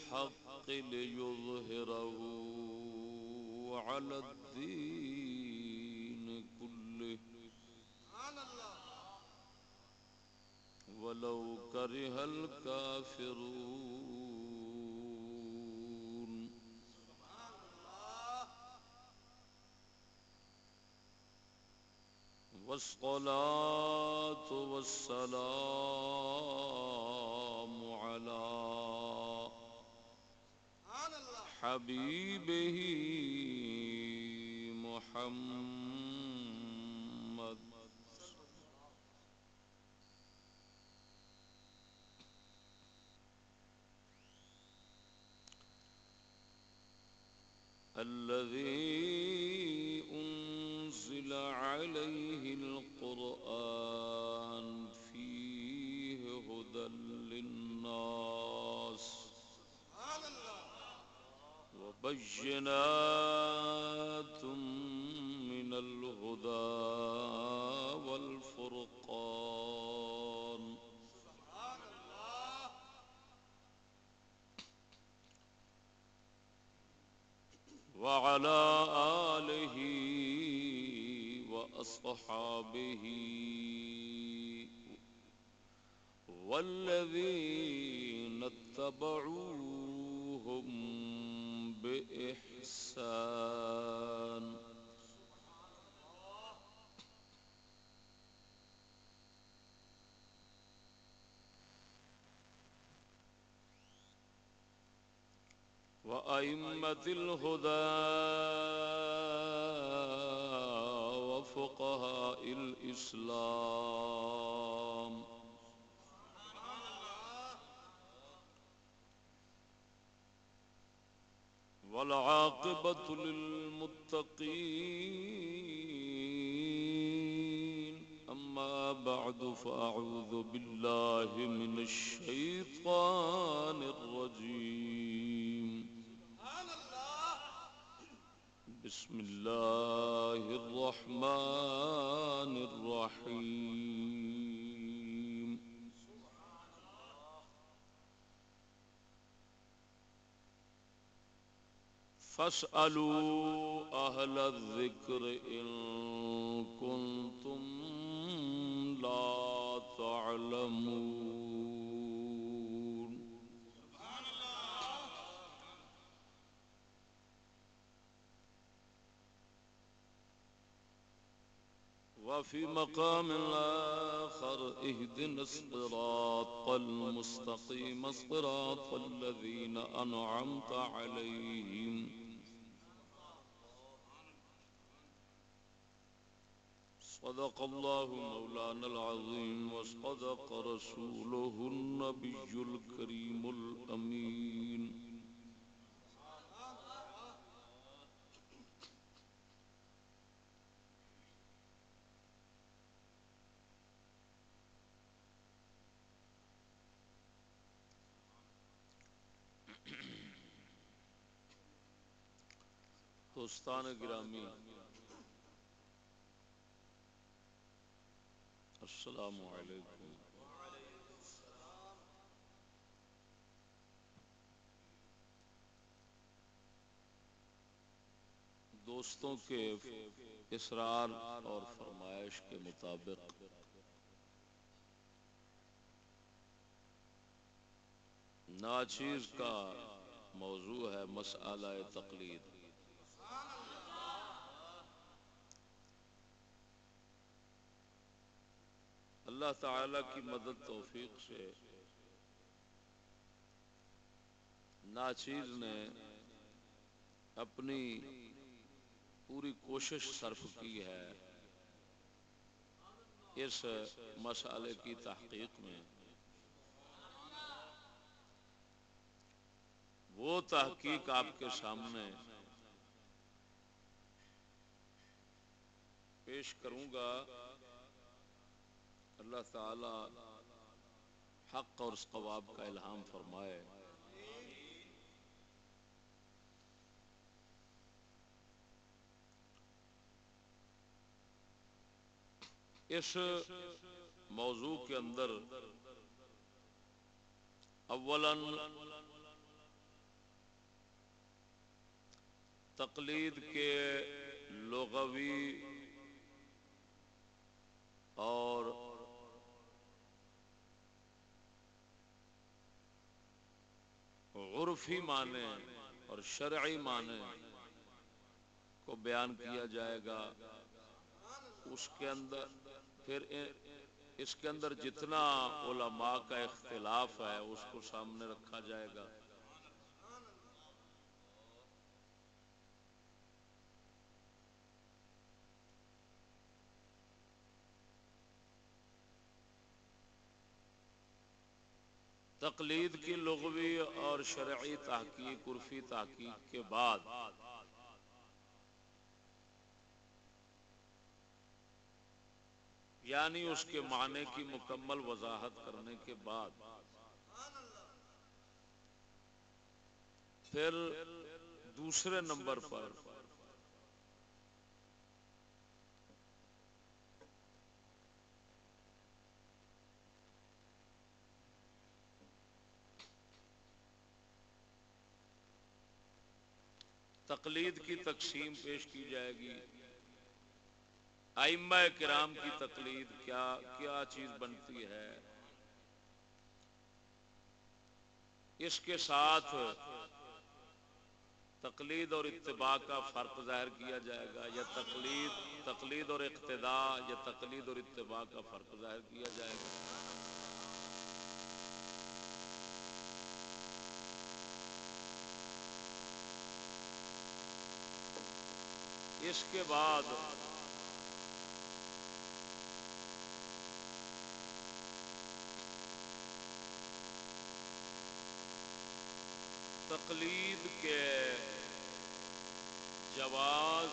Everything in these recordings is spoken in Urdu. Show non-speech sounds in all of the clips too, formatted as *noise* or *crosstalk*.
الحق ليظهره على الدين كله. ولو كره الكافرون. والصلاة والسلام حبيبه محمد الذي أنزل عليه القرآن فيه هدى للناس وبينات وأئمة الهدى وفقهاء الإسلام والعاقبة للمتقين أما بعد فأعوذ بالله من الشيطان الرجيم بسم الله الرحمن الرحيم فاسألوا أهل الذكر إن كنتم لا تعلمون. وفي مقام آخر، اهدنا الصراط المستقيم، صراط الذين أنعمت عليهم. الله مولانا العظيم وصدق رسوله النبي الكريم الأمين. دوستان گرامی السلام علیکم دوستوں کے اسرار اور فرمائش کے مطابق، ناچیز کا موضوع ہے مسئلہ تقلید۔ اللہ تعالی کی مدد توفیق سے ناچیز نے اپنی پوری کوشش صرف کی ہے اس مسئلے کی تحقیق میں۔ وہ تحقیق آپ کے سامنے پیش کروں گا۔ اللہ تعالی حق اور ثواب کا الہام فرمائے۔ اس موضوع کے اندر اولا تقلید کے لغوی اور عرفی معنی اور شرعی معنی کو بیان کیا جائے گا، اس کے اندر، پھر اس کے اندر جتنا علماء کا اختلاف ہے، اس کو سامنے رکھا جائے گا۔ تقلید کی لغوی اور شرعی تحقیق، عرفی تحقیق کے بعد۔ یعنی اس کے معنی کی مکمل وضاحت کرنے کے بعد۔ پھر دوسرے نمبر پر تقلید کی تقسیم پیش کی جائے گی۔ ائمہ کرام کی تقلید کیا کیا چیز بنتی ہے؟ اس کے ساتھ تقلید اور اتباع کا فرق ظاہر کیا جائے گا، یا تقلید تقلید اور اقتداء، یا تقلید اور اتباع کا فرق ظاہر کیا جائے گا۔ اس کے بعد تقلید کے جواز،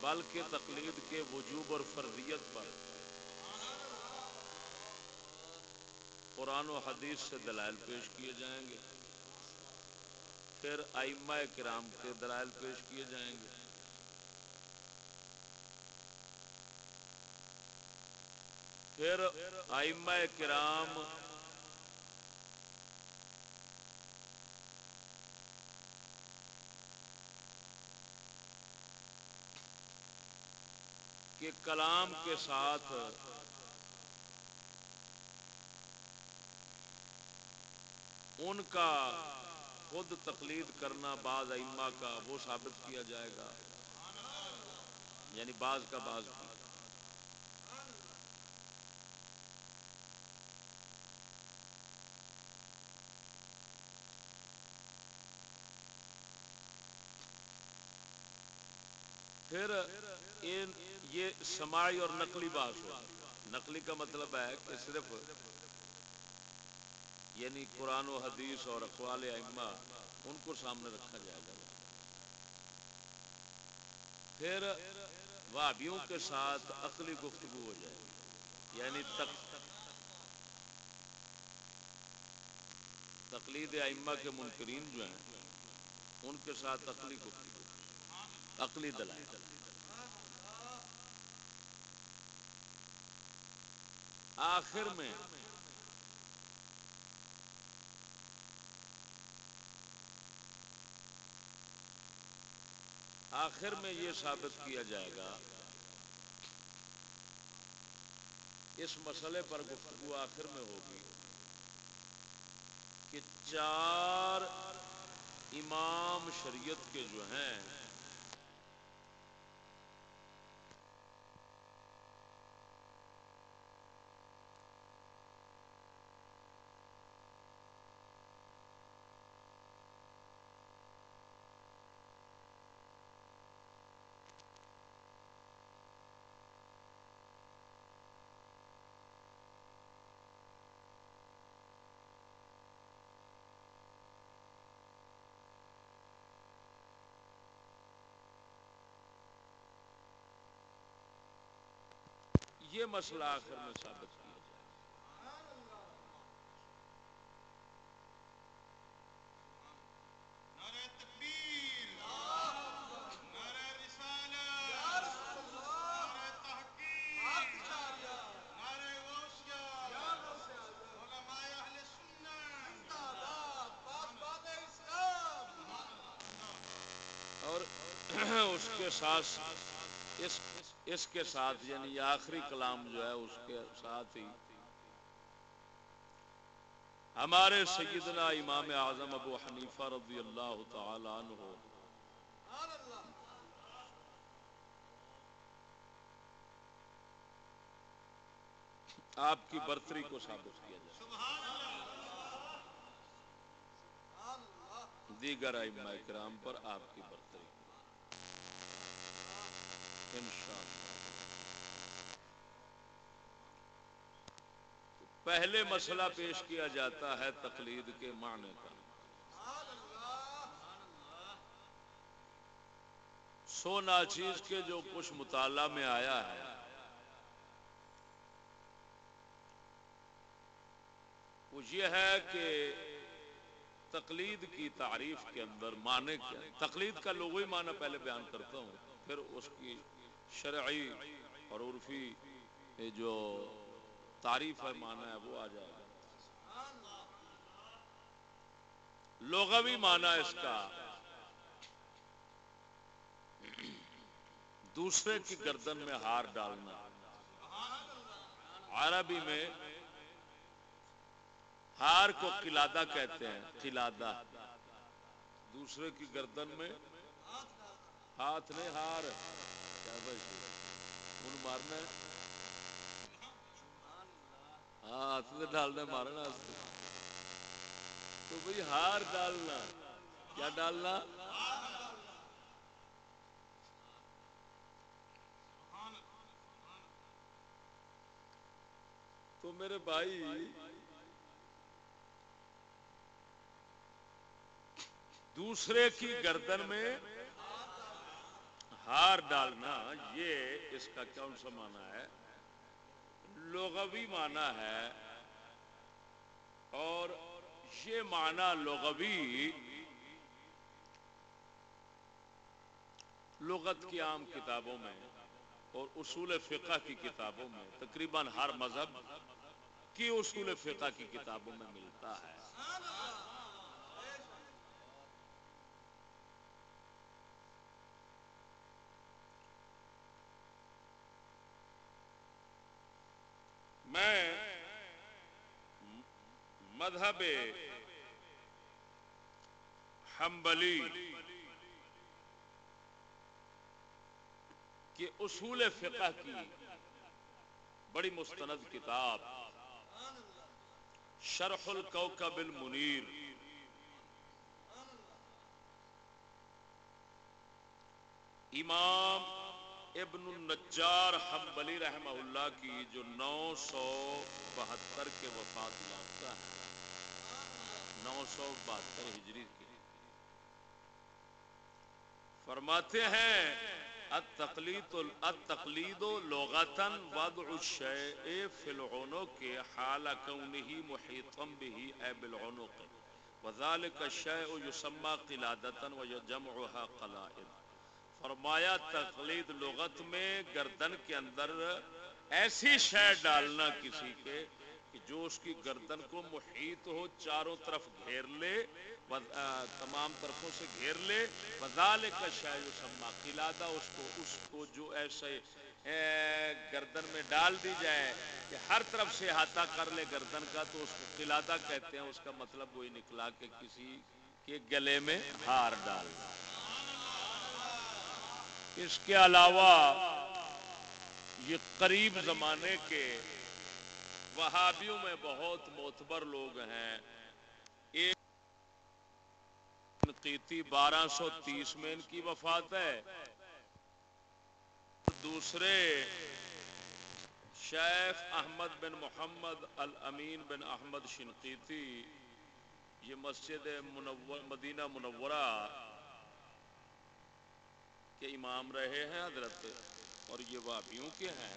بلکہ تقلید کے وجوب اور فرضیت پر۔ قرآن و حدیث سے دلائل پیش کیے جائیں گے۔ پھر آئمہ کرام کے دلائل پیش کیے جائیں گے۔ پھر آئمہ کرام کے کلام کے ساتھ ان کا خود تقلید کرنا بعض ائمہ کا وہ ثابت کیا جائے گا۔ یعنی بعض کا بعض کی پھر یہ سماعی اور نقلی بات ہو۔ نقلی کا مطلب ہے کہ صرف یعنی قرآن و حدیث اور اقوال ائمہ، ان کو سامنے رکھا جائے گا۔ پھر وابیوں کے ساتھ عقلی گفتگو ہو جائے گی یعنی تک تقلید ائمہ کے منکرین جو ہیں، ان کے ساتھ عقلی گفتگو، عقلی دلائل۔ آخر میں آخر میں یہ ثابت کیا جائے گا، اس مسئلے پر گفتگو آخر میں ہوگی کہ چار امام شریعت کے جو ہیں یہ مسئلہ آخر میں ثابت کیا جائے۔ اور *clears throat* اس کے ساتھ اس اس کے ساتھ یعنی یہ آخری کلام جو ہے، اس کے ساتھ ہی۔ ہمارے سیدنا امام اعظم ابو حنیفہ رضی اللہ تعالی عنہ۔ آپ کی برتری کو ثابت کیا جائے۔ دیگر ائمہ کرام پر آپ کی برتری۔ انشاءاللہ۔ پہلے مسئلہ پیش کیا جاتا ہے تقلید کے معنی کا۔ سو ناچیز کے جو کچھ مطالعہ میں آیا ہے، وہ یہ ہے کہ تقلید کی تعریف کے اندر معنی کیا۔ تقلید کا لوگوی معنی پہلے بیان کرتا ہوں، پھر اس کی شرعی اور عرفی جو تعریف ہے، معنی ہے، وہ آ جائے گا۔ لغوی معنی اس کا۔ دوسرے کی گردن میں ہار ڈالنا۔ عربی میں ہار کو قلادہ کہتے ہیں، قلادہ۔ دوسرے کی گردن میں ہاتھ نے ہار۔ ان مارنا ہے۔ ہاں ہاتھ میں ڈالنا مارنا تو بھائی ہار ڈالنا۔ کیا ڈالنا؟ تو میرے بھائی، دوسرے کی گردن میں ہار ڈالنا، یہ اس کا کون سا مانا ہے؟ لغوی مانا ہے اور یہ مانا لغوی لغت کی عام کتابوں میں اور اصول فقہ کی کتابوں میں تقریباً ہر مذہب کی اصول فقہ کی کتابوں میں ملتا ہے۔ میں مذہب حنبلی کے اصول فقہ کی بڑی مستند کتاب شرح الکوکب المنیر امام ابن النجار حنبلی رحمہ اللہ کی جو نو سو بہتر کے وفات یافتہ ہے نو سو بہتر ہجری کی فرماتے ہیں، التقلید التقلید لغتن وضع الشیء فی العنق حال کونه محیطا به ای بالعنق۔ وذلك الشیء يسمى قلادتا ويجمعها قلائد۔ فرمایا تقلید لغت میں گردن کے اندر ایسی شے ڈالنا کسی کے کہ جو اس کی گردن کو محیط ہو، چاروں طرف گھیر لے تمام طرفوں سے گھیر لے بدال کا شاید سما قلادہ اس کو اس کو جو ایسے گردن میں ڈال دی جائے کہ ہر طرف سے احاطہ کر لے گردن کا، تو اس کو قلادہ کہتے ہیں، اس کا مطلب وہی نکلا کہ کسی کے گلے میں ہار ڈال اس کے علاوہ یہ قریب زمانے کے وہابیوں میں بہت معتبر لوگ ہیں۔ ایک قیتی بارہ سو تیس میں ان کی وفات ہے۔ دوسرے شیخ احمد بن محمد الامین بن احمد شنقیتی یہ مسجد منور مدینہ منورہ کے امام رہے ہیں حضرت، اور یہ وابیوں کے ہیں۔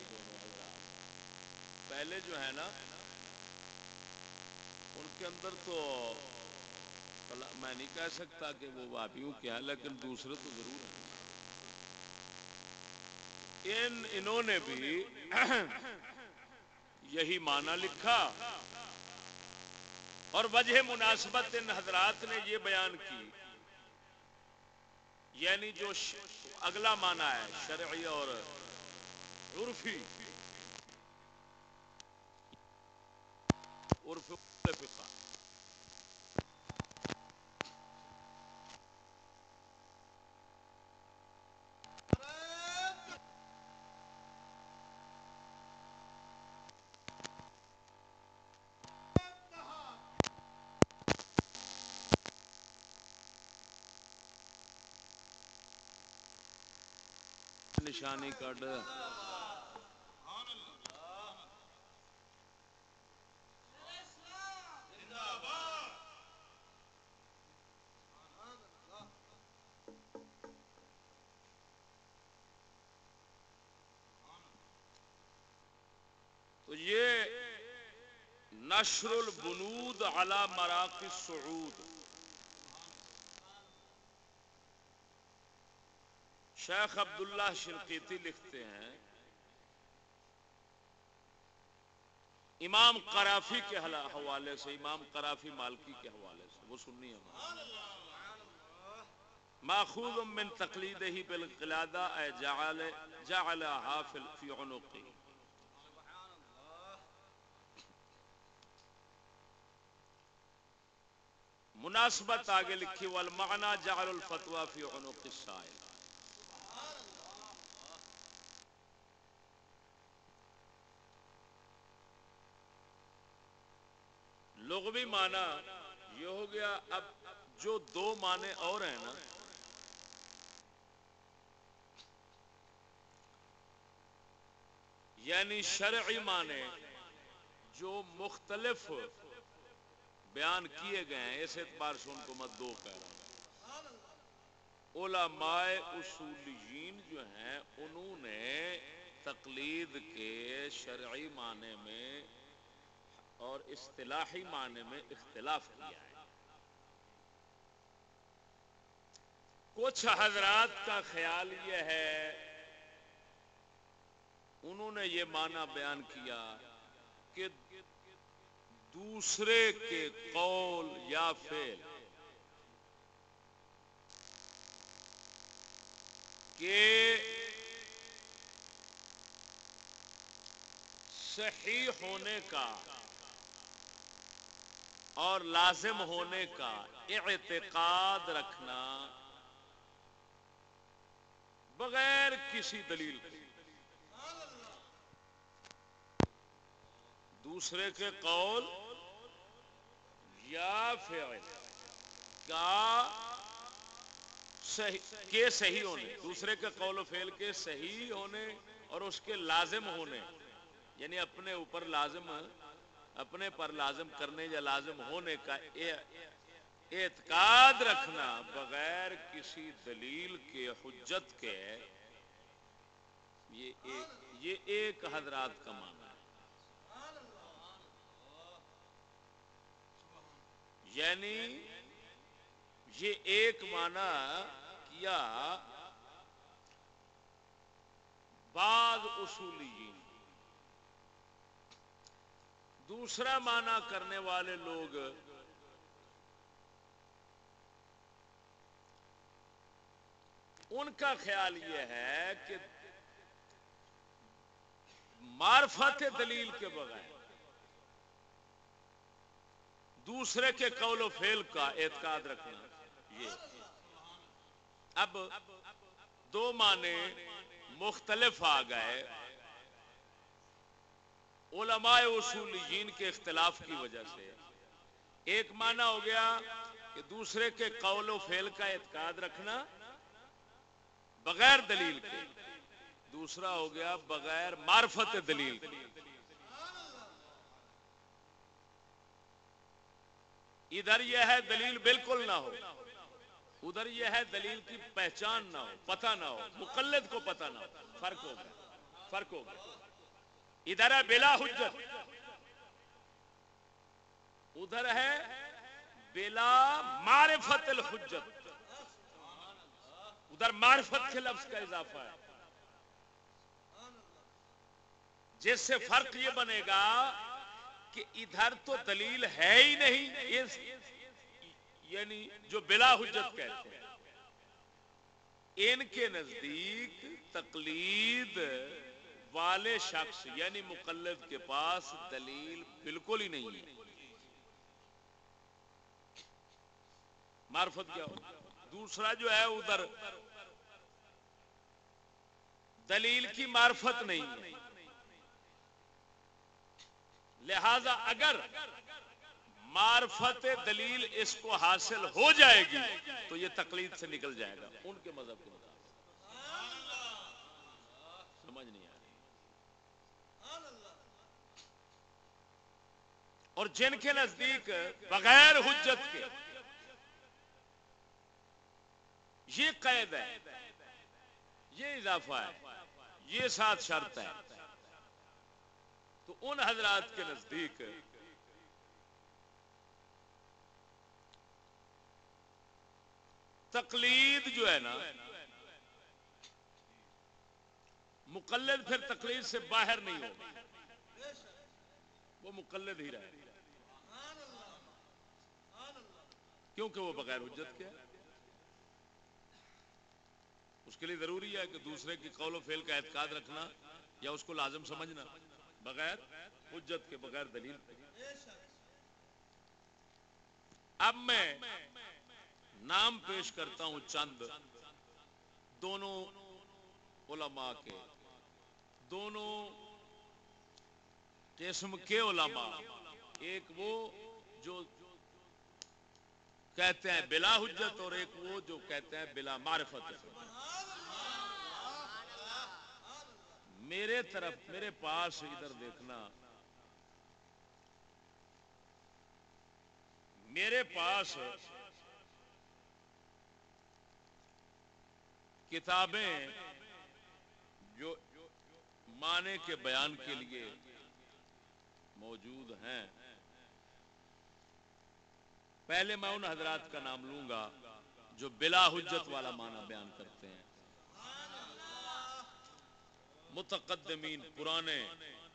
پہلے جو ہے نا، ان کے اندر تو میں نہیں کہہ سکتا کہ وہ وابیوں کے ہیں، لیکن دوسرے تو ضرور ہیں۔ ان، انہوں نے بھی یہی معنی لکھا، اور وجہ مناسبت ان حضرات نے یہ بیان کی۔ یعنی جو اگلا مانا ہے شرعی اور عرفی. عرف فقہ. نشانی کٹ تو یہ نشر البنود علی مراکز سعود۔ شیخ عبداللہ شرقیتی لکھتے ہیں۔ امام قرافی کے حوالے سے، امام قرافی مالکی کے حوالے سے، وہ سننی ہے ماخوذ من تقلید ہی بالقلادہ، اے جعل جعلها فی عنقی۔ مناسبت آگے لکھی والمعنى جعل الفتوى فی عنق السائل۔ لغوی مانا یہ ہو گیا اب جو دو معنی اور ہیں نا یعنی شرعی معنی جو مختلف بیان کیے گئے ہیں، اس اعتبار سے ان کو مت دو کہہ رہا ہوں۔ علماء اصولیین جو ہیں، انہوں نے تقلید کے شرعی معنی میں اور اصطلاحی معنی میں اختلاف کیا ہے۔ کچھ حضرات کا خیال یہ ہے، انہوں نے یہ معنی بیان کیا کہ دوسرے کے قول یا فعل کہ صحیح ہونے کا اور لازم ہونے کا اعتقاد رکھنا بغیر کسی دلیل دوسرے کے قول، یا فعل، کا کے صحیح ہونے۔ دوسرے کے قول و فعل کے صحیح ہونے اور اس کے لازم ہونے یعنی اپنے اوپر لازم اپنے پر لازم کرنے یا لازم ہونے کا اعتقاد رکھنا بغیر کسی دلیل کے، حجت کے یہ ایک حضرات کا معنی ہے۔ یعنی یہ ایک معنی کیا؟ بعض اصولیین۔ دوسرا معنی کرنے والے لوگ ان کا خیال یہ ہے کہ معرفت دلیل کے بغیر دوسرے کے قول و فیل کا اعتقاد رکھنا یہ اب دو معنی مختلف آ گئے۔ علماء اصولیین کے اختلاف کی وجہ سے۔ ایک معنی ہو گیا کہ دوسرے کے قول و فعل کا اعتقاد رکھنا بغیر دلیل کے۔ دوسرا ہو گیا بغیر معرفت دلیل کے۔ ادھر یہ ہے دلیل بالکل نہ ہو۔ ادھر یہ ہے دلیل کی پہچان نہ ہو، پتہ نہ ہو، مقلد کو پتہ نہ ہو۔ فرق ہو گیا، فرق ہو گیا۔ ادھر ہے بلا حجت۔ ادھر ہے بلا معرفت الحجت۔ ادھر معرفت کے لفظ کا اضافہ ہے۔ جس سے فرق یہ بنے گا کہ ادھر تو دلیل ہے ہی نہیں یعنی جو بلا حجت کہتے ہیں۔ ان کے نزدیک تقلید والے شخص یعنی مقلد کے پاس دلیل بالکل ہی نہیں ہے۔ معرفت کیا ہو؟ دوسرا جو ہے ادھر، دلیل کی معرفت نہیں ہے۔ لہذا اگر معرفت دلیل اس کو حاصل ہو جائے گی تو یہ تقلید سے نکل جائے گا۔ ان کے مذہب کے مطابق۔ سمجھ نہیں آ رہی اور جن کے نزدیک بغیر حجت کے، یہ قید ہے، یہ اضافہ ہے، یہ ساتھ شرط ہے تو ان حضرات کے نزدیک تقلید جو ہے نا، مقلد پھر تقلید سے باہر نہیں ہو وہ مقلد ہی رہے۔ کیونکہ وہ بغیر حجت کے اس کے لیے ضروری ہے کہ دوسرے کی قول و فیل کا اعتقاد رکھنا یا اس کو لازم سمجھنا۔ بغیر حجت کے بغیر دلیل۔ اب میں نام پیش کرتا ہوں چند دونوں علماء کے۔ دونوں قسم کے علماء۔ ایک وہ جو کہتے ہیں بلا حجت اور ایک وہ جو کہتے ہیں بلا معرفت میرے طرف، میرے پاس ادھر دیکھنا۔ میرے پاس کتابیں جو معنی کے بیان کے لیے موجود ہیں۔ پہلے میں ان حضرات کا نام لوں گا جو بلا حجت والا معنی بیان کرتے ہیں۔ متقدمین، پرانے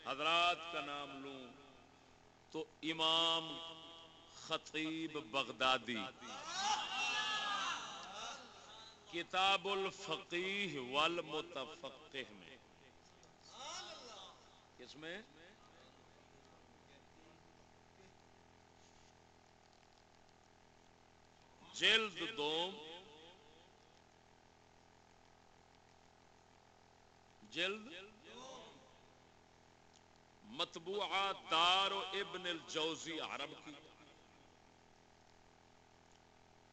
حضرات کا نام لوں تو امام خطیب بغدادی۔ کتاب الفقیح والمتفقہ میں۔ کس میں جلد دوم، جلد مطبوعہ دار و ابن الجوزی عرب کی۔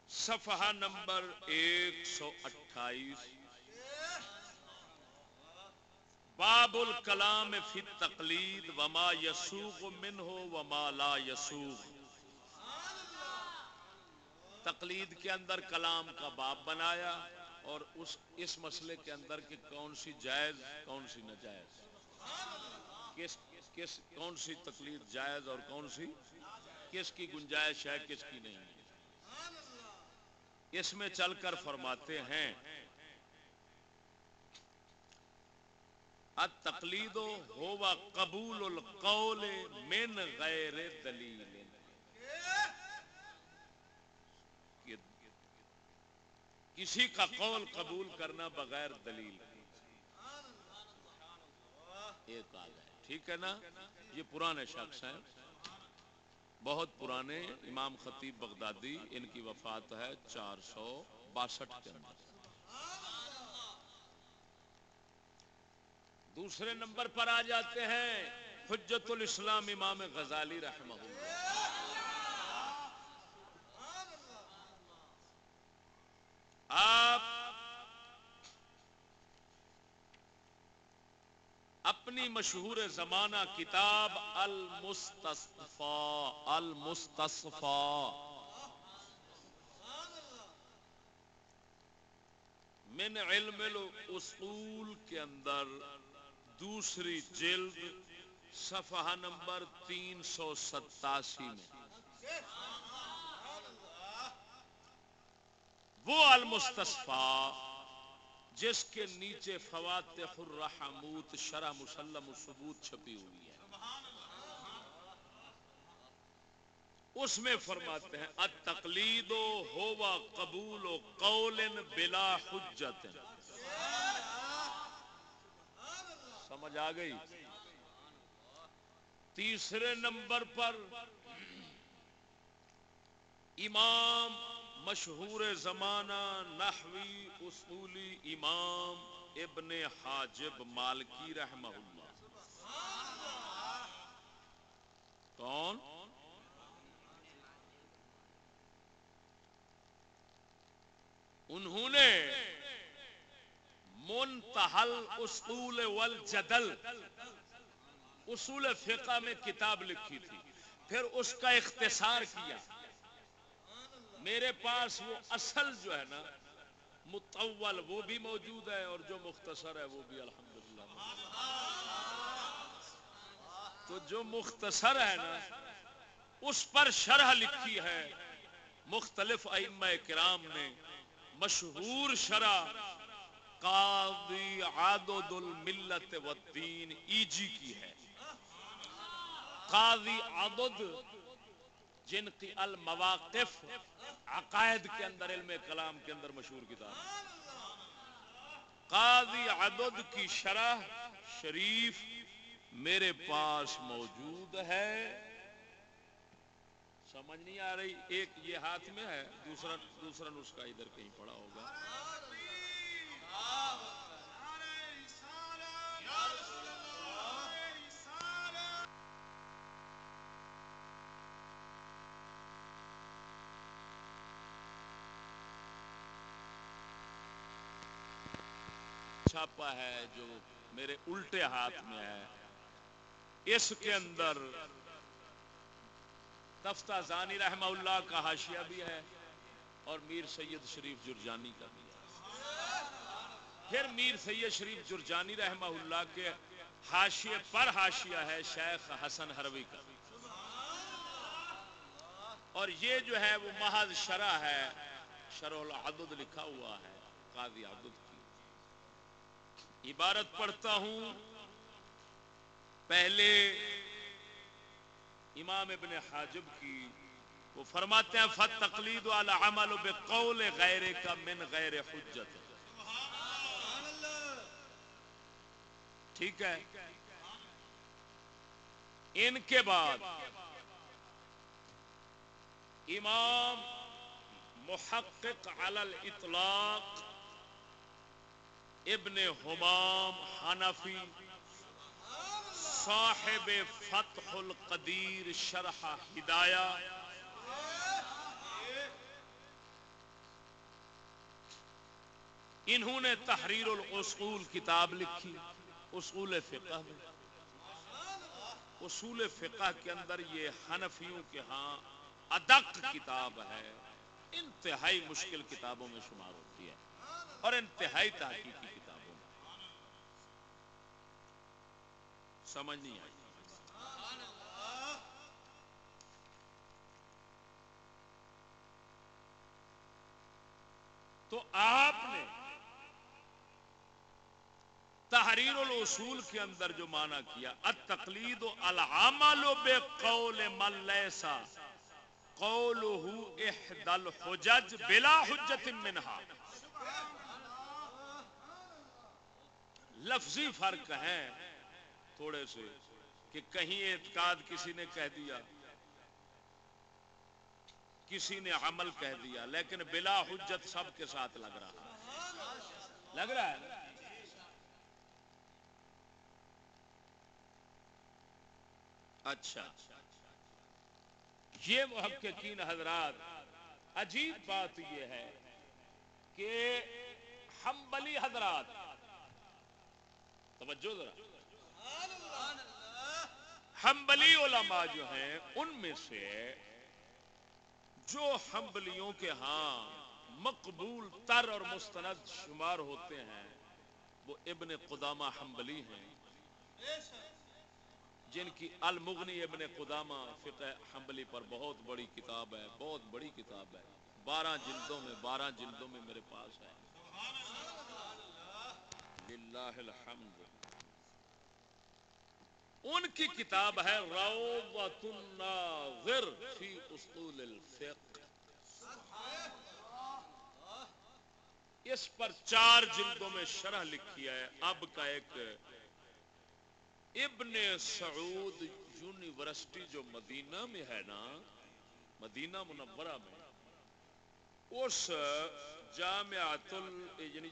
صفحہ نمبر ایک سو اٹھائیس۔ باب الکلام فی تقلید وما یسوق من ہو وما لا یسوق تقلید کے اندر کلام کا باب بنایا اور اس اس مسئلے کے اندر کہ کون سی جائز، کون سی ناجائز۔ کس کس، کون سی تقلید جائز اور کون سی؟ کس کی گنجائش ہے، کس کی نہیں۔ اس میں چل کر فرماتے ہیں تقلید ہوا قبول القول من غیر دلیل۔ کسی کا قول قبول کرنا بغیر دلیل ایک آ گئے ٹھیک ہے نا؟ یہ پرانے شخص ہیں۔ بہت پرانے۔ امام خطیب بغدادی، ان کی وفات ہے چار سو باسٹھ کے اندر۔ دوسرے نمبر پر آ جاتے ہیں۔ حجت الاسلام امام غزالی رحمہ آپ اپنی مشہور زمانہ کتاب المستصفا المستصفا من علم الاصول کے اندر دوسری جلد، صفحہ نمبر تین سو ستاسی میں۔ وہ المستصفا جس کے نیچے فواتح الرحموت شرح مسلم ثبوت چھپی ہوئی ہے۔ اس میں فرماتے ہیں، التقلید ہو و قبول و قول بلا حجت۔ سمجھ آ گئی؟ تیسرے نمبر پر امام مشہور زمانہ نحوی اصولی امام ابن حاجب مالکی رحمہ اللہ۔ کون؟ انہوں نے منتحل اصول والجدل، اصول فقہ میں کتاب لکھی تھی، پھر اس کا اختصار کیا۔ میرے پاس وہ اصل جو ہے نا متول وہ بھی موجود ہے اور جو مختصر ہے وہ بھی الحمدللہ تو جو مختصر ہے نا، اس پر شرح لکھی ہے مختلف ائمہ کرام نے مشہور شرح قاضی عادد الملت والدین ایجی کی ہے۔ قاضی عادد جن کی المواقف عقائد کے اندر، علم کلام کے اندر مشہور کتاب قاضی عدد کی شرح شریف میرے پاس موجود ہے۔ سمجھ نہیں آ رہی، ایک یہ ہاتھ میں ہے، دوسرا دوسرا نسخہ ادھر کہیں پڑا ہوگا۔ چھاپا ہے جو میرے الٹے ہاتھ میں ہے۔ اس کے اندر تفتہ زانی رحمہ اللہ کا حاشیہ بھی ہے اور میر سید شریف جرجانی کا بھی ہے۔ پھر میر سید شریف جرجانی رحمہ اللہ کے حاشیے پر حاشیہ ہے شیخ حسن حروی کا۔ اور یہ جو ہے وہ محض شرح ہے، شرح العدد لکھا ہوا ہے، قاضی عدد عبارت پڑھتا ہوں۔ پہلے امام ابن حاجب کی وہ فرماتے ہیں فت تقلید والا عمل بقول غیر کا من غیر حجت۔ ٹھیک ہے؟ ان کے بعد امام محقق علی الاطلاق ابن حمام حنفی، صاحب فتح القدیر شرح ہدایہ۔ انہوں نے تحریر الاصول کتاب لکھی، اصول فقہ۔ میں اصول فقہ کے اندر یہ حنفیوں کے ہاں ادق کتاب ہے، انتہائی مشکل کتابوں میں شمار ہوتی ہے اور انتہائی تحقیقی کتابوں میں سمجھ نہیں آئی۔ تو آپ نے تحریر الاصول کے اندر جو مانا کیا، التقلید العمل بقول من لیسا قوله احد الحجج بلا حجت منها لفظی فرق ہے تھوڑے سے کہ کہیں اعتقاد کسی نے کہہ دیا، کسی نے عمل کہہ دیا، لیکن بلا حجت سب کے ساتھ لگ رہا۔ لگ رہا ہے؟ اچھا۔ یہ محققین حضرات، عجیب بات یہ ہے کہ حنبلی حضرات، توجہ ذرا۔ حنبلی علماء جو ہیں، ان میں سے جو حنبلیوں کے ہاں مقبول تر اور مستند شمار ہوتے ہیں، وہ ابن قدامہ حنبلی ہیں۔ جن کی المغنی ابن قدامہ فقہ حنبلی پر بہت بڑی کتاب ہے، بہت بڑی کتاب ہے۔ بارہ جلدوں میں، بارہ جلدوں میں میرے پاس ہے۔ للہ الحمد۔ ان کی کتاب ہے روضت الناظر فی اصول الفقہ۔ اس پر چار جلدوں میں شرح لکھی ہے۔ اب کا ایک ابن سعود یونیورسٹی جو مدینہ میں ہے نا، مدینہ منورہ میں، اس جامعت یعنی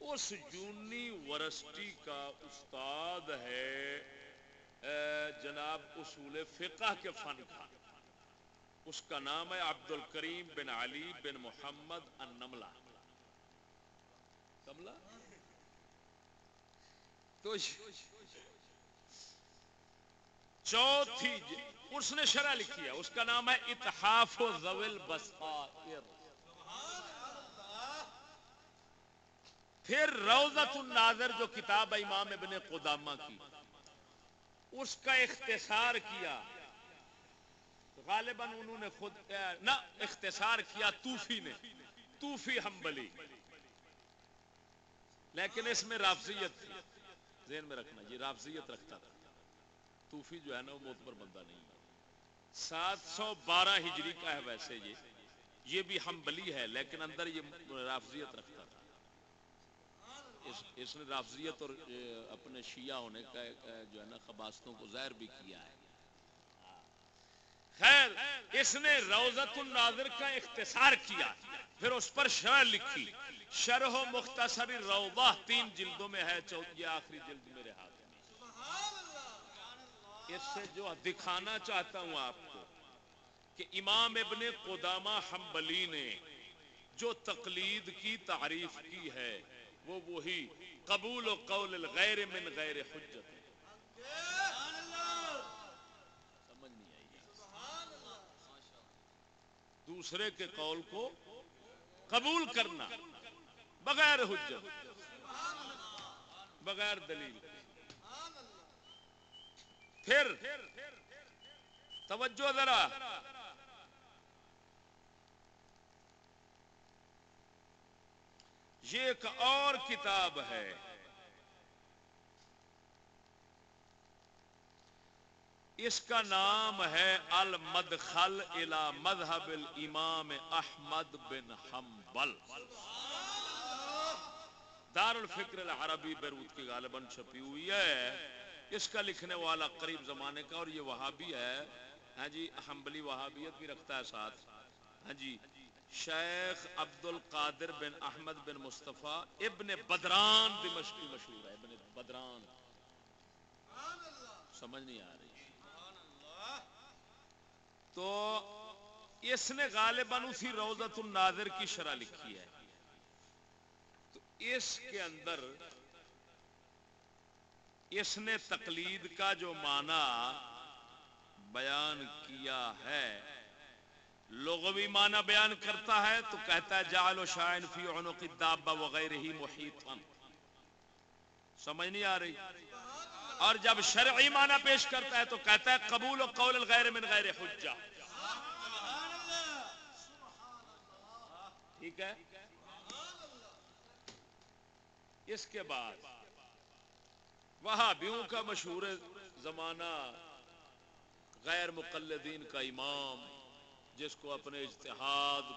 اس یونیورسٹی کا استاد ہے۔ جناب اصول فقہ کے فن کا اس کا نام ہے عبد الکریم بن علی بن محمد النملہ۔ کملا تو چوتھی جی، اس نے شرح لکھی ہے۔ اس کا نام ہے اتحاف و زویل بسائر پھر روزت الناظر جو کتاب ہے امام ابن قدامہ کی۔ اس کا اختصار کیا۔ غالباً انہوں نے خود نہ، اختصار کیا توفی نے۔ توفی ہمبلی لیکن اس میں رافضیت تھی ذہن میں رکھنا، یہ رافضیت رکھتا تھا۔ توفی جو ہے نا، وہ معتبر بندہ نہیں سات سو بارہ ہجری کا ہے ویسے یہ۔ یہ بھی ہمبلی ہے، لیکن اندر یہ رافضیت رکھتا۔ اس, اس نے رافضیت اور اپنے شیعہ ہونے کا جو ہے نا خباستوں کو ظاہر بھی کیا ہے۔ خیر اس نے روزت الناظر کا اختصار کیا پھر اس پر شرح لکھی۔ شرح و مختصر روضہ تین جلدوں میں ہے یہ آخری جلد میرے ہاتھ میں۔ اس سے جو دکھانا چاہتا ہوں آپ کو کہ امام ابن قدامہ حنبلی نے جو تقلید کی تعریف کی ہے وہ وہی قبول و قول الغیر من غیر حجت سمجھ نہیں آئی دوسرے کے قول کو قبول کرنا بغیر حجت، بغیر دلیل۔ پھر توجہ ذرا یہ ایک اور کتاب ہے۔ اس کا نام ہے المدخل الى مذہب الامام احمد بن حنبل۔ دار الفکر العربی بیروت کی غالباً چھپی ہوئی ہے۔ اس کا لکھنے والا قریب زمانے کا اور یہ وہابی ہے۔ ہاں جی حنبلی وہابیت بھی رکھتا ہے ساتھ۔ ہاں جی شیخ عبد القادر بن احمد بن مصطفیٰ ابن بدران دمشقی مشہور ہے، ابن بدران۔ سمجھ نہیں آ رہی۔ تو اس نے غالباً اسی روزت الناظر کی شرح لکھی ہے۔ تو اس کے اندر اس نے تقلید کا جو معنی بیان کیا ہے لغوی معنی بیان کرتا ہے تو کہتا ہے، جعل و شائن فی عنق الدابہ وغیرہ ہی محیطا۔ سمجھ نہیں آ رہی؟ اور جب شرعی معنی پیش کرتا ہے تو کہتا ہے، قبول و قول الغیر من غیر حجہ۔ ٹھیک ہے؟ اس کے بعد وہابیوں کا مشہور زمانہ غیر مقلدین کا امام۔ جس کو اپنے اجتہاد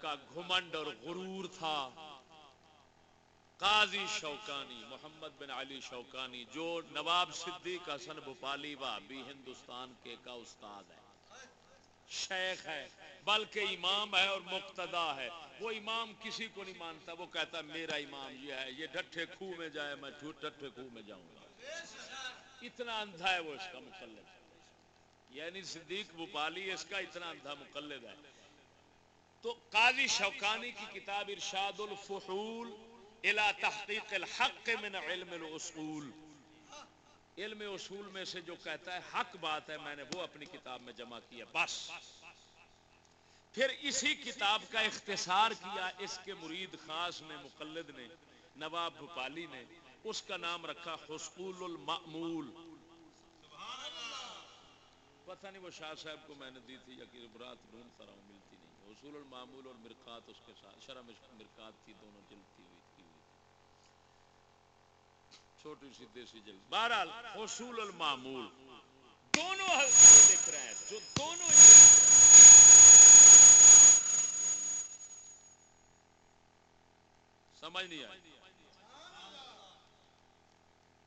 کا گھمنڈ اور غرور تھا۔ قاضی شوکانی، محمد بن علی شوکانی، جو نواب صدیق حسن بھوپالی بھابی ہندوستان کے کا استاد ہے شیخ ہے، بلکہ امام ہے اور مقتدا ہے۔ وہ امام کسی کو نہیں مانتا، وہ کہتا میرا امام یہ ہے، یہ ڈٹھے خوہ میں جائے، میں ڈٹھے خوہ میں جاؤں گا۔ اتنا اندھا ہے وہ اس کا مقلد یعنی صدیق بپالی اس کا اتنا اندھا مقلد ہے۔ تو قاضی شوکانی کی کتاب ارشاد الفحول الى تحقیق الحق من علم الاصول۔ علم اصول میں سے جو کہتا ہے حق بات ہے، میں نے وہ اپنی کتاب میں جمع کیا بس۔ پھر اسی کتاب کا اختصار کیا اس کے مرید خاص نے مقلد نے، نواب بھوپالی نے، اس کا نام رکھا حسقول المعمول پتہ نہیں وہ شاہ صاحب کو میں نے دی تھی یا کہ برات ڈھونڈتا رہا ہوں ملتی نہیں۔ حصول المعمول اور مرکات اس کے ساتھ، شرح مرکات تھی، دونوں جلد تھی، ہوئی تھی۔ چھوٹی سی دیسی جلد۔ بہرحال حصول المعمول۔ دونوں دیکھ رہے ہیں، جو دونوں سمجھ نہیں آئی؟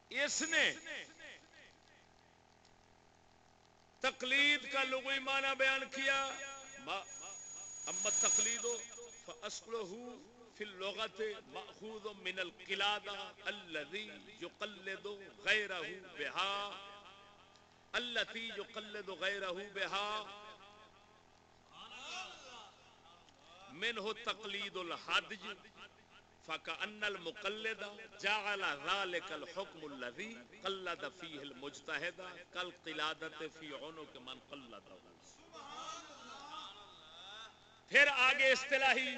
اس نے تقلید کا لغوی معنی بیان کیا۔ اما تقلید فاصله في اللغه ماخوذ من القلاده الذي يقلد غيره بها التي يقلد غيره بها منه تقليد الحدج فكأن المقلد جعل ذلك الحكم الذي قلد فيه المجتهد كالقلادة في عنق من قلده۔ پھر آگے اصطلاحی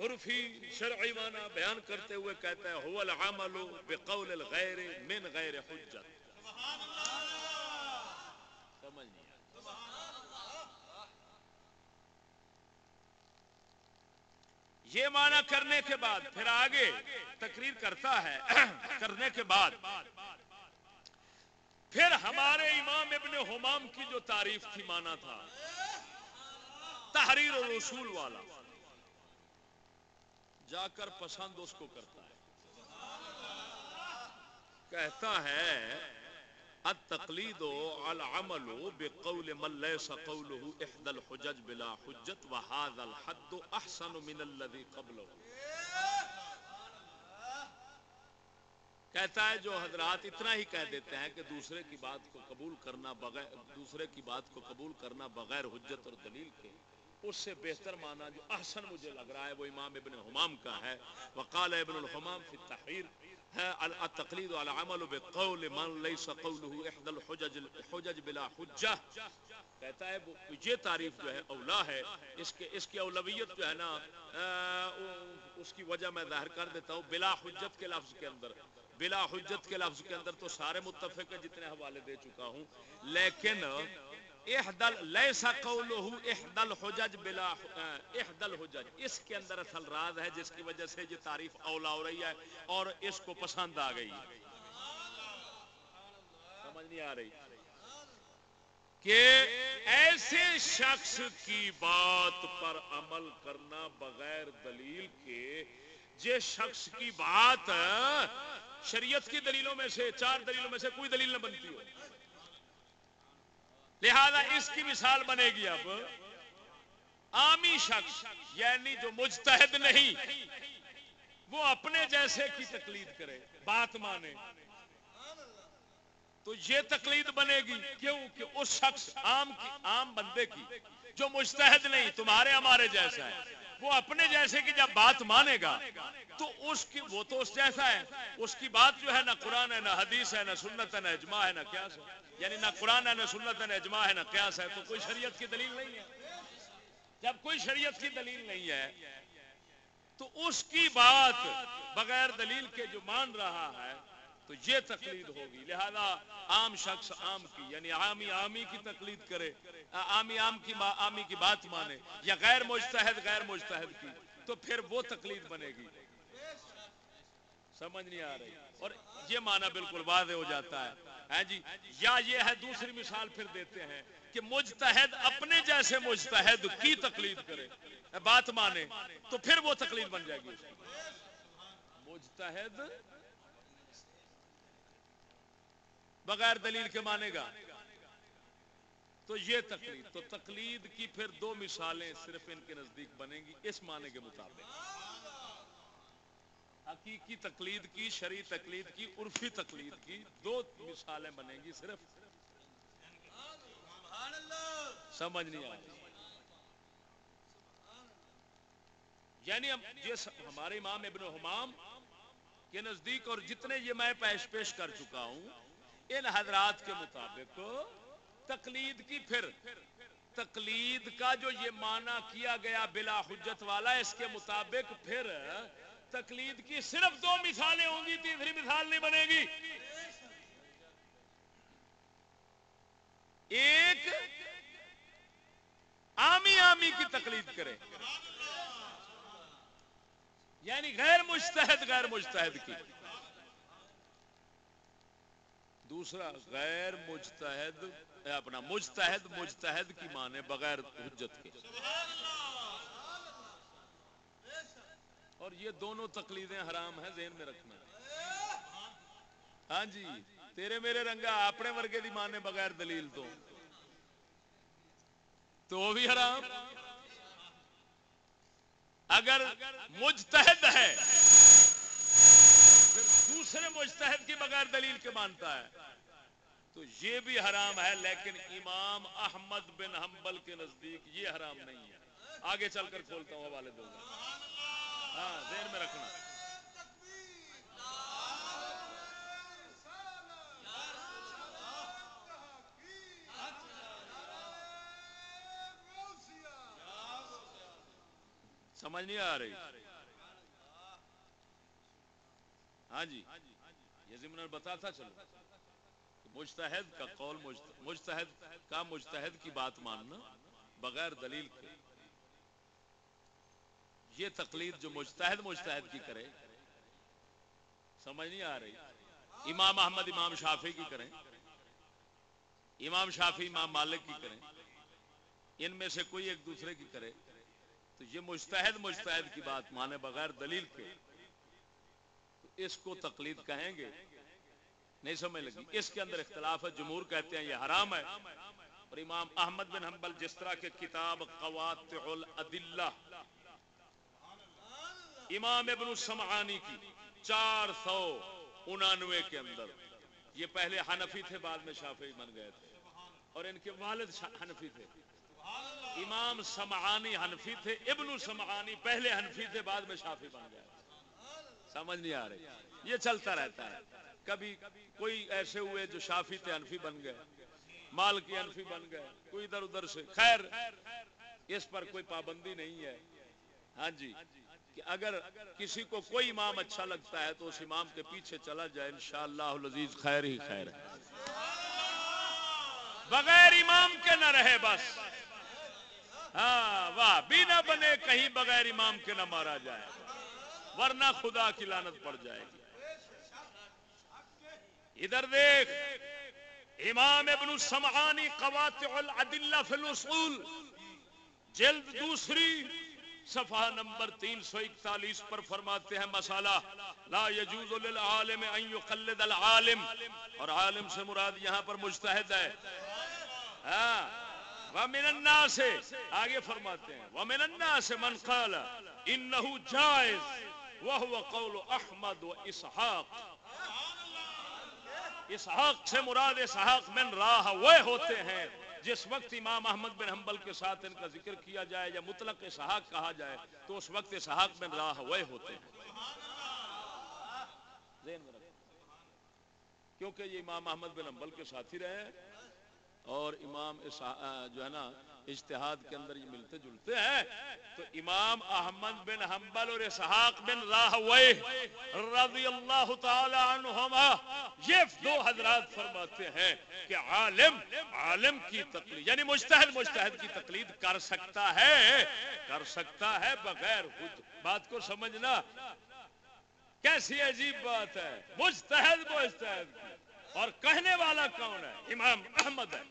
عرفی شرعی معنی بیان کرتے ہوئے کہتا ہے، هو العمل بقول الغیر من غیر حجت۔ سمجھ نہیں۔ یہ معنی کرنے کے بعد، پھر آگے تقریر کرتا ہے، *coughs* کرنے کے بعد۔ پھر ہمارے امام ابن حمام کی جو تعریف تھی مانا تھا، تحریر و رسول والا، جا کر پسند اس کو کرتا ہے۔ کہتا ہے التقلید العمل بقول من ليس قوله احدى الحجج بلا حجت وهذا الحد احسن من الذي قبله. کہتا ہے جو حضرات اتنا ہی کہہ دیتے ہیں کہ دوسرے کی بات کو قبول کرنا بغیر دوسرے کی بات کو قبول کرنا بغیر حجت اور دلیل کے، اس سے بہتر معنی جو احسن مجھے لگ رہا ہے وہ امام ابن حمام کا ہے۔ وقال ابن الحمام فی التحریر التقلید والعمل بقول من ليس قوله احد الحجج الحجج بلا حجہ کہتا ہے یہ تعریف جو ہے اولا ہے، اس کے، اس کی اولویت جو ہے نا اس کی وجہ میں ظاہر کر دیتا ہوں، بلا حجت کے لفظ کے اندر۔ بلا حجت کے لفظ کے اندر تو سارے متفق ہیں، جتنے حوالے دے چکا ہوں۔ لیکن احدل لیسا قولہ احدل حجج بلا احدل حجج۔ اس کے اندر اصل راز ہے جس کی وجہ سے یہ تعریف اولا ہو رہی ہے اور اس کو پسند آ گئی سمجھ نہیں آ رہی۔ کہ ایسے شخص کی بات پر عمل کرنا بغیر دلیل کے، جس شخص کی بات شریعت کی دلیلوں میں سے، چار دلیلوں میں سے کوئی دلیل نہ بنتی ہو۔ لہذا اس کی مثال بنے گی اب عامی شخص یعنی جو مجتہد نہیں، وہ اپنے جیسے کی تقلید کرے، بات مانے۔ تو یہ تقلید بنے گی کیوں؟ کہ اس شخص عام کی عام بندے کی جو مجتہد نہیں، تمہارے ہمارے جیسا ہے، وہ اپنے جیسے کی جب بات مانے گا، تو اس کی، وہ تو اس جیسا ہے۔ اس کی بات جو ہے، نہ قرآن ہے، نہ حدیث ہے، نہ سنت ہے، نہ اجماع ہے، نہ کیا یعنی نہ قرآن ہے، نہ سنت ہے، نہ اجماع ہے، نہ قیاس ہے، تو کوئی شریعت کی دلیل نہیں ہے۔ جب کوئی شریعت کی دلیل نہیں ہے، تو اس کی بات بغیر دلیل کے جو مان رہا ہے، تو یہ تقلید ہوگی۔ لہذا عام شخص عام کی یعنی عامی عامی کی تقلید کرے، عامی عام کی عامی کی بات مانے، یا غیر مجتہد غیر مجتہد کی، تو پھر وہ تقلید بنے گی۔ سمجھ نہیں آ رہی۔ اور یہ معنی بالکل واضح ہو جاتا ہے۔ ہاں جی یا یہ ہے دوسری مثال پھر دیتے ہیں کہ مجتہد اپنے جیسے مجتہد کی تقلید کرے۔ بات مانے، تو پھر وہ تقلید بن جائے گی۔ مجتہد بغیر دلیل کے مانے گا۔ تو یہ تقلید، تو تقلید کی پھر دو مثالیں صرف ان کے نزدیک بنے گی، اس معنی کے مطابق۔ حقیقی تقلید کی، شرعی تقلید کی، عرفی تقلید کی، دو مثالیں بنے گی صرف۔ سمجھ نہیں آئی یعنی ہمارے امام ابن حمام کے نزدیک اور جتنے یہ میں پیش پیش کر چکا ہوں، ان حضرات کے مطابق تقلید کی پھر، تقلید کا جو یہ معنی کیا گیا بلا حجت والا، اس کے مطابق پھر تقلید کی صرف دو مثالیں ہوں گی، تیسری مثال نہیں بنے گی۔ ایک آمی آمی کی تقلید کرے۔ یعنی غیر مشتحد غیر مشتحد کی۔ دوسرا، غیر مجتہد، اپنا مجتہد مجتہد کی مانے بغیر حجت کے۔ اور یہ دونوں تقلیدیں حرام ہیں، ذہن میں رکھنا۔ ہاں جی تیرے میرے رنگا، اپنے ورگے دی مانے بغیر دلیل تو۔ تو وہ بھی حرام۔ اگر مجتہد ہے، پھر دوسرے مجتہد کی بغیر دلیل کے مانتا ہے۔ تو یہ بھی حرام ہے، لیکن امام احمد بن حنبل کے نزدیک یہ حرام نہیں ہے۔ آگے چل کر کھولتا ہوں، حوالے دوں گا۔ ہاں ذہن میں رکھنا۔ سمجھ نہیں آ رہی۔ ہاں جی۔ یہ ضمن بتا تھا، چلو۔ مجتہد کا قول مجتہد کا مجتہد کی بات ماننا بغیر دلیل کے۔ یہ تقلید جو مجتہد مجتہد کی کرے، سمجھ نہیں آ رہی۔ امام احمد، امام شافی کی کریں، امام شافی امام مالک کی کریں، ان میں سے کوئی ایک دوسرے کی کرے، تو یہ مجتہد مجتہد کی بات مانے بغیر دلیل کے۔ تو اس کو تقلید کہیں گے؟ نہیں سمجھ لگی۔ اس کے اندر اختلاف ہے، جمہور کہتے ہیں یہ حرام ہے۔ اور امام احمد بن حنبل جس طرح کے کتاب قواطع الادلہ امام ابن سمعانی کی چار سو انانوے کے اندر۔ یہ پہلے حنفی تھے، بعد میں شافعی بن گئے تھے۔ اور ان کے والد حنفی تھے۔ امام سمعانی حنفی تھے، ابن سمعانی پہلے حنفی تھے، بعد میں شافی بن گئے سمجھ نہیں آ رہی۔ یہ چلتا رہتا ہے۔ کبھی کوئی ایسے ہوئے جو شافی تھے حنفی بن گئے مال کی حنفی بن گئے، کوئی ادھر ادھر سے۔ خیر، اس پر کوئی پابندی نہیں ہے۔ ہاں جی۔ کہ اگر کسی کو کوئی امام اچھا لگتا ہے تو اس امام کے پیچھے چلا جائے، انشاءاللہ العزیز خیر ہی خیر ہے۔ بغیر امام کے نہ رہے بس۔ ہاں واہ، بھی نہ بنے، کہیں بغیر امام کے نہ مارا جائے۔ ورنہ خدا کی لانت پڑ جائے گی۔ ادھر دیکھ، امام ابن سمعانی قواطع العدلہ فی الاصول جلد دوسری۔ صفحہ نمبر تین سو اکتالیس پر فرماتے ہیں مسالہ لا يجوز للعالم ان يقلد العالم، اور عالم سے مراد یہاں پر مجتہد ہے۔ ہاں ومن الناس، آگے فرماتے ہیں، ومن الناس من قال انه جائز وهو قول احمد و اسحاق۔ اسحاق سے مراد اسحاق من راہ وہ ہوتے ہیں۔ جس وقت امام احمد بن حنبل کے ساتھ ان کا ذکر کیا جائے یا مطلق اسحاق کہا جائے، تو اس وقت اسحاق بن راہ ہوئے ہوتے ہیں۔ کیونکہ یہ امام احمد بن حنبل کے ساتھی رہے اور امام جو ہے نا اجتہاد کے اندر یہ ملتے جلتے ہیں۔ تو امام احمد بن حنبل اور اسحاق بن راہوی رضی اللہ تعالی عنہما یہ دو حضرات فرماتے ہیں کہ عالم عالم کی تقلید یعنی مجتہد مجتہد کی تقلید کر سکتا ہے، کر سکتا ہے بغیر خود بات کو سمجھنا۔ کیسی عجیب بات ہے۔ مجتہد مجتہد۔ اور کہنے والا کون ہے؟ امام احمد ہے۔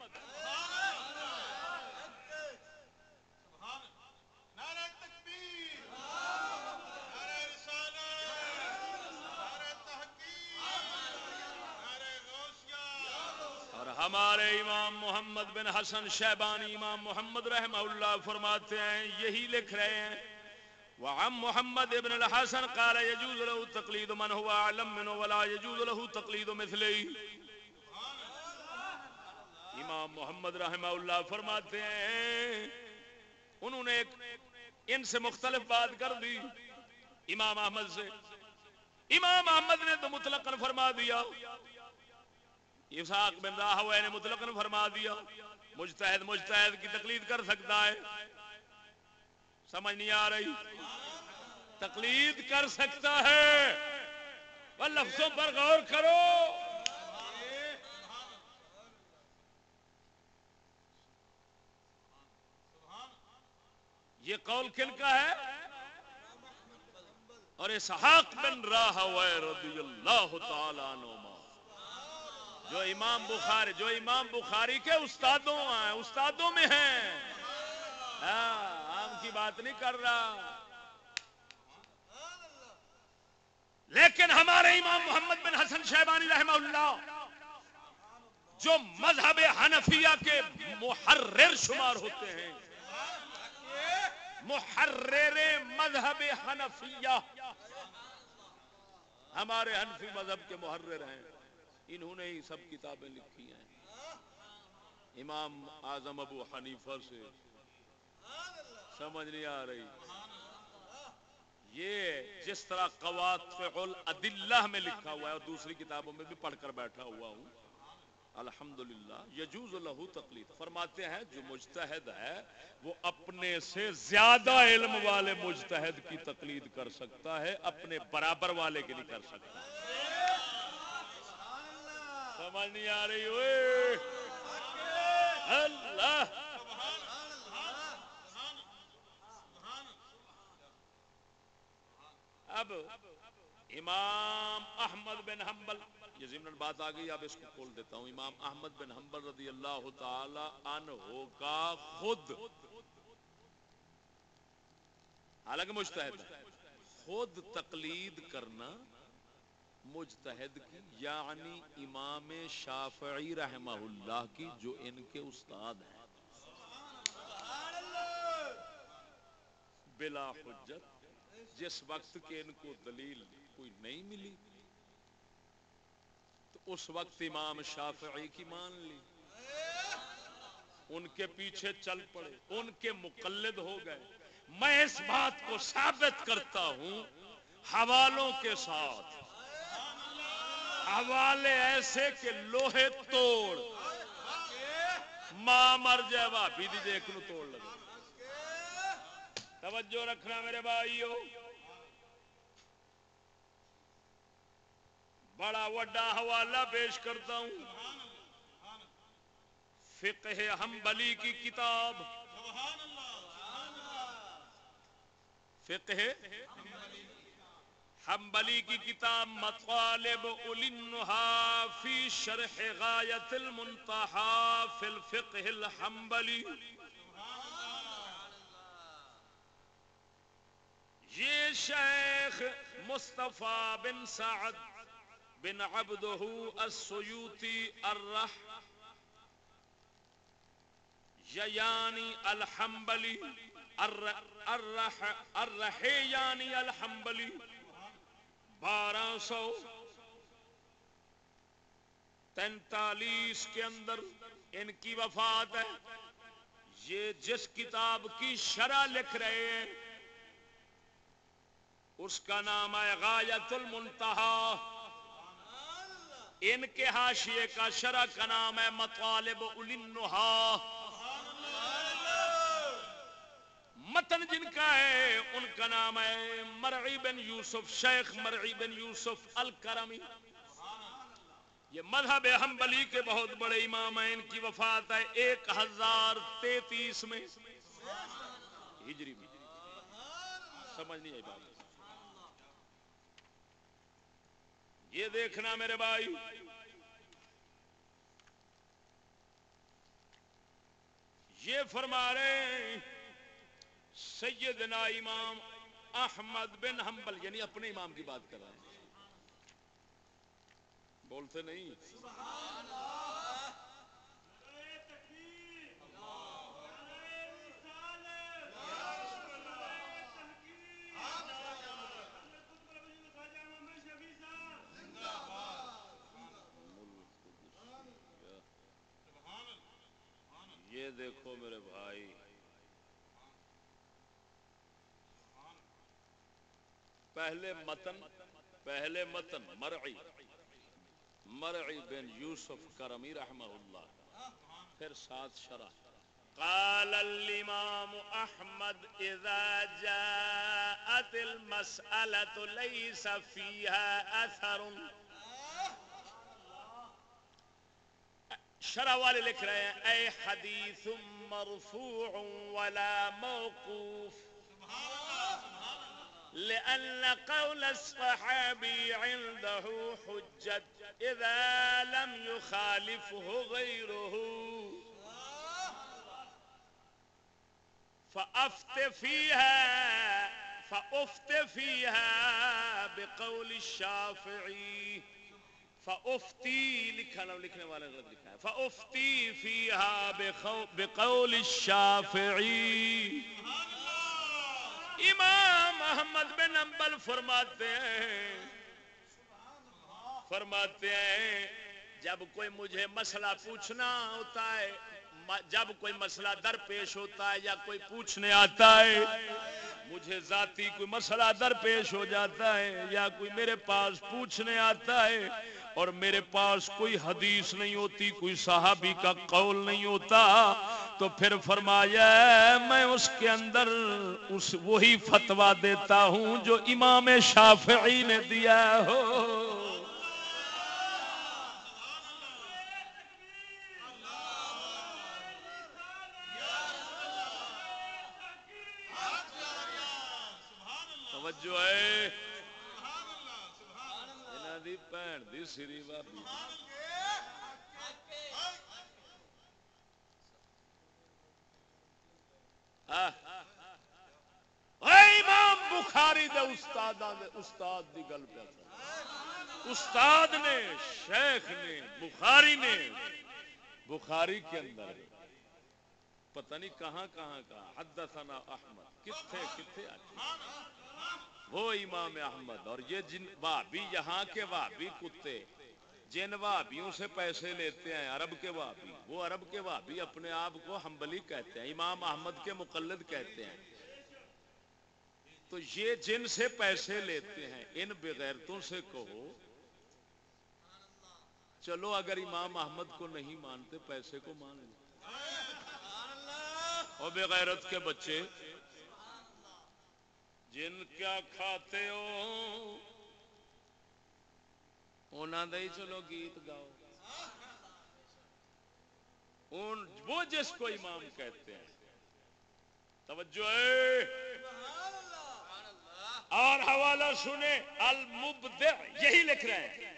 ہمارے امام محمد بن حسن شیبانی امام محمد رحمہ اللہ فرماتے ہیں، یہی لکھ رہے ہیں، وعن محمد ابن الحسن قال يجوز له تقليد من هو اعلم منه ولا يجوز له تقليد مثله. امام محمد رحمہ اللہ فرماتے ہیں، انہوں نے ایک، ان سے مختلف بات کر دی، امام احمد سے۔ امام احمد نے تو مطلق فرما دیا۔ اسحاق بن راہوے نے مطلق فرما دیا، مجتہد مجتہد کی تقلید کر سکتا ہے۔ سمجھ نہیں آ رہی؟ تقلید کر سکتا ہے۔ وہ لفظوں پر غور کرو۔ یہ قول کن کا ہے؟ اور اسحاق بن راہ رضی اللہ تعالیٰ نما جو امام بخاری جو امام بخاری کے استادوں ہیں، استادوں میں ہیں۔ ہاں، عام کی بات نہیں کر رہا۔ لیکن ہمارے امام محمد بن حسن شہبانی رحمہ اللہ، جو مذہب حنفیہ کے محرر شمار ہوتے ہیں۔ محرر مذہب حنفیہ۔ ہمارے حنفی مذہب کے محرر ہیں۔ انہوں نے ہی سب کتابیں لکھی ہیں۔ امام اعظم ابو حنیفہ سے۔ سمجھ نہیں آ رہی۔ یہ جس طرح قواطع الادلہ میں لکھا ہوا ہے اور دوسری کتابوں میں بھی پڑھ کر بیٹھا ہوا ہوں۔ الحمدللہ، یجوز لہو تقلید۔ فرماتے ہیں، جو مجتہد ہے، وہ اپنے سے زیادہ علم والے مجتہد کی تقلید کر سکتا ہے، اپنے برابر والے کی نہیں کر سکتا سمجھ نہیں آ رہی ہوئے اللہ۔ اب امام احمد بن حنبل، یہ ضمن بات آ گئی، اب اس کو کھول دیتا ہوں۔ امام احمد بن حنبل رضی اللہ تعالی عنہ کا خود۔ حالانکہ مجتہد خود تقلید کرنا مجتہد کی یعنی امام شافعی رحمہ اللہ کی، جو ان کے استاد ہیں۔ بلا حجت، جس وقت کے ان کو دلیل کوئی نہیں ملی، تو اس وقت امام شافعی کی مان لی۔ ان کے پیچھے چل پڑے، ان کے مقلد ہو گئے۔ میں اس بات کو ثابت کرتا ہوں، حوالوں کے ساتھ حوالے ایسے کہ لوہے توڑ۔ ماں مر جائے بھابی دی دیکھ لو توڑ لگے۔ توجہ رکھنا میرے بھائیو۔ بڑا وڈا حوالہ پیش کرتا ہوں۔ فقہ حنبلی کی کتاب۔ فقہ حنبلی کی کتاب مطالب النہا فی شرح غایت المنتہا فی الفقہ الحنبلی۔ یہ شیخ مصطفیٰ بن سعد بن عبدہ السیوطی الرح یعنی الحنبلی الرح یعنی الحنبلی۔ بارہ سو۔ تینتالیس کے اندر ان کی وفات ہے۔ یہ جس کتاب کی شرح لکھ رہے ہیں، اس کا نام ہے غایت المنتہا۔ ان کے حاشیے کا شرح کا نام ہے مطالب النہا۔ متن جن کا ہے، ان کا نام ہے مرعی بن یوسف، شیخ مرعی بن یوسف الکرمی۔ یہ مذہب حنبلی کے بہت بڑے امام ہیں، ان کی وفات ہے ایک ہزار تینتیس میں۔ ہجری میں۔ سمجھ نہیں آئی بات۔ یہ دیکھنا میرے بھائی۔ یہ فرما رہے ہیں سیدنا امام احمد بن حنبل یعنی اپنے امام کی بات کر رہے ہیں بولتے نہیں۔ یہ دیکھو میرے بھائی پہلے متن پہلے متن، مرعی۔ مرعی بن یوسف کرمی رحمہ اللہ۔ پھر ساتھ شرح۔ قال الامام احمد اذا جاءت المسألة ليس فيها اثر۔ شرح والے لکھ رہے ہیں، اے حدیث مرفوع ولا موقوف۔ لأن قول الصحابي عند له حجت اذا لم يخالفه غيره. فافت فيها فافت فيها بقول الشافعي. فافتی لکھا نہ لکھنے والے غلط لکھا ہے فافتی فیہا بقول الشافعی امام محمد بن امبل فرماتے ہیں فرماتے ہیں، جب کوئی مجھے مسئلہ پوچھنا ہوتا ہے جب کوئی مسئلہ در پیش ہوتا ہے یا کوئی پوچھنے آتا ہے، مجھے ذاتی کوئی مسئلہ در پیش ہو جاتا ہے یا کوئی میرے پاس پوچھنے آتا ہے اور میرے پاس کوئی حدیث نہیں ہوتی، کوئی صحابی کا قول نہیں ہوتا تو پھر فرمایا میں اس کے اندر اس وہی فتوا دیتا ہوں جو امام شافعی نے دیا ہو توجہ ہے دی بھن دی سری بابی امام بخاری دے استاد استاد دی گل پہ استاد نے، شیخ نے، بخاری نے۔ بخاری کے اندر پتہ نہیں کہاں کہاں کا حدثنا احمد۔ کتھے کتھے آتی وہ امام احمد۔ اور یہ جن وابی یہاں کے وابی کتے، جن وابیوں سے پیسے لیتے ہیں، عرب کے وابی وہ عرب کے وابی اپنے آپ کو ہمبلی کہتے ہیں، امام احمد کے مقلد کہتے ہیں۔ تو یہ جن سے پیسے لیتے ہیں، ان بغیرتوں سے کہو۔ چلو، اگر امام احمد کو نہیں مانتے، پیسے کو مان لو اور بغیرت کے بچے، جن کیا کھاتے ہو دے چلو گیت گاؤ۔ وہ جس کو امام کہتے ہیں۔ توجہ ہے۔ اور حوالہ سنے المبدع، یہی لکھ رہے ہیں۔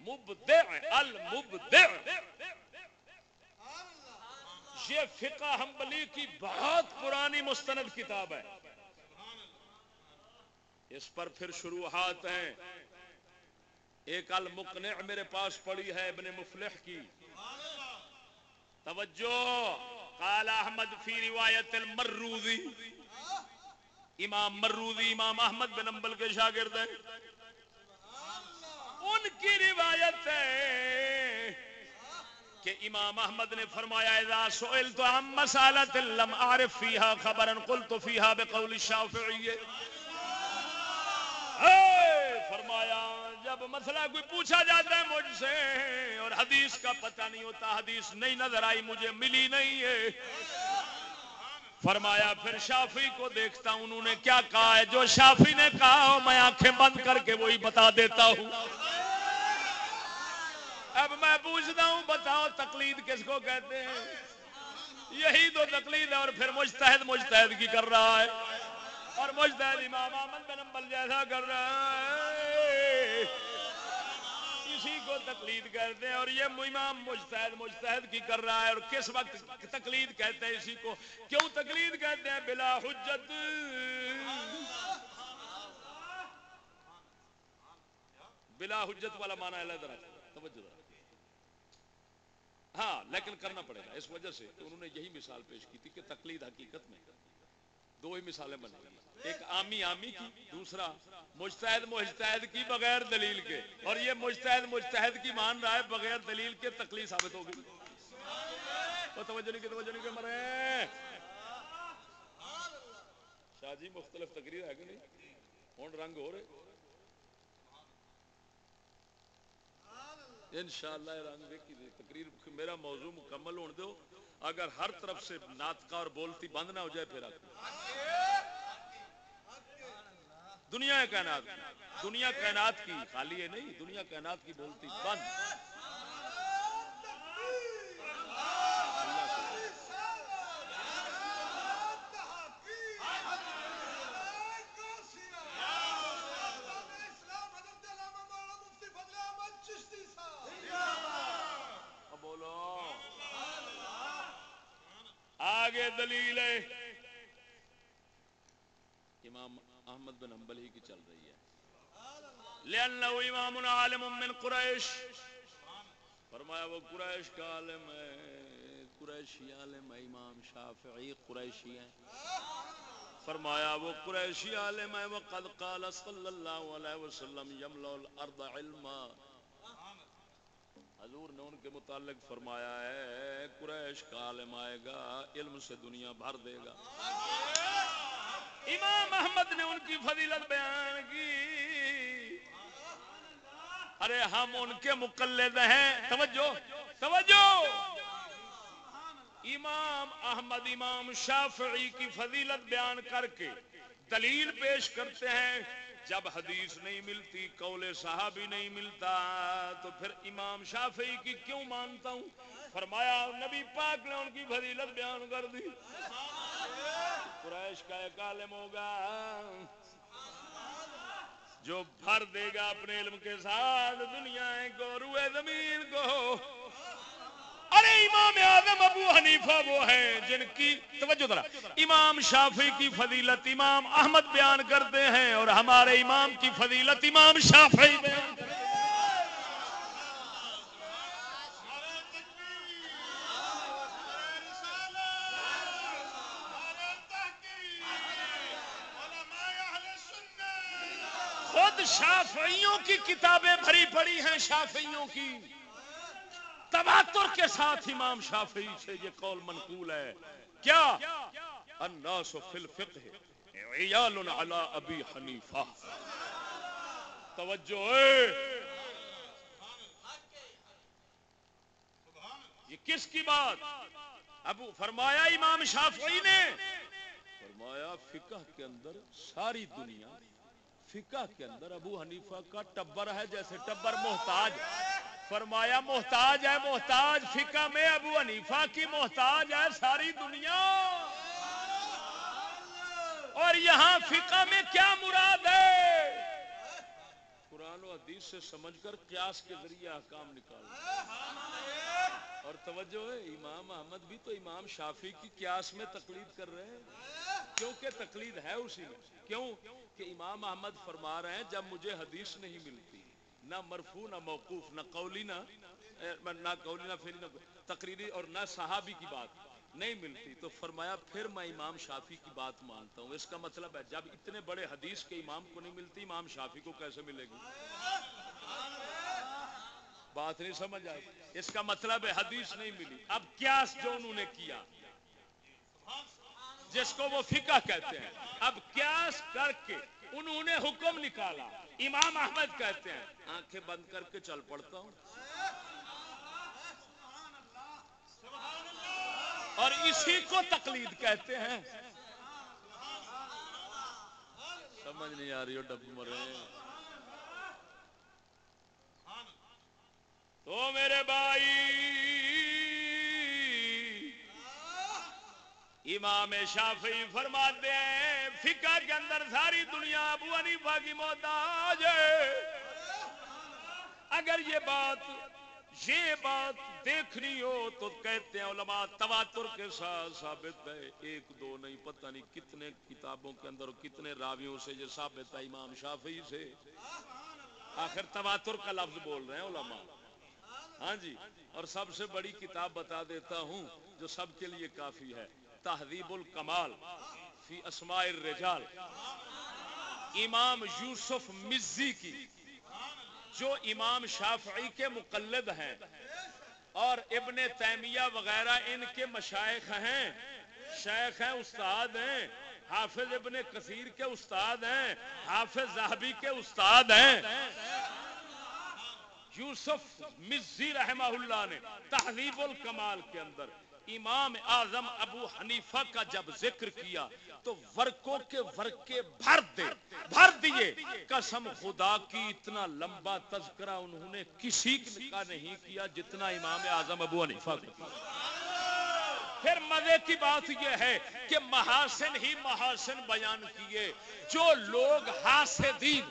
مبدع، المبدع۔ یہ فقہ حنبلی کی بہت پرانی مستند کتاب ہے۔ اس پر پھر شروحات ہیں۔ ایک المقنع میرے پاس پڑی ہے ابن مفلح کی۔ توجہ، قال احمد فی روایت المروزی۔ امام مروزی امام احمد بن امبل کے شاگرد ہیں۔ ان کی روایت ہے کہ امام احمد نے فرمایا، اذا سئلت عن مسالة لم اعرف فيها خبرا قلت فيها بقول الشافعي. فرمایا، جب مسئلہ کوئی پوچھا جاتا ہے مجھ سے اور حدیث کا پتہ نہیں ہوتا، حدیث نہیں نظر آئی، مجھے ملی نہیں ہے۔ فرمایا، پھر شافی کو دیکھتا ہوں، انہوں نے کیا کہا ہے؟ جو شافی نے کہا میں آنکھیں بند کر کے وہی بتا دیتا ہوں۔ اب میں پوچھتا ہوں، بتاؤ تقلید کس کو کہتے ہیں؟ یہی تو تقلید ہے اور پھر مجتہد مجتہد کی کر رہا ہے۔ اور مجتہد امام آمن بن امبل جیسا کر رہا ہے۔ اسی کو تقلید کہتے ہیں اور یہ امام مجتہد مجتہد کی کر رہا ہے اور کس وقت تقلید کہتے ہیں اسی کو؟ کیوں تقلید کہتے ہیں؟ بلا حجت۔ بلا حجت والا مانا ہے ذرا، توجہ ہاں لیکن کرنا پڑے گا، اس وجہ سے انہوں نے یہی مثال پیش کی تھی کہ تقلید حقیقت میں دو ہی مثالیں بنائی ایک آمی آمی کی، دوسرا مجتہد مجتہد کی بغیر دلیل کے۔ اور یہ مجتہد مجتہد کی مان رہا ہے، بغیر دلیل کے تکلیف ثابت ہو گئی توجہ نہیں توجہ نہیں مرے۔ شاہ جی مختلف تقریر ہے کہ نہیں؟ ہوں رنگ ہو رہے۔ انشاءاللہ رنگ دیکھی تقریر میرا موضوع مکمل ہونے دو۔ اگر ہر طرف سے ناطقہ اور بولتی بند نہ ہو جائے پھر آپ دنیا کائنات دنیا کائنات کی، خالی ہے نہیں، دنیا کائنات کی بولتی بند۔ آگے دلیل ہے۔ امام احمد بن حنبل ہی کی چل رہی ہے۔ لأنه امام عالم من قریش۔ فرمایا وہ قریش کا عالم ہے قریشی عالم ہے امام شافعی قریشی ہیں۔ فرمایا وہ قریشی عالم ہے وقد قال صلی اللہ علیہ وسلم یملو الارض علما۔ حضور نے ان کے متعلق فرمایا ہے، قریش کا عالم آئے گا، علم سے دنیا بھر دے گا۔ امام احمد نے ان کی فضیلت بیان کی۔ ارے، ہم ان کے مقلد ہیں۔ توجہ توجہ۔ امام احمد، امام شافعی کی فضیلت بیان کر کے دلیل پیش کرتے ہیں۔ جب حدیث نہیں ملتی، قول صحابی نہیں ملتا، تو پھر امام شافعی کی کیوں مانتا ہوں؟ فرمایا، نبی پاک نے ان کی فضیلت بیان کر دی۔ قریش کا ایک عالم ہوگا، جو بھر دے گا اپنے علم کے ساتھ دنیا کو، روئے زمین کو۔ ارے امام اعظم ابو حنیفہ وہ ہیں جن کی توجہ ذرا، امام شافی کی فضیلت امام احمد بیان کرتے ہیں اور ہمارے امام کی فضیلت امام شافی بیان کرتے ہیں۔ خود شافعیوں کی کتابیں بھری پڑی ہیں، شافعیوں کی۔ تباتر کے ساتھ امام شافعی سے یہ قول منقول ہے۔ کیا؟ الناس فی الفقہ عیال علی ابی حنیفہ۔ توجہ، اے! یہ کس کی بات؟ ابو، فرمایا امام شافعی نے۔ فرمایا فقہ کے اندر ساری دنیا، فقہ کے اندر ابو حنیفہ کا ٹبر ہے، جیسے ٹبر محتاج۔ فرمایا، محتاج ہے، محتاج فقہ میں ابو حنیفہ کی محتاج ہے ساری دنیا. اور یہاں فقہ میں کیا مراد ہے؟ قرآن و حدیث سے سمجھ کر قیاس کے ذریعے احکام نکال۔ اور توجہ ہے، امام احمد بھی تو امام شافی کی قیاس میں تقلید کر رہے ہیں۔ کیونکہ تقلید ہے اسی میں۔ کیوں؟ کہ امام احمد فرما رہے ہیں، جب مجھے حدیث نہیں ملتی۔ نہ مرفو نہ موقوف، نہ قولی، نہ نہ قولی، نہ پھر نہ تقریری اور نہ صحابی کی بات نہیں ملتی۔ تو فرمایا، پھر میں امام شافی کی بات مانتا ہوں۔ اس کا مطلب ہے، جب اتنے بڑے حدیث کے امام کو نہیں ملتی، امام شافی کو کیسے ملے گی؟ بات نہیں سمجھ آئی۔ اس کا مطلب ہے، حدیث نہیں ملی۔ اب کیا جو انہوں نے کیا، جس کو وہ فقہ کہتے ہیں، اب کیاس کر کے انہوں نے حکم نکالا۔ امام احمد کہتے ہیں۔ آنکھیں بند کر کے چل پڑتا ہوں۔ اور اسی کو تقلید کہتے ہیں۔ سمجھ نہیں آ رہی ہو، ڈب مرے تو میرے بھائی امام شافعی فرماتے ہیں، فقہ کے اندر ساری دنیا ابو حنیفہ کی محتاج ہے۔ اگر یہ بات یہ بات دیکھنی ہو تو کہتے ہیں علماء تواتر کے ساتھ ثابت ہے۔ ایک دو نہیں، پتہ نہیں کتنے کتابوں کے اندر کتنے راویوں سے یہ ثابت ہے امام شافعی سے۔ آخر تواتر کا لفظ بول رہے ہیں علماء۔ ہاں جی اور سب سے بڑی کتاب بتا دیتا ہوں جو سب کے لیے کافی ہے۔ تہذیب الکمال فی اسماء الرجال۔ امام یوسف مزی کی، جو امام شافعی کے مقلد ہیں اور ابن تیمیہ وغیرہ ان کے مشائق ہیں، شیخ ہیں، استاد ہیں۔ حافظ ابن کثیر کے استاد ہیں، حافظ زہبی کے استاد ہیں۔ یوسف مزی رحمہ اللہ نے تہذیب الکمال کے اندر امام اعظم ابو حنیفہ کا جب ذکر کیا تو ورکوں کے ورکے بھر دے، بھر دیے۔ قسم خدا کی، اتنا لمبا تذکرہ انہوں نے کسی کا نہیں کیا جتنا امام اعظم ابو حنیفہ کا پھر مزے کی بات یہ ہے کہ محاسن ہی محاسن بیان کیے۔ جو لوگ حاسدین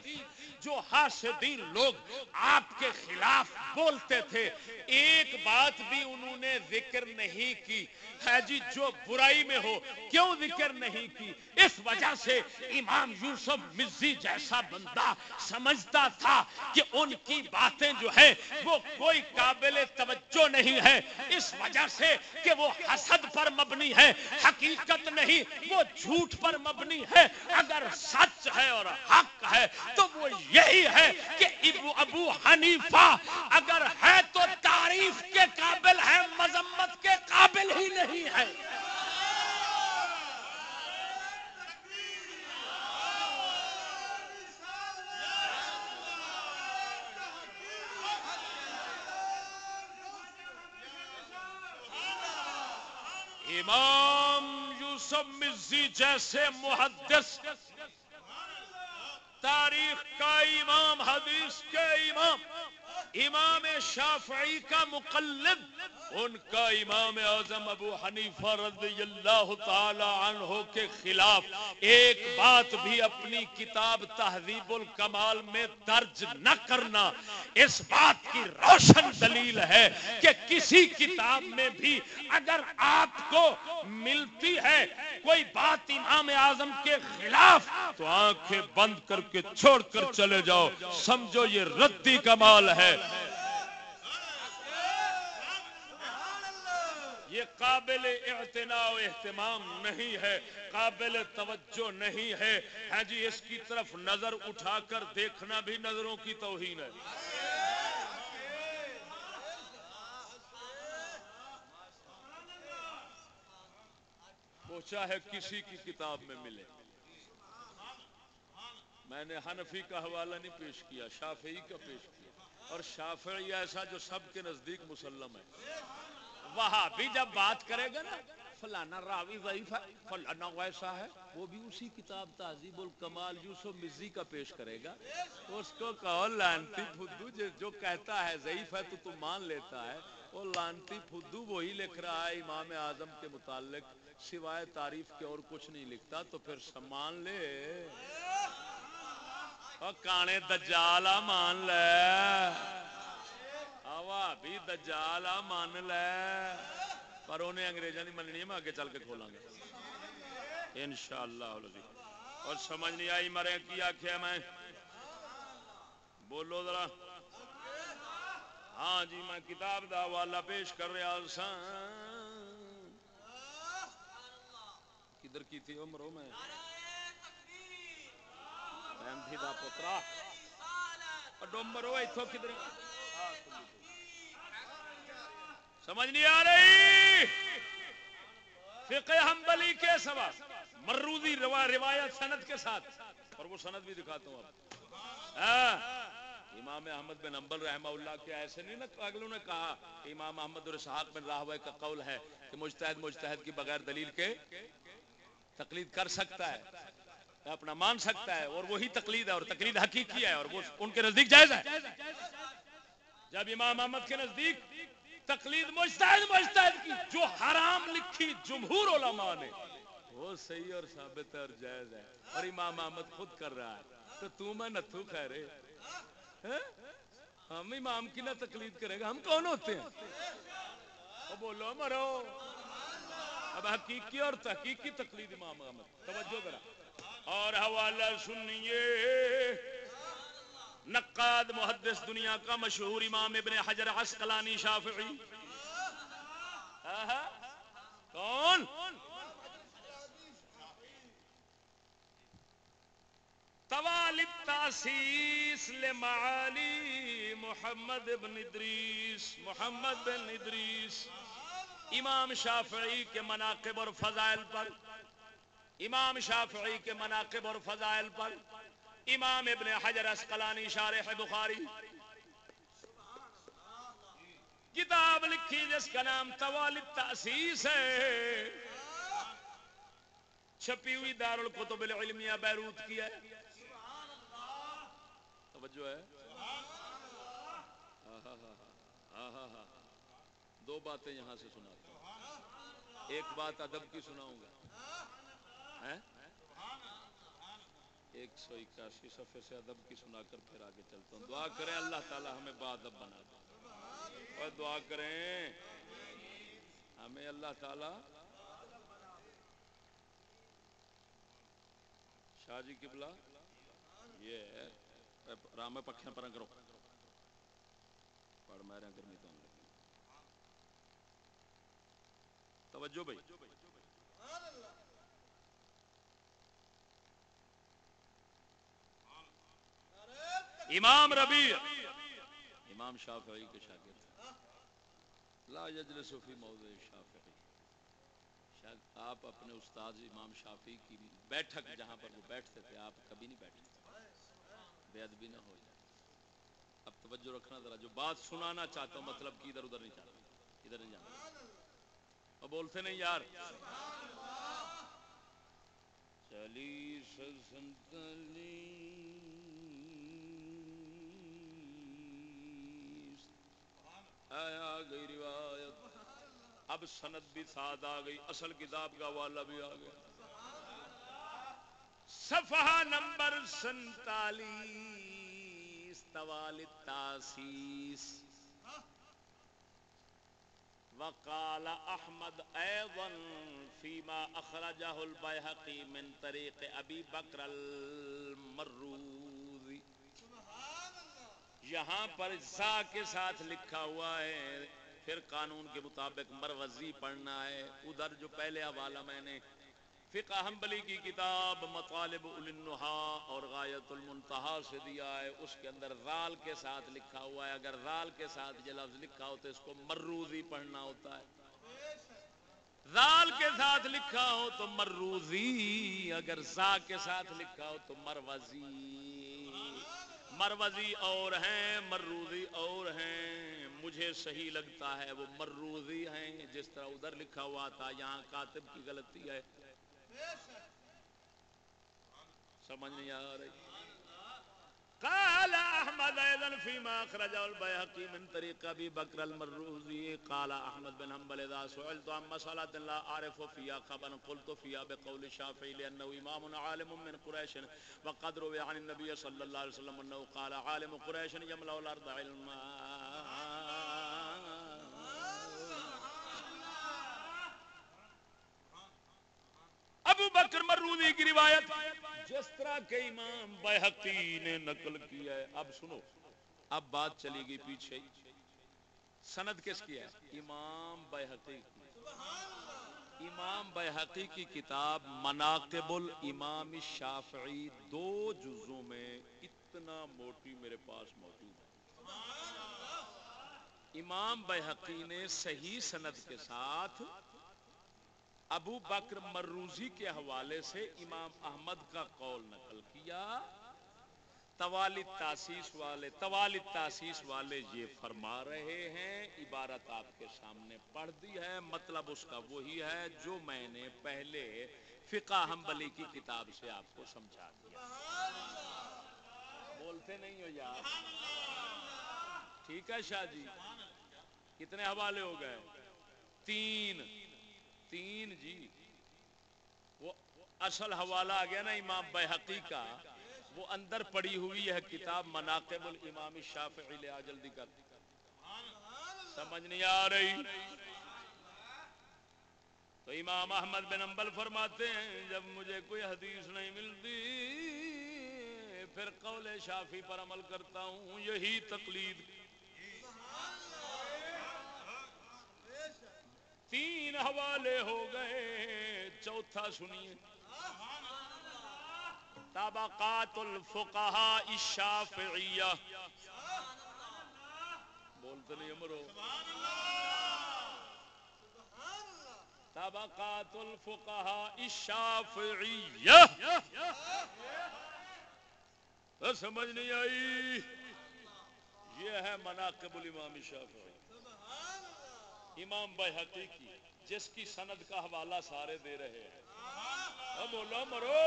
جو حاسدین لوگ آپ کے خلاف بولتے تھے، ایک بات بھی انہوں نے ذکر نہیں کی۔ ہے جی جو برائی میں ہو، کیوں ذکر نہیں کی؟ اس وجہ سے امام یوسف مزی جیسا بندہ سمجھتا تھا کہ ان کی باتیں جو ہے وہ کوئی قابل توجہ نہیں ہے۔ اس وجہ سے کہ وہ حسد پر مبنی ہے، حقیقت نہیں، وہ جھوٹ پر مبنی ہے۔ اگر سچ ہے اور حق ہے، تو وہ یہی ہے کہ ابو حنیفہ اگر ہے تو تعریف کے قابل ہے، مذمت کے قابل ہی نہیں ہے۔ امام یوسف مزی جیسے محدث تاریخ کا امام حدیث کے امام امام شافعی کا مقلد ان کا امام اعظم ابو حنیفہ رضی اللہ تعالی عنہ کے خلاف ایک بات بھی اپنی کتاب تہذیب الکمال میں درج نہ کرنا۔ اس بات کی روشن دلیل ہے کہ کسی کتاب میں بھی اگر آپ کو ملتی ہے کوئی بات امام اعظم کے خلاف تو آنکھیں بند کر کے چھوڑ کر چلے جاؤ۔ سمجھو یہ ردی کمال ہے۔ یہ قابل اعتناء و اہتمام نہیں ہے، قابل توجہ نہیں ہے۔ ہاں جی اس کی طرف نظر اٹھا کر دیکھنا بھی نظروں کی توہین ہے۔ وہ چاہے کسی کی کتاب میں ملے۔ میں نے حنفی کا حوالہ نہیں پیش کیا، شافعی کا پیش کیا۔ اور شافعی ایسا جو سب کے نزدیک مسلم ہے۔ وہاں بھی جب بات کرے گا نا، فلانا راوی ضعیف ہے، فلانا ویسا ہے، وہ بھی اسی کتاب تہذیب الکمال یوسف مزی کا پیش کرے گا۔ اس کو کہو، لانتی فدو جو کہتا ہے ضعیف ہے تو تو مان لیتا ہے۔ وہ لانتی فدو وہی لکھ رہا ہے، امام اعظم کے متعلق، سوائے تعریف کے اور کچھ نہیں لکھتا، تو پھر سمان لے۔ اور کانے دجالا مان لے۔ ہوا بھی دجالا مان لے۔ پر انہیں انگریزوں کی مننی ہے، میں آگے چل کے کھولاں گا۔ انشاءاللہ اور سمجھ نہیں آئی مرے، کی آخیا میں؟ بولو ذرا۔ ہاں جی میں کتاب دا حوالہ پیش کر رہا سا کدھر کی تھی عمرو میں۔ دا پترا۔ ڈومبرو اتو کدھر؟ ہاں، سمجھ نہیں آ رہی؟ فقہ حنبلی کے سوا مرودی روایت سند کے ساتھ، اور وہ سند بھی دکھاتا ہوں آپ ہاں، امام احمد بن امبل رحمہ اللہ کے ایسے نہیں نا، اگلوں نے کہا کہ امام احمد اور اسحاق بن راہوے کا قول ہے کہ مجتہد مجتہد کی بغیر دلیل کے تقلید کر سکتا ہے، اپنا مان سکتا ہے، اور وہی تقلید ہے، اور تقلید حقیقی ہے، اور وہ ان کے نزدیک جائز ہے۔ جب امام احمد کے نزدیک تقلید مجتہد مجتہد کی، جو حرام لکھی جمہور علماء نے۔ وہ صحیح اور ثابت ہے اور جائز ہے۔ اور امام احمد خود کر رہا ہے۔ تو تو میں نتھو خیرے ہاں؟ ہم امام کی نہ تقلید کرے گا۔ ہم کون ہوتے ہیں؟ بولو مرو۔ اب حقیقی اور تحقیقی تقلید امام احمد۔ توجہ کرا اور حوالہ سنیے۔ نقاد محدث دنیا کا مشہور امام ابن حجر عسقلانی شافعی۔ کون؟ طوال تاسیس لمعالی محمد ابن ادریس، محمد بن ادریس۔ امام شافعی کے مناقب اور فضائل پر۔ امام شافعی کے مناقب اور فضائل پر۔ امام ابن حجر اسقلانی شارح بخاری۔ کتاب لکھی جس کا نام طوالد تاسیس ہے۔ چھپی ہوئی دار القتب العلمیہ بیروت کی ہے۔ توجہ ہے۔ دو باتیں یہاں سے سناتا ہوں۔ ایک بات ادب کی سناؤں گا۔ ایک سو اکاسی صفحے سے ادب کی سنا کر پھر آگے چلتا ہوں۔ دعا کریں اللہ تعالی ہمیں بادب بنا دے۔ اور دعا کریں ہمیں اللہ تعالی شاہ جی قبلہ یہ رام پکھیاں پر کرو پڑھ میرے گرمی تو توجہ بھائی۔ امام ربی امام شافعی کے شاگرد لا یجلس فی موضع شافعی. آپ اپنے استاد امام شافعی کی بیٹھک جہاں پر وہ بیٹھتے تھے، آپ کبھی نہیں بیٹھتے بے ادبی نہ ہو جائے. اب توجہ رکھنا ذرا، جو بات سنانا چاہتا ہوں مطلب کہ ادھر ادھر نہیں چاہتا. ادھر نہیں جانا. اور بولتے نہیں یار. چلی سنتلی آیا گئی روایت۔ اب سند بھی ساتھ آ گئی، اصل کتاب کا والا بھی آ گیا۔ صفحہ نمبر سنتالیس توال تاسیس وقال احمد ايضا فيما اخرجه البيهقي من طريق ابي بكر المروذي یہاں پر زا کے ساتھ لکھا ہوا ہے، پھر قانون کے مطابق مروزی پڑھنا ہے۔ ادھر جو پہلے حوالہ میں نے، فقہ حنبلی کی کتاب مطالب النحا اور غایت المنتہا سے دیا ہے، اس کے اندر رال کے ساتھ لکھا ہوا ہے۔ اگر رال کے ساتھ یہ لفظ لکھا ہوتا ہے، اس کو مروزی پڑھنا ہوتا ہے۔ رال کے ساتھ لکھا ہو تو مروزی، اگر زا کے ساتھ لکھا ہو تو مروزی۔ مروزی اور ہیں، مروزی اور ہیں۔ مجھے صحیح لگتا ہے وہ مروزی ہیں۔ جس طرح ادھر لکھا ہوا تھا، یہاں کاتب کی غلطی ہے۔ سمجھ نہیں آ رہی۔ قال احمد ايضا فيما اخرجه البيهقي من طريق ابي بكر المروزي قال احمد بن حنبل اذا سئلت عن مساله لا اعرف فيها خبرا قلت فيها بقول الشافعي لانه امام عالم من قريش وقد روي عن النبي صلى الله عليه وسلم انه قال عالم قريش يملا الارض علما. ابو بکر مرودی کی روایت جس طرح کے امام بحقی نے نقل کیا ہے، اب سنو، اب بات چلی گئی پیچھے۔ سند کس کی ہے؟ امام بحقی کی۔ امام بحقی کی کتاب مناقب الامام شافعی دو جزوں میں اتنا موٹی میرے پاس موجود ہے۔ امام بحقی نے صحیح سند کے ساتھ ابو بکر مروزی کے حوالے سے امام احمد کا قول نقل کیا۔ توالد تاسیس والے توالد تاسیس والے یہ فرما رہے ہیں، عبارت آپ کے سامنے پڑھ دی ہے مطلب اس کا وہی ہے جو میں نے پہلے فقہ حنبلی کی کتاب سے آپ کو سمجھا دیا۔ بولتے نہیں ہو یار۔ ٹھیک ہے شاہ جی۔ کتنے حوالے ہو گئے؟ تین۔ تین جی وہ اصل حوالہ آ گیا نا امام بحقی کا، وہ اندر پڑی ہوئی ہے کتاب مناقب الامام شافعی لے جلدی کر۔ سمجھ نہیں آ رہی؟ تو امام احمد بن امبل فرماتے ہیں، جب مجھے کوئی حدیث نہیں ملتی، پھر قول شافی پر عمل کرتا ہوں، یہی تقلید تین حوالے ہو گئے۔ چوتھا سنیے۔ طبقات الفقہاء الشافعیہ۔ بولتے نہیں امرو طبقات الفقہاء الشافعیہ۔ سمجھ نہیں آئی۔ یہ ہے مناقب الامام شافعی۔ امام بحقی کی۔ جس کی سند کا حوالہ سارے دے رہے ہیں۔ ہاں، بولو، مرو۔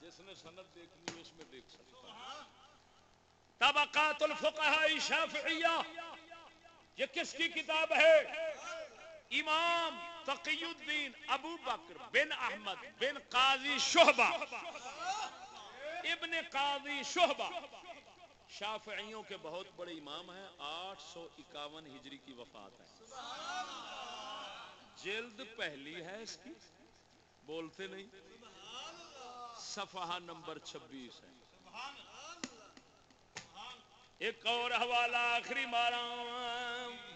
جس نے سند دیکھنی اس میں دیکھ سکتا طبقات الفقہاء شافعیہ، یہ کس کی کتاب ہے؟ امام تقی الدین ابو بکر بن احمد بن قاضی شہبہ ابن قاضی شہبہ شافعیوں کے بہت بڑے امام ہیں، آٹھ سو اکاون ہجری کی وفات ہے جلد پہلی ہے اس کی، بولتے نہیں۔ صفحہ نمبر چھبیس ہے۔ ایک اور حوالہ آخری مارا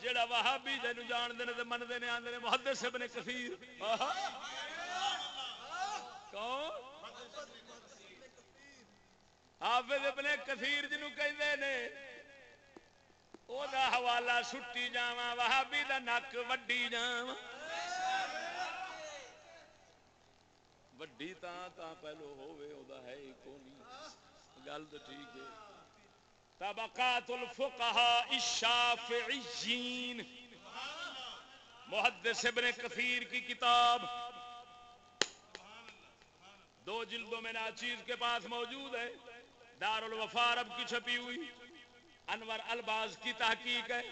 جڑا وہابی جنو جان دے تے من دے نے آندے نے محدث ابن کثیر۔ کون؟ حافظ ابن کثیر جنو کہندے نے او دا حوالہ سٹی جاواں، وہابی دا نک وڈی جاواں۔ وڈی تا تا پہلو ہوے او دا ہے ہی کونی۔ گل تو ٹھیک ہے۔ طبقات الفقهاء الشافعیین۔ محدث ابن کثیر کی کتاب۔ دو جلدوں میں ناچیز کے پاس موجود ہے۔ دار الوفا عرب کی چھپی ہوئی۔ انور الباز کی تحقیق ہے۔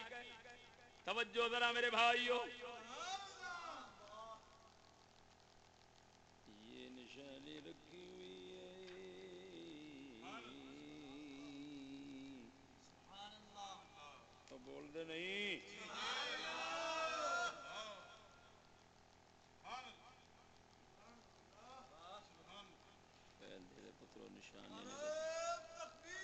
توجہ ذرا میرے بھائیو۔ یہ نشانی رکھی ہوئی ہے۔ تو بول دے نہیں تیرے پترو نشانی نہیں رکھی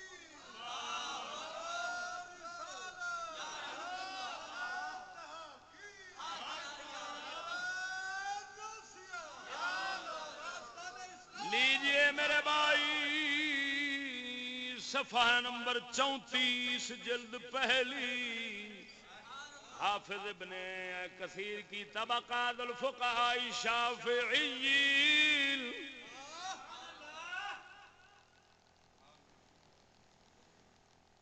لیجیے میرے بھائی صفحہ نمبر چونتیس، جلد پہلی۔ حافظ ابن کثیر کی طبقات الفقہاء شافعیین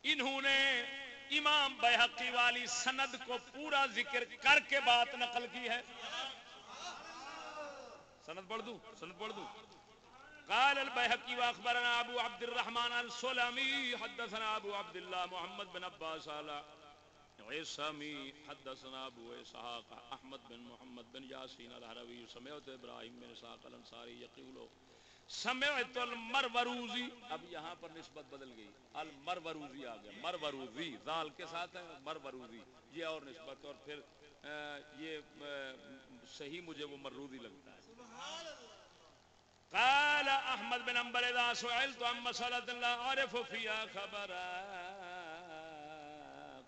انہوں نے امام بحقی والی سند کو پورا ذکر کر کے بات نقل کی ہے۔ سند پڑھ دوں، سند پڑھ دوں۔ قال البيهقي واخبرنا ابو عبد الرحمن السلمي حدثنا ابو عبد الله محمد بن عباس على عيسامي حدثنا ابو اسحاق احمد بن محمد بن ياسين الهروي، سمعت ابراهيم بن اسحاق الانصاري يقول، سمعت المروزی اب یہاں پر نسبت بدل گئی، المروزی آ گیا، مروزی، ذال کے ساتھ ہے مروزی، یہ اور نسبت اور پھر یہ صحیح مجھے وہ مروزی لگتا ہے۔ قال احمد بن انبر اذا سئلت عن مساله لا اعرف فيها خبرا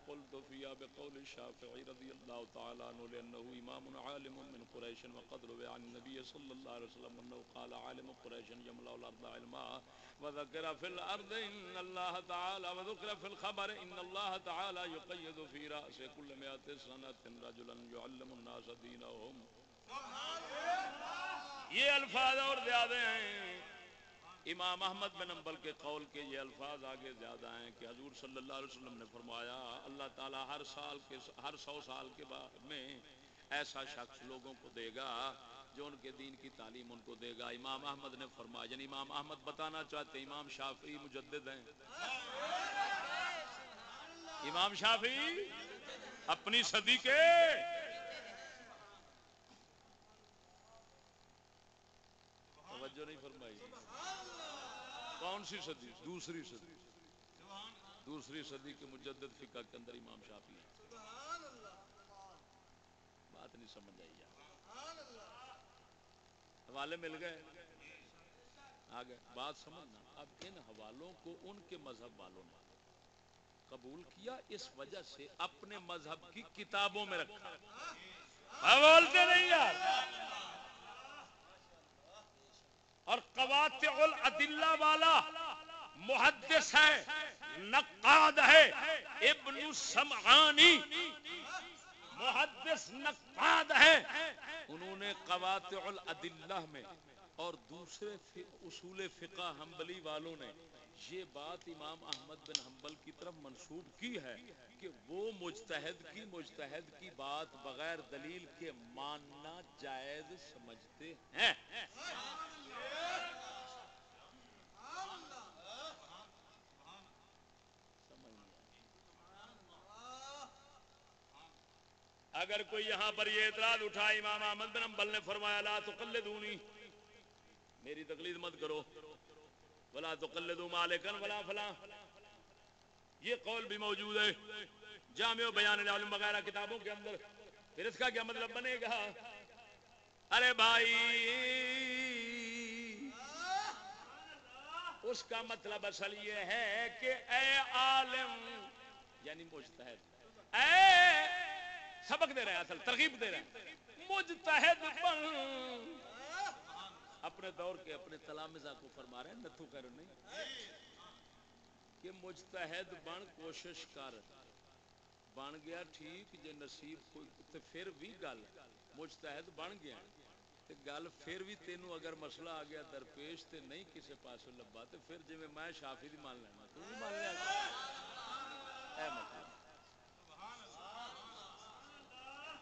قلت فيها بقول الشافعي رضي الله تعالى عنه لانه امام عالم من قريش وقد روى عن النبي صلى الله عليه وسلم انه قال عالم قريش يملا الارض علما وذكر في الارض ان الله تعالى وذكر في الخبر ان الله تعالى يقيد في راس كل مئة سنه رجلا يعلم الناس دينهم. سبحان الله! یہ الفاظ اور زیادہ ہیں۔ امام احمد بن امبل کے قول کے یہ الفاظ آگے زیادہ ہیں کہ حضور صلی اللہ علیہ وسلم نے فرمایا، اللہ تعالیٰ ہر سال کے ہر سو سال کے بعد میں ایسا شخص لوگوں کو دے گا جو ان کے دین کی تعلیم ان کو دے گا۔ امام احمد نے فرمایا یعنی امام احمد بتانا چاہتے امام شافعی مجدد ہیں۔ امام شافعی اپنی صدی کے توجہ نہیں فرمائی۔ کون سی صدی؟ دوسری صدی۔ دوسری صدی کے مجدد فقہ کے اندر امام شافی ہے بات نہیں سمجھ آئی یار۔ حوالے مل گئے؟ آگے بات سمجھنا۔ اب ان حوالوں کو ان کے مذہب والوں نے قبول کیا، اس وجہ سے اپنے مذہب کی کتابوں میں رکھا۔ بولتے نہیں یار۔ اور قواطع العدلہ والا محدث ہے، نقاد ہے، ابن سمعانی محدث نقاد ہے۔ انہوں نے قواطع العدلہ میں اور دوسرے اصول فقہ حنبلی والوں نے یہ بات امام احمد بن حنبل کی طرف منسوب کی ہے کہ وہ مجتہد کی مجتہد کی بات بغیر دلیل کے ماننا جائز سمجھتے ہیں۔ اگر کوئی یہاں پر یہ اعتراض اٹھا امام احمد بن امبل نے فرمایا، لا تقلدونی، میری تقلید مت کرو، ولا تقلدوا مالکن ولا فلاں۔ یہ قول بھی موجود ہے، جامع بیان العلم وغیرہ کتابوں کے اندر۔ پھر اس کا کیا مطلب بنے گا؟ ارے بھائی اس کا مطلب اصل یہ ہے کہ اے عالم یعنی مجتہد، اے سبق دے رہے ہیں اصل، ترغیب دے رہے ہیں۔ مجتہد بن۔ اپنے دور کے اپنے تلامزہ کو فرما رہے ہیں، نتھو کر نہیں۔ کہ مجتہد بن، کوشش کر۔ بن گیا ٹھیک، جے نصیب کوئی، تے پھر بھی گل۔ مجتہد بن گیا۔ تے گل پھر بھی تینوں اگر مسئلہ آ گیا درپیش تے نہیں کسی پاس لبا تے پھر جی میں شافی دی مان لینا، تو بھی مان لیا۔ اے مطلب۔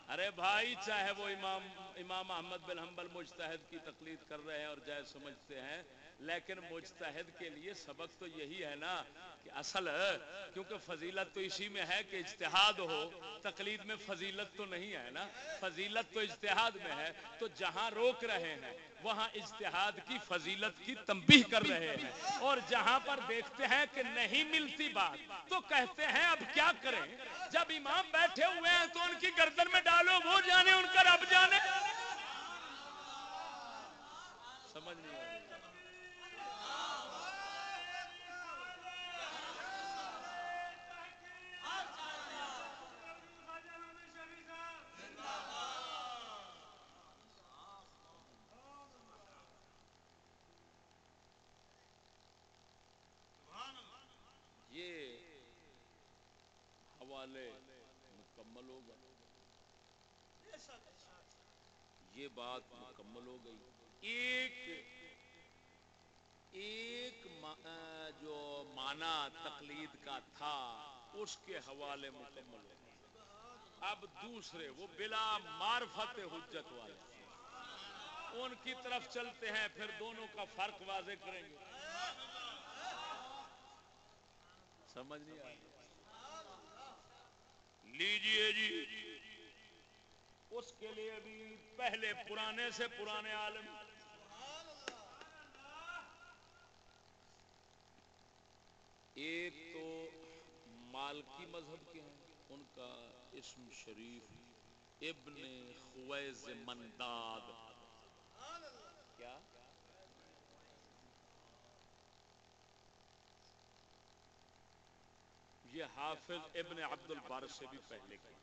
ارے بھائی، چاہے وہ امام امام احمد بن حنبل مجتہد کی تقلید کر رہے ہیں اور جائز سمجھتے ہیں لیکن مجتہد کے لیے سبق تو یہی ہے نا کہ اصل، کیونکہ فضیلت تو اسی میں ہے کہ اجتہاد ہو، تقلید میں فضیلت تو نہیں ہے نا۔ فضیلت تو اجتہاد میں ہے، تو جہاں روک رہے ہیں، وہاں اجتہاد کی فضیلت کی تنبیہ کر رہے ہیں۔ اور جہاں پر دیکھتے ہیں کہ نہیں ملتی بات، تو کہتے ہیں اب کیا کریں؟ جب امام بیٹھے ہوئے ہیں تو ان کی گردن میں ڈالو، وہ جانے، ان کا رب جانے۔ سمجھ نہیں آ حوالے مکمل ہو گئے یہ بات مکمل ہو گئی۔ ایک ایک جو مانا تقلید کا تھا، اس کے حوالے مکمل ہو اب دوسرے، وہ بلا معرفت حجت والے۔ ان کی طرف چلتے ہیں، پھر دونوں کا فرق واضح کریں گے۔ سمجھ نہیں آئی لیجیے جی۔ اس کے لیے بھی پہلے پرانے سے پرانے عالم۔ ایک تو مالکی مذہب کے ہیں، ان کا اسم شریف ابن خویز منداد۔ کیا؟ یہ حافظ ابن عبد البر سے بھی پہلے کی۔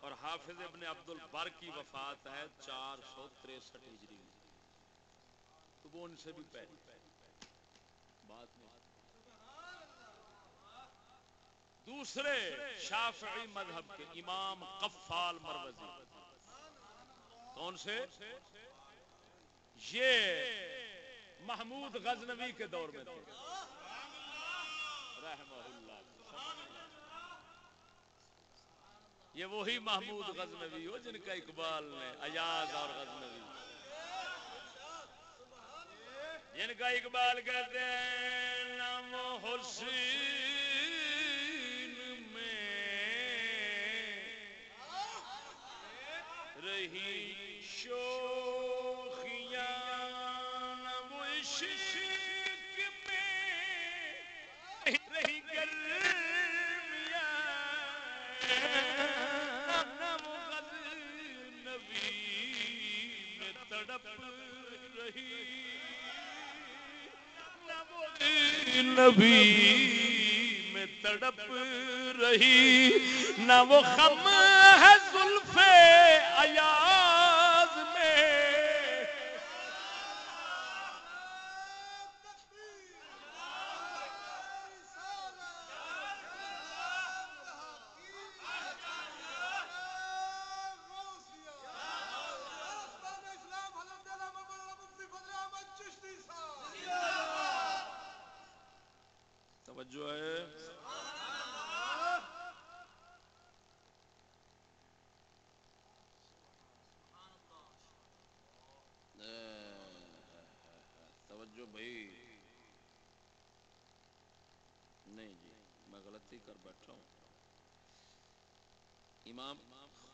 اور حافظ ابن عبد البر کی وفات ہے چار سو تریسٹھ ہجری تو وہ ان سے بھی پہلے۔ بات نہیں دوسرے شافعی مذہب کے امام قفال مروزی۔ کون سے؟ یہ محمود غزنوی کے دور میں تھے۔ رحمہ اللہ. یہ وہی محمود غزنوی ہو جن کا اقبال نے ایاز اور غزنوی. جن کا اقبال کہتے ہیں، نام حسین میں رہی شوخیاں رہی۔ نبی میں تڑپ رہی نہ وہ خم ہے زلفے آیا میں توجہ ہے توجہ بھائی نہیں جی میں غلطی کر بیٹھا ہوں امام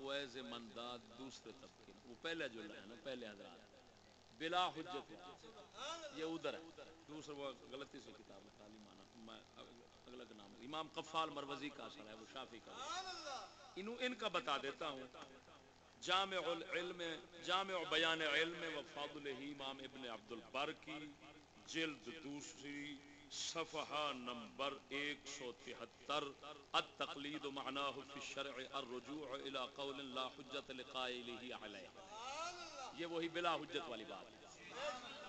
خویز منداد دوسرے طبقے وہ پہلے جو ہے نا پہلے حضرات۔ بلا حجت یہ ادھر ہے۔ دوسرا وہ غلطی سے کتاب تعلیم آنا۔ اگلا کا نام امام قفال مروزی کا اثر ہے، وہ شافی کا۔ انہوں ان کا بتا دیتا ہوں۔ جامع العلم، جامع بیان علم و فاضل ہی امام ابن عبد البر کی جلد دوسری صفحہ نمبر ایک سو تہتر التقلید معناہ فی الشرع الرجوع الى قول لا حجت لقائلہ علیہ۔ یہ وہی بلا حجت والی بات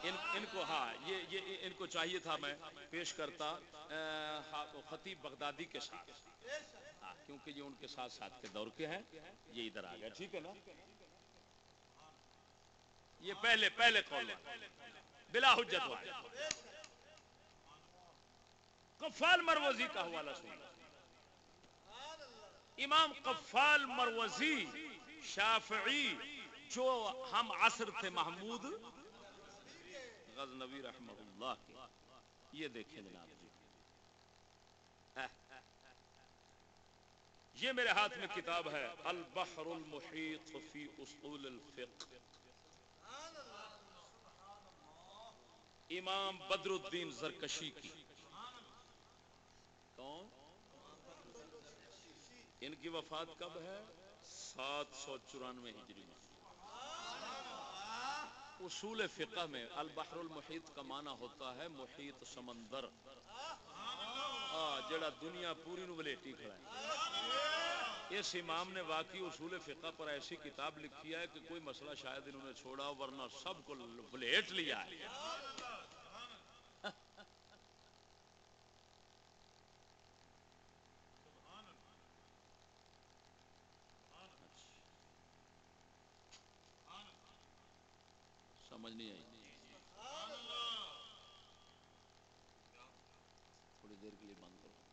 ان, ان کو ہاں یہ, یہ ان کو چاہیے تھا میں پیش کرتا ہاں، خطیب بغدادی کے ساتھ۔ ہاں کیونکہ یہ ان کے ساتھ ساتھ کے دور کے ہیں یہ ادھر آ گیا ٹھیک ہے نا؟ یہ پہلے پہلے قول بلا حجت والا قفال مروزی کا حوالہ سننا امام قفال مروزی، شافعی، جو ہم عصر تھے محمود، غزنوی رحمہ اللہ کے۔ یہ دیکھیں جناب جی۔ یہ میرے ہاتھ میں کتاب ہے، البحر المحیط فی اصول الفقہ۔ امام بدر الدین زرکشی کی کون ان کی وفات کب ہے؟ سات سو چورانوے ہجری میں۔ اصول فقہ میں البحر المحیط کا معنی ہوتا ہے محیط سمندر۔ جڑا دنیا پوری نو کھڑا ہے۔ اس امام نے واقعی اصول فقہ پر ایسی کتاب لکھی ہے کہ کوئی مسئلہ شاید انہوں نے چھوڑا ورنہ سب کو ولیٹ لیا ہے سمجھ نہیں آئی تھوڑی دیر کے لیے بند کرو۔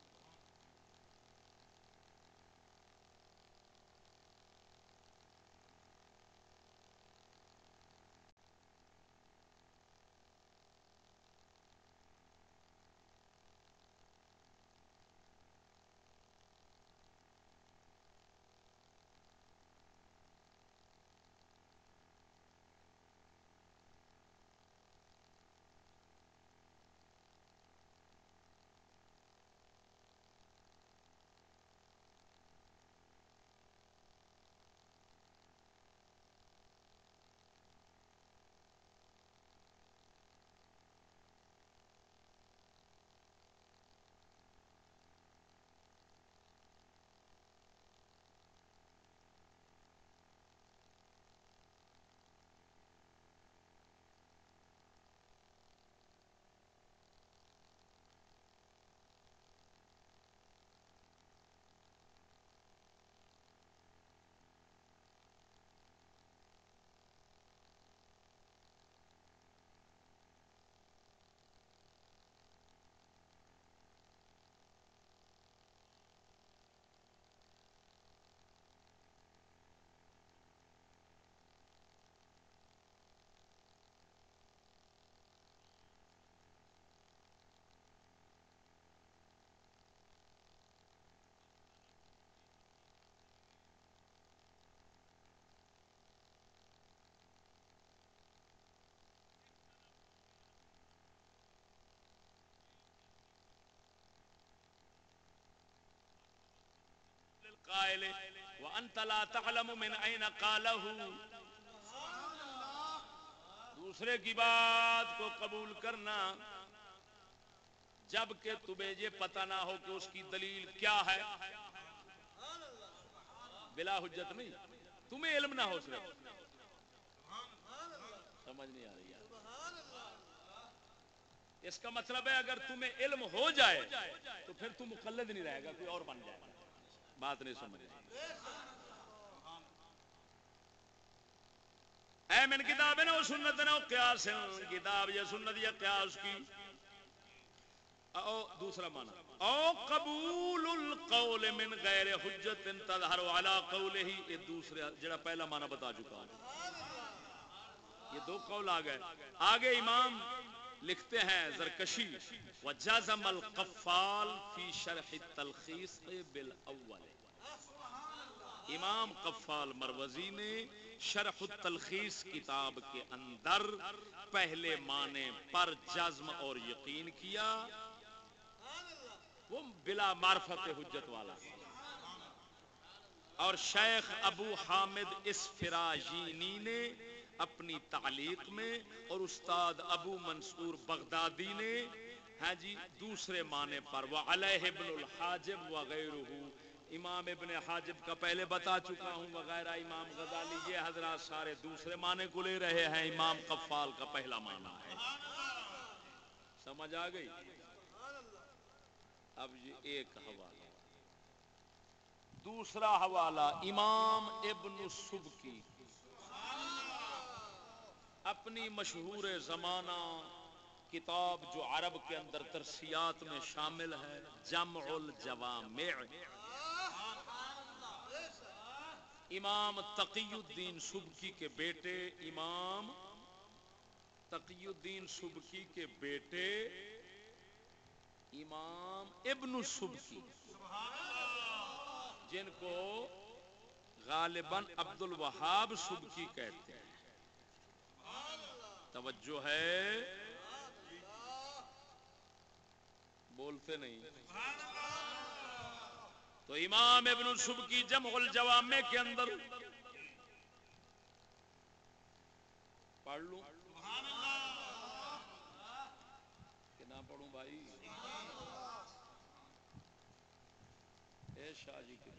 القائل وانت لا تعلم من اين قاله۔ دوسرے کی بات کو قبول کرنا، جبکہ تمہیں یہ پتہ نہ ہو کہ اس کی دلیل کیا ہے۔ بلا حجت نہیں، تمہیں علم نہ ہو صرف۔ سمجھ نہیں آ رہی اس کا مطلب ہے اگر تمہیں علم ہو جائے، تو پھر تم مقلد نہیں رہے گا، کوئی اور بن جائے۔ گا بات نہیں سمجھ اے من کتاب ہے نا، وہ سنت نا قیاس ہے۔ کتاب یا سنت یا قیاس کی۔ او دوسرا معنی۔ او قبول القول من غیر حجت تظہر علی قوله۔ یہ دوسرا، جڑا پہلا معنی بتا چکا ہوں۔ یہ دو قول آ گئے۔ آگے امام لکھتے ہیں زرکشی وجازم القفال فی شرح التلخیص بالاول امام قفال مروزی نے شرح التلخیص کتاب کے اندر پہلے معنی پر جزم اور یقین کیا۔ وہ بلا معرفت حجت والا۔ اور شیخ ابو حامد اسفراجینی نے اپنی تعلیق میں اور استاد ابو منصور بغدادی نے ہاں جی دوسرے معنی پر وہ علیہ ابن الحاجب وغیرہ، امام ابن حاجب کا پہلے بتا چکا ہوں، وغیرہ امام غزالی، یہ حضرات سارے دوسرے معنی کو لے رہے ہیں، امام قفال کا پہلا معنی ہے۔ سمجھ آ گئی؟ اب یہ ایک حوالہ۔ دوسرا حوالہ، امام ابن سبکی۔ اپنی مشہور زمانہ کتاب جو عرب کے اندر ترسیات میں شامل ہے، جمع الجوامع۔ امام تقی الدین سبکی کے بیٹے، امام تقی الدین سبکی کے بیٹے، امام ابن سبکی جن کو غالباً عبد الوہاب سبکی کہتے ہیں۔ توجہ ہے؟ بولتے نہیں۔ تو امام ابن الصب کی جمع الجوامع کے اندر پڑھ لوں۔ کہ نہ پڑھوں بھائی۔ اے شاہ جی کے۔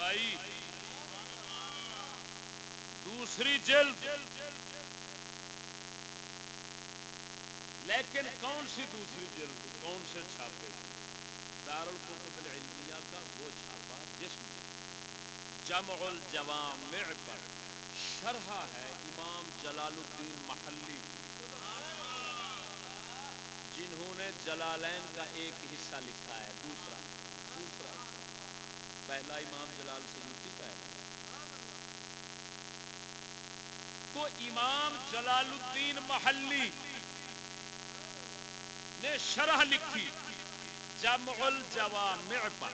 بھائی۔ دوسری جلد۔ لیکن کون سی دوسری جلد؟ کون سے چھاپے؟ دار القطب العلمیہ کا وہ چھاپا جس میں جمع الجوامع پر شرح ہے امام جلال الدین محلی۔ جنہوں نے جلالین کا ایک حصہ لکھا ہے دوسرا دوسرا۔ پہلا امام جلال سیوتی کا ہے تو امام جلال الدین محلی نے شرح لکھی جمع الجوامع پر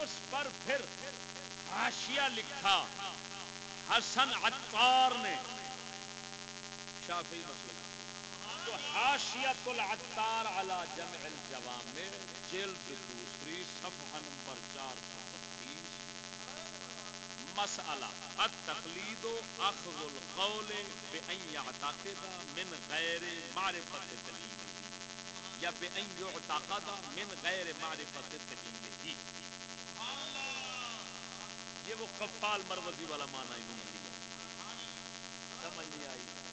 اس پر پھر حاشیہ لکھا، حسن عطار نے۔ شافی مسلم تو حاشیت العطار علی جمع الجوامع، جلد دوسری، صفحہ نمبر چار سو بتیس مسئلہ، التقلید اخذ القول بان يعتقد من غیر معرفت دلیل یا بان يعتقد من غیر معرفت دلیل یہ وہ قفال مروزی والا معنی انہوں نے دیا۔ سمجھ نہیں آئی۔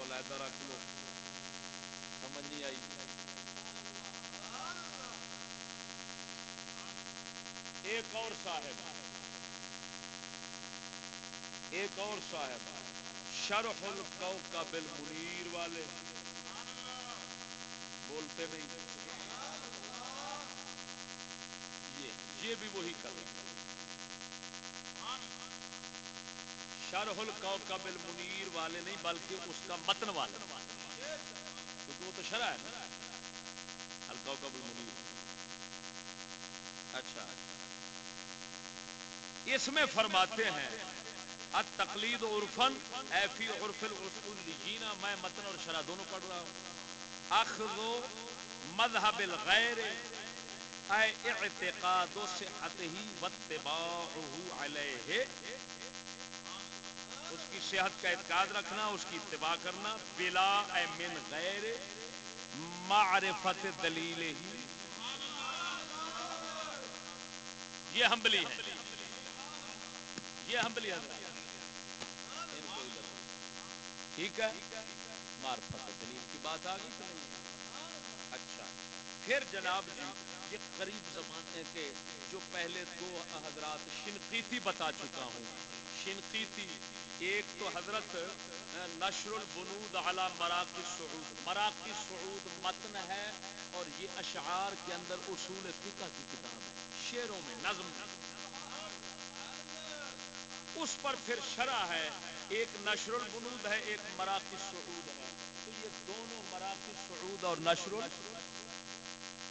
کو علیحدہ رکھ لو سمجھ نہیں آئی ایک اور صاحب. ایک اور صاحب. شرح القوقب المنیر والے. بولتے نہیں. یہ یہ بھی وہی کر شرح القوقب المنیر والے نہیں، بلکہ اس کا متن والے۔ کیونکہ وہ تو شرح ہے نا۔ القوقب المنیر اچھا۔ اچھا اس میں فرماتے ہیں تقلید عرفن ایفی عرف الجینا میں متن اور شرح دونوں پڑھ رہا ہوں۔ اخذ مذہب الغیر، اے اعتقاد صحته واتباعه علیہ۔ اس کی صحت کا اعتقاد رکھنا، اس کی اتباع کرنا، بلا اے من غیر معرفت دلیل ہی۔ یہ ہمبلی ہے۔ یہ ہمبلی حضرات ٹھیک ہے۔ معرفت دلیل کی بات آ گئی اچھا۔ پھر جناب جی یہ قریب زمانے کے جو پہلے دو حضرات شنقیتی بتا چکا ہوں۔ شنقیتی ایک تو حضرت نشر البنود علی مراقی سعود. مراقی سعود متن ہے اور یہ اشعار کے اندر اصول فقہ کی کتاب ہے، شعروں میں، نظم اس پر پھر شرح ہے، ایک نشر البنود ہے، ایک مراقی سعود ہے۔ تو یہ دونوں مراقی سعود اور نشر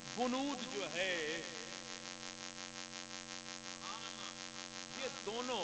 البنود جو ہے، یہ دونوں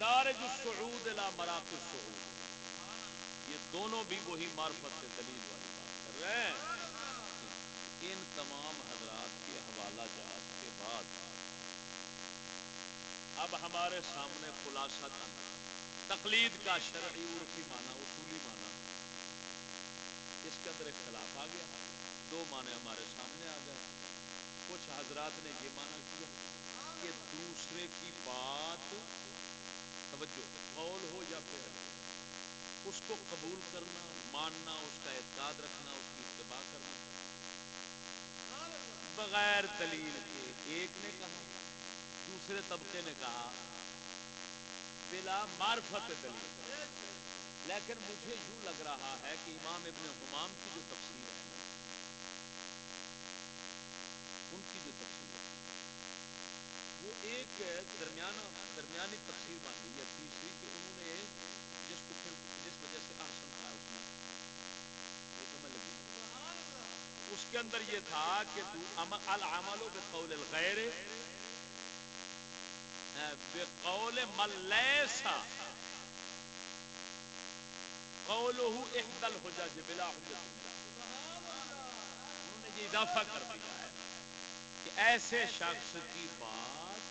مدارج السعود الى مراقب السعود یہ دونوں بھی وہی معرفت سے دلیل والی بات کر رہے ہیں ان تمام حضرات کے حوالہ جات کے بعد اب ہمارے سامنے خلاصہ تھا. تقلید کا شرعی عرفی مانا اصولی مانا اس کے اندر اختلاف آ گیا. دو معنی ہمارے سامنے آ گئے. کچھ حضرات نے یہ مانا کیا کہ دوسرے کی بات توجہ قول ہو یا پھر اس کو قبول کرنا، ماننا، اس کا اعتقاد رکھنا، اس کی اتباع کرنا، بغیر دلیل کے ایک نے کہا، دوسرے طبقے نے کہا، بلا معرفت دلیل۔ لیکن مجھے یوں لگ رہا ہے کہ امام ابن حمام کی جو تفصیل ہے، ان کی جو تفصیل ہے، وہ ایک درمیانہ، درمیانی تفصیل بن گئی ہے تیسری کہ انہوں نے جس کو پھر جس وجہ سے آسن تھا اس میں وہ سمجھ لگی اس کے اندر یہ تھا کہ العمل بقول الغیر بقول من ليس قوله احدى الحجج بلا حجت انہوں نے یہ اضافہ کر دیا ہے کہ ایسے شخص کی بات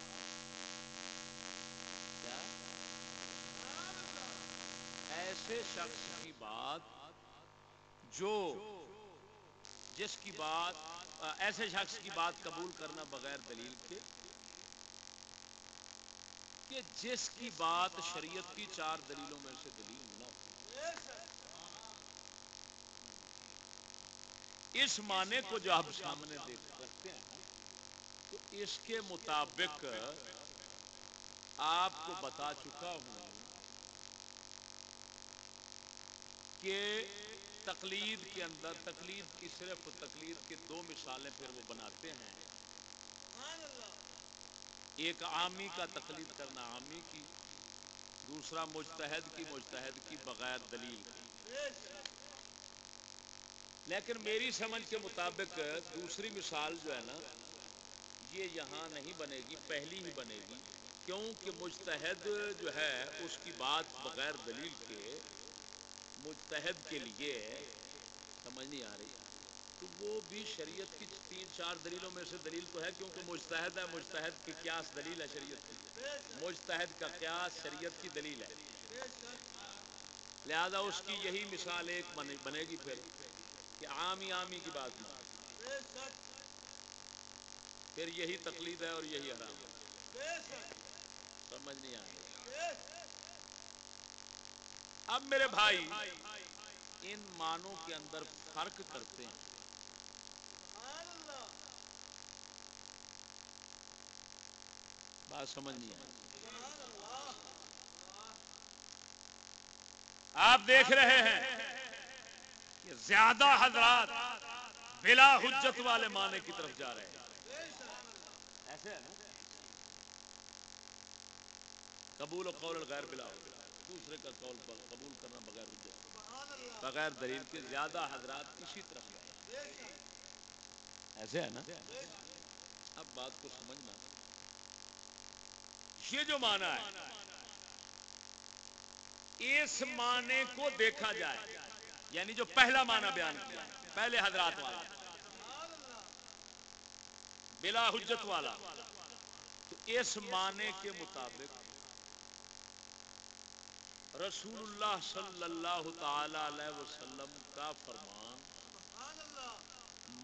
ایسے شخص کی بات جو جس کی بات ایسے شخص کی بات قبول کرنا بغیر دلیل کے، کہ جس کی بات شریعت کی چار دلیلوں میں سے دلیل نہ ہو۔ اس معنی کو جو آپ سامنے دیکھ رکھتے ہیں، تو اس کے مطابق آپ کو بتا چکا ہوں کہ تقلید کے اندر، تقلید کی صرف تقلید کے دو مثالیں پھر وہ بناتے ہیں۔ ایک عامی کا تقلید کرنا عامی کی، دوسرا مجتہد کی مجتہد کی بغیر دلیل۔ لیکن میری سمجھ کے مطابق دوسری مثال جو ہے نا، یہ یہاں نہیں بنے گی، پہلی ہی بنے گی۔ کیونکہ مجتہد جو ہے، اس کی بات بغیر دلیل کے مجتہد کے لیے سمجھ نہیں آ رہی۔ تو وہ بھی شریعت کی تین چار دلیلوں میں سے دلیل تو ہے، کیونکہ مجتہد ہے، مجتہد کی قیاس دلیل ہے شریعت کی۔ مجتہد کا قیاس شریعت کی دلیل ہے۔ لہذا اس کی یہی مثال ایک بنے گی پھر کہ عامی عامی کی بات نہ پھر یہی تقلید ہے اور یہی حرام ہے سمجھ نہیں آ رہی اب میرے بھائی ان مانوں کے اندر فرق کرتے ہیں۔ بات سمجھ نہیں آئی۔ آپ دیکھ رہے ہیں کہ زیادہ حضرات بلا حجت والے معنی کی طرف جا رہے ہیں۔ ایسے ہے نا؟ قبول و قول غیر بلا دوسرے کا قول پر قبول کرنا بغیر حجت بغیر دلیل کے زیادہ حضرات اسی طرف گئے ایسے ہے نا؟ اب بات کو سمجھنا۔ یہ جو مانا ہے، اس معنی کو دیکھا جائے یعنی جو پہلا معنی بیان کیا پہلے حضرات والا، بلا حجت والا، تو اس معنی کے مطابق رسول اللہ صلی اللہ تعالی علیہ وسلم کا فرمان،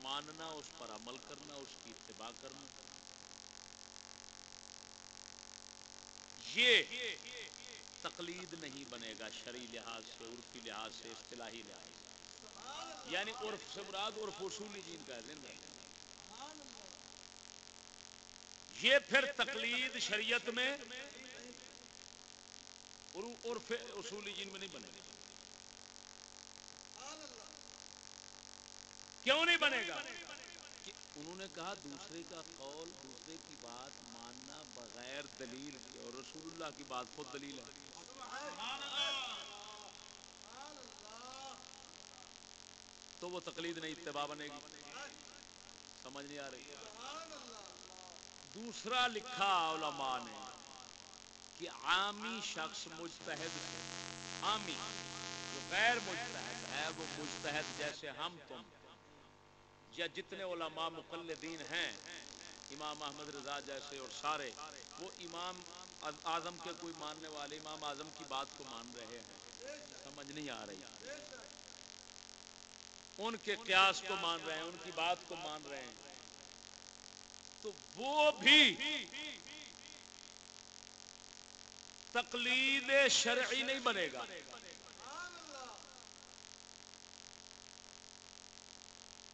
ماننا، اس پر عمل کرنا، اس کی اتباع کرنا۔ یہ تقلید نہیں بنے گا شرعی لحاظ سے، عرفی لحاظ سے، اصطلاحی لحاظ سے۔ یعنی عرف سے مراد عرف اصولی جین کا ہے یہ پھر تقلید شریعت میں عرف اصولی جین میں نہیں بنے۔ گا کیوں نہیں بنے گا؟ کہ انہوں نے کہا دوسرے کا قول، دوسرے کی بات ماننا بغیر دلیل کے، اور رسول اللہ کی بات خود دلیل ہے۔ تو وہ تقلید نہیں، اتباع بنے گی۔ سمجھ نہیں آ رہی۔ دوسرا لکھا علماء نے کہ عامی شخص مجتہد سے عامی، جو غیر مجتہد ہے، وہ مجتہد جیسے ہم تم۔ یا جتنے علماء مقلدین ہیں، امام احمد رضا جیسے اور سارے، وہ امام اعظم کے کوئی ماننے والے، امام اعظم کی بات کو مان رہے ہیں۔ سمجھ نہیں آ رہی۔ ان کے قیاس کو مان رہے ہیں، ان کی بات کو مان رہے ہیں۔ تو وہ بھی تقلید شرعی نہیں بنے گا۔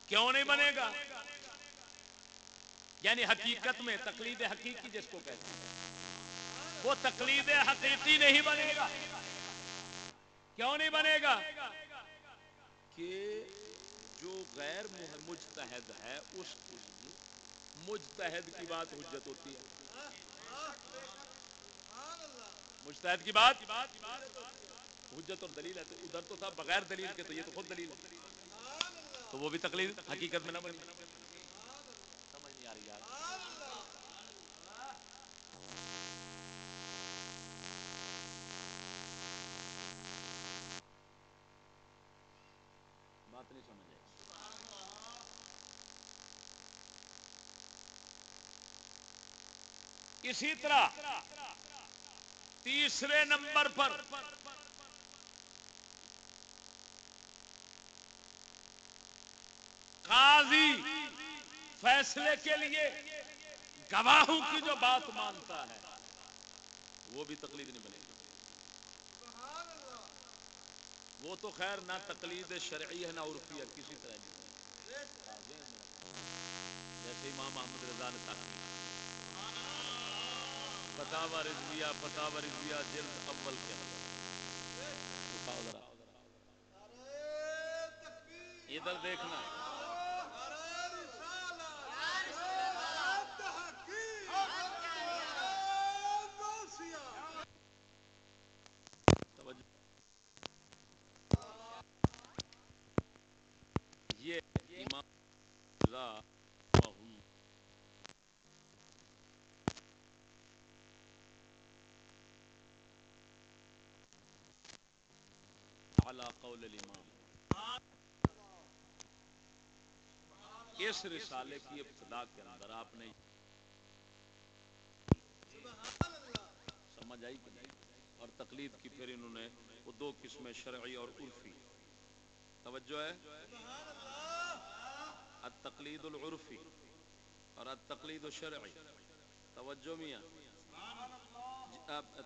کیوں نہیں بنے گا؟ یعنی حقیقت میں تقلید حقیقی جس کو کہتے ہیں۔ وہ تقلید حقیقی نہیں بنے گا۔ کیوں نہیں بنے گا؟ کہ جو غیر مجتہد ہے، اس مجتہد کی بات حجت ہوتی ہے۔ مجتہد کی بات، حجت اور دلیل ہے تو ادھر تو تھا، بغیر دلیل کے تو یہ تو خود دلیل ہے۔ تو وہ بھی تقلید حقیقت میں نہ بنی۔ سمجھ نہیں آ رہی یار۔ بات نہیں سمجھ آئی۔ اسی طرح تیسرے نمبر پر۔ قاضی فیصلے کے لیے گواہوں کی جو بات مانتا ہے، وہ بھی تقلید نہیں بنے گی۔ وہ تو خیر نہ تقلید شرعی ہے، نہ عرفی ہے، کسی طرح نہیں۔ جیسے امام محمد رضا نے تاکید فتح رضویہ فتح رضویہ جلد اول کے اندر۔ ادھر دیکھنا یہ امام رضا على قول الامام اس رسالے کی ابتدا کے اندر آپ نے سمجھ آئی کہ نہیں؟ اور تقلید کی پھر انہوں نے وہ دو قسمیں شرعی اور عرفی. توجہ ہے؟ التقلید العرفی اور التقلید الشرعی. توجہ میاں.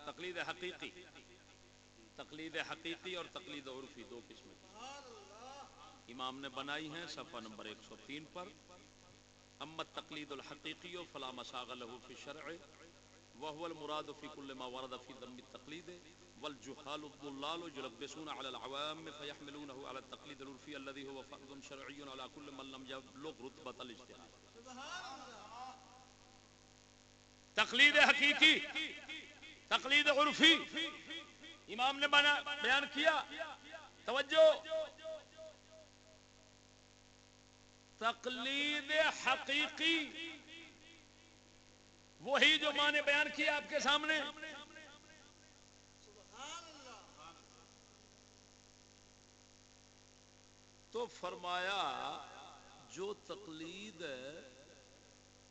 تقلید حقیقی. تقلید حقیقی اور تقلید عرفی، دو قسمیں امام نے بنائی ہیں صفحہ نمبر 103 پر۔ اما تقلید الحقیقی و فلا مساغ له فی شرع وهو المراد فی کل ما ورد فی ذم التقلید، والجحال الضلال يلبسون على العوام فيحملونه على التقليد العرفي الذي هو فرض شرعي على كل من لم يبلغ رتبة الاجتهاد تقلید حقیقی، تقلید عرفی امام نے بنا بیان کیا۔ توجہ۔ تقلید حقیقی۔ وہی جو ماں نے بیان کیا آپ کے سامنے۔ تو فرمایا، جو تقلید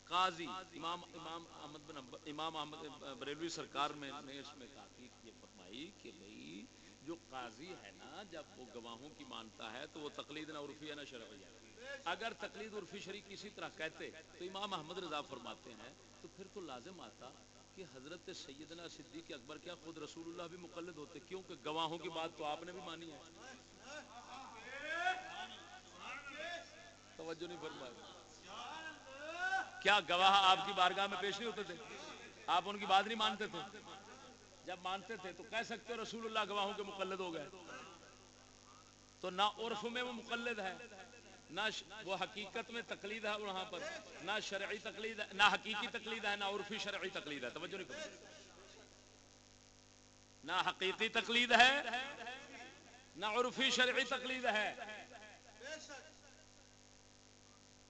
قاضی، امام امام احمد بن امام احمد بریلوی سرکار میں نے اس میں تحقیق یہ فرمائی کہ بھائی جو قاضی ہے نا، جب وہ گواہوں کی مانتا ہے تو وہ تقلید نہ عرفی ہے نہ شرعیہ اگر تقلید عرفی شریک کسی طرح کہتے تو امام احمد رضا فرماتے ہیں، تو پھر تو لازم آتا کہ حضرت سیدنا صدیق اکبر کیا خود رسول اللہ بھی مقلد ہوتے کیونکہ گواہوں کی بات تو آپ نے بھی مانی ہے۔ توجہ نہیں فرمائی۔ کیا گواہ آپ کی بارگاہ میں پیش نہیں ہوتے تھے؟ آپ ان کی بات نہیں مانتے تھے؟ جب مانتے تھے تو کہہ سکتے رسول اللہ گواہوں کے مقلد ہو گئے۔ تو نہ عرف میں وہ مقلد ہے، نہ وہ حقیقت میں تقلید ہے وہاں پر، نہ شرعی تقلید ہے، نہ حقیقی تقلید ہے، نہ عرفی شرعی تقلید ہے۔ توجہ نہیں کرو نہ حقیقی تقلید ہے، نہ عرفی شرعی تقلید ہے۔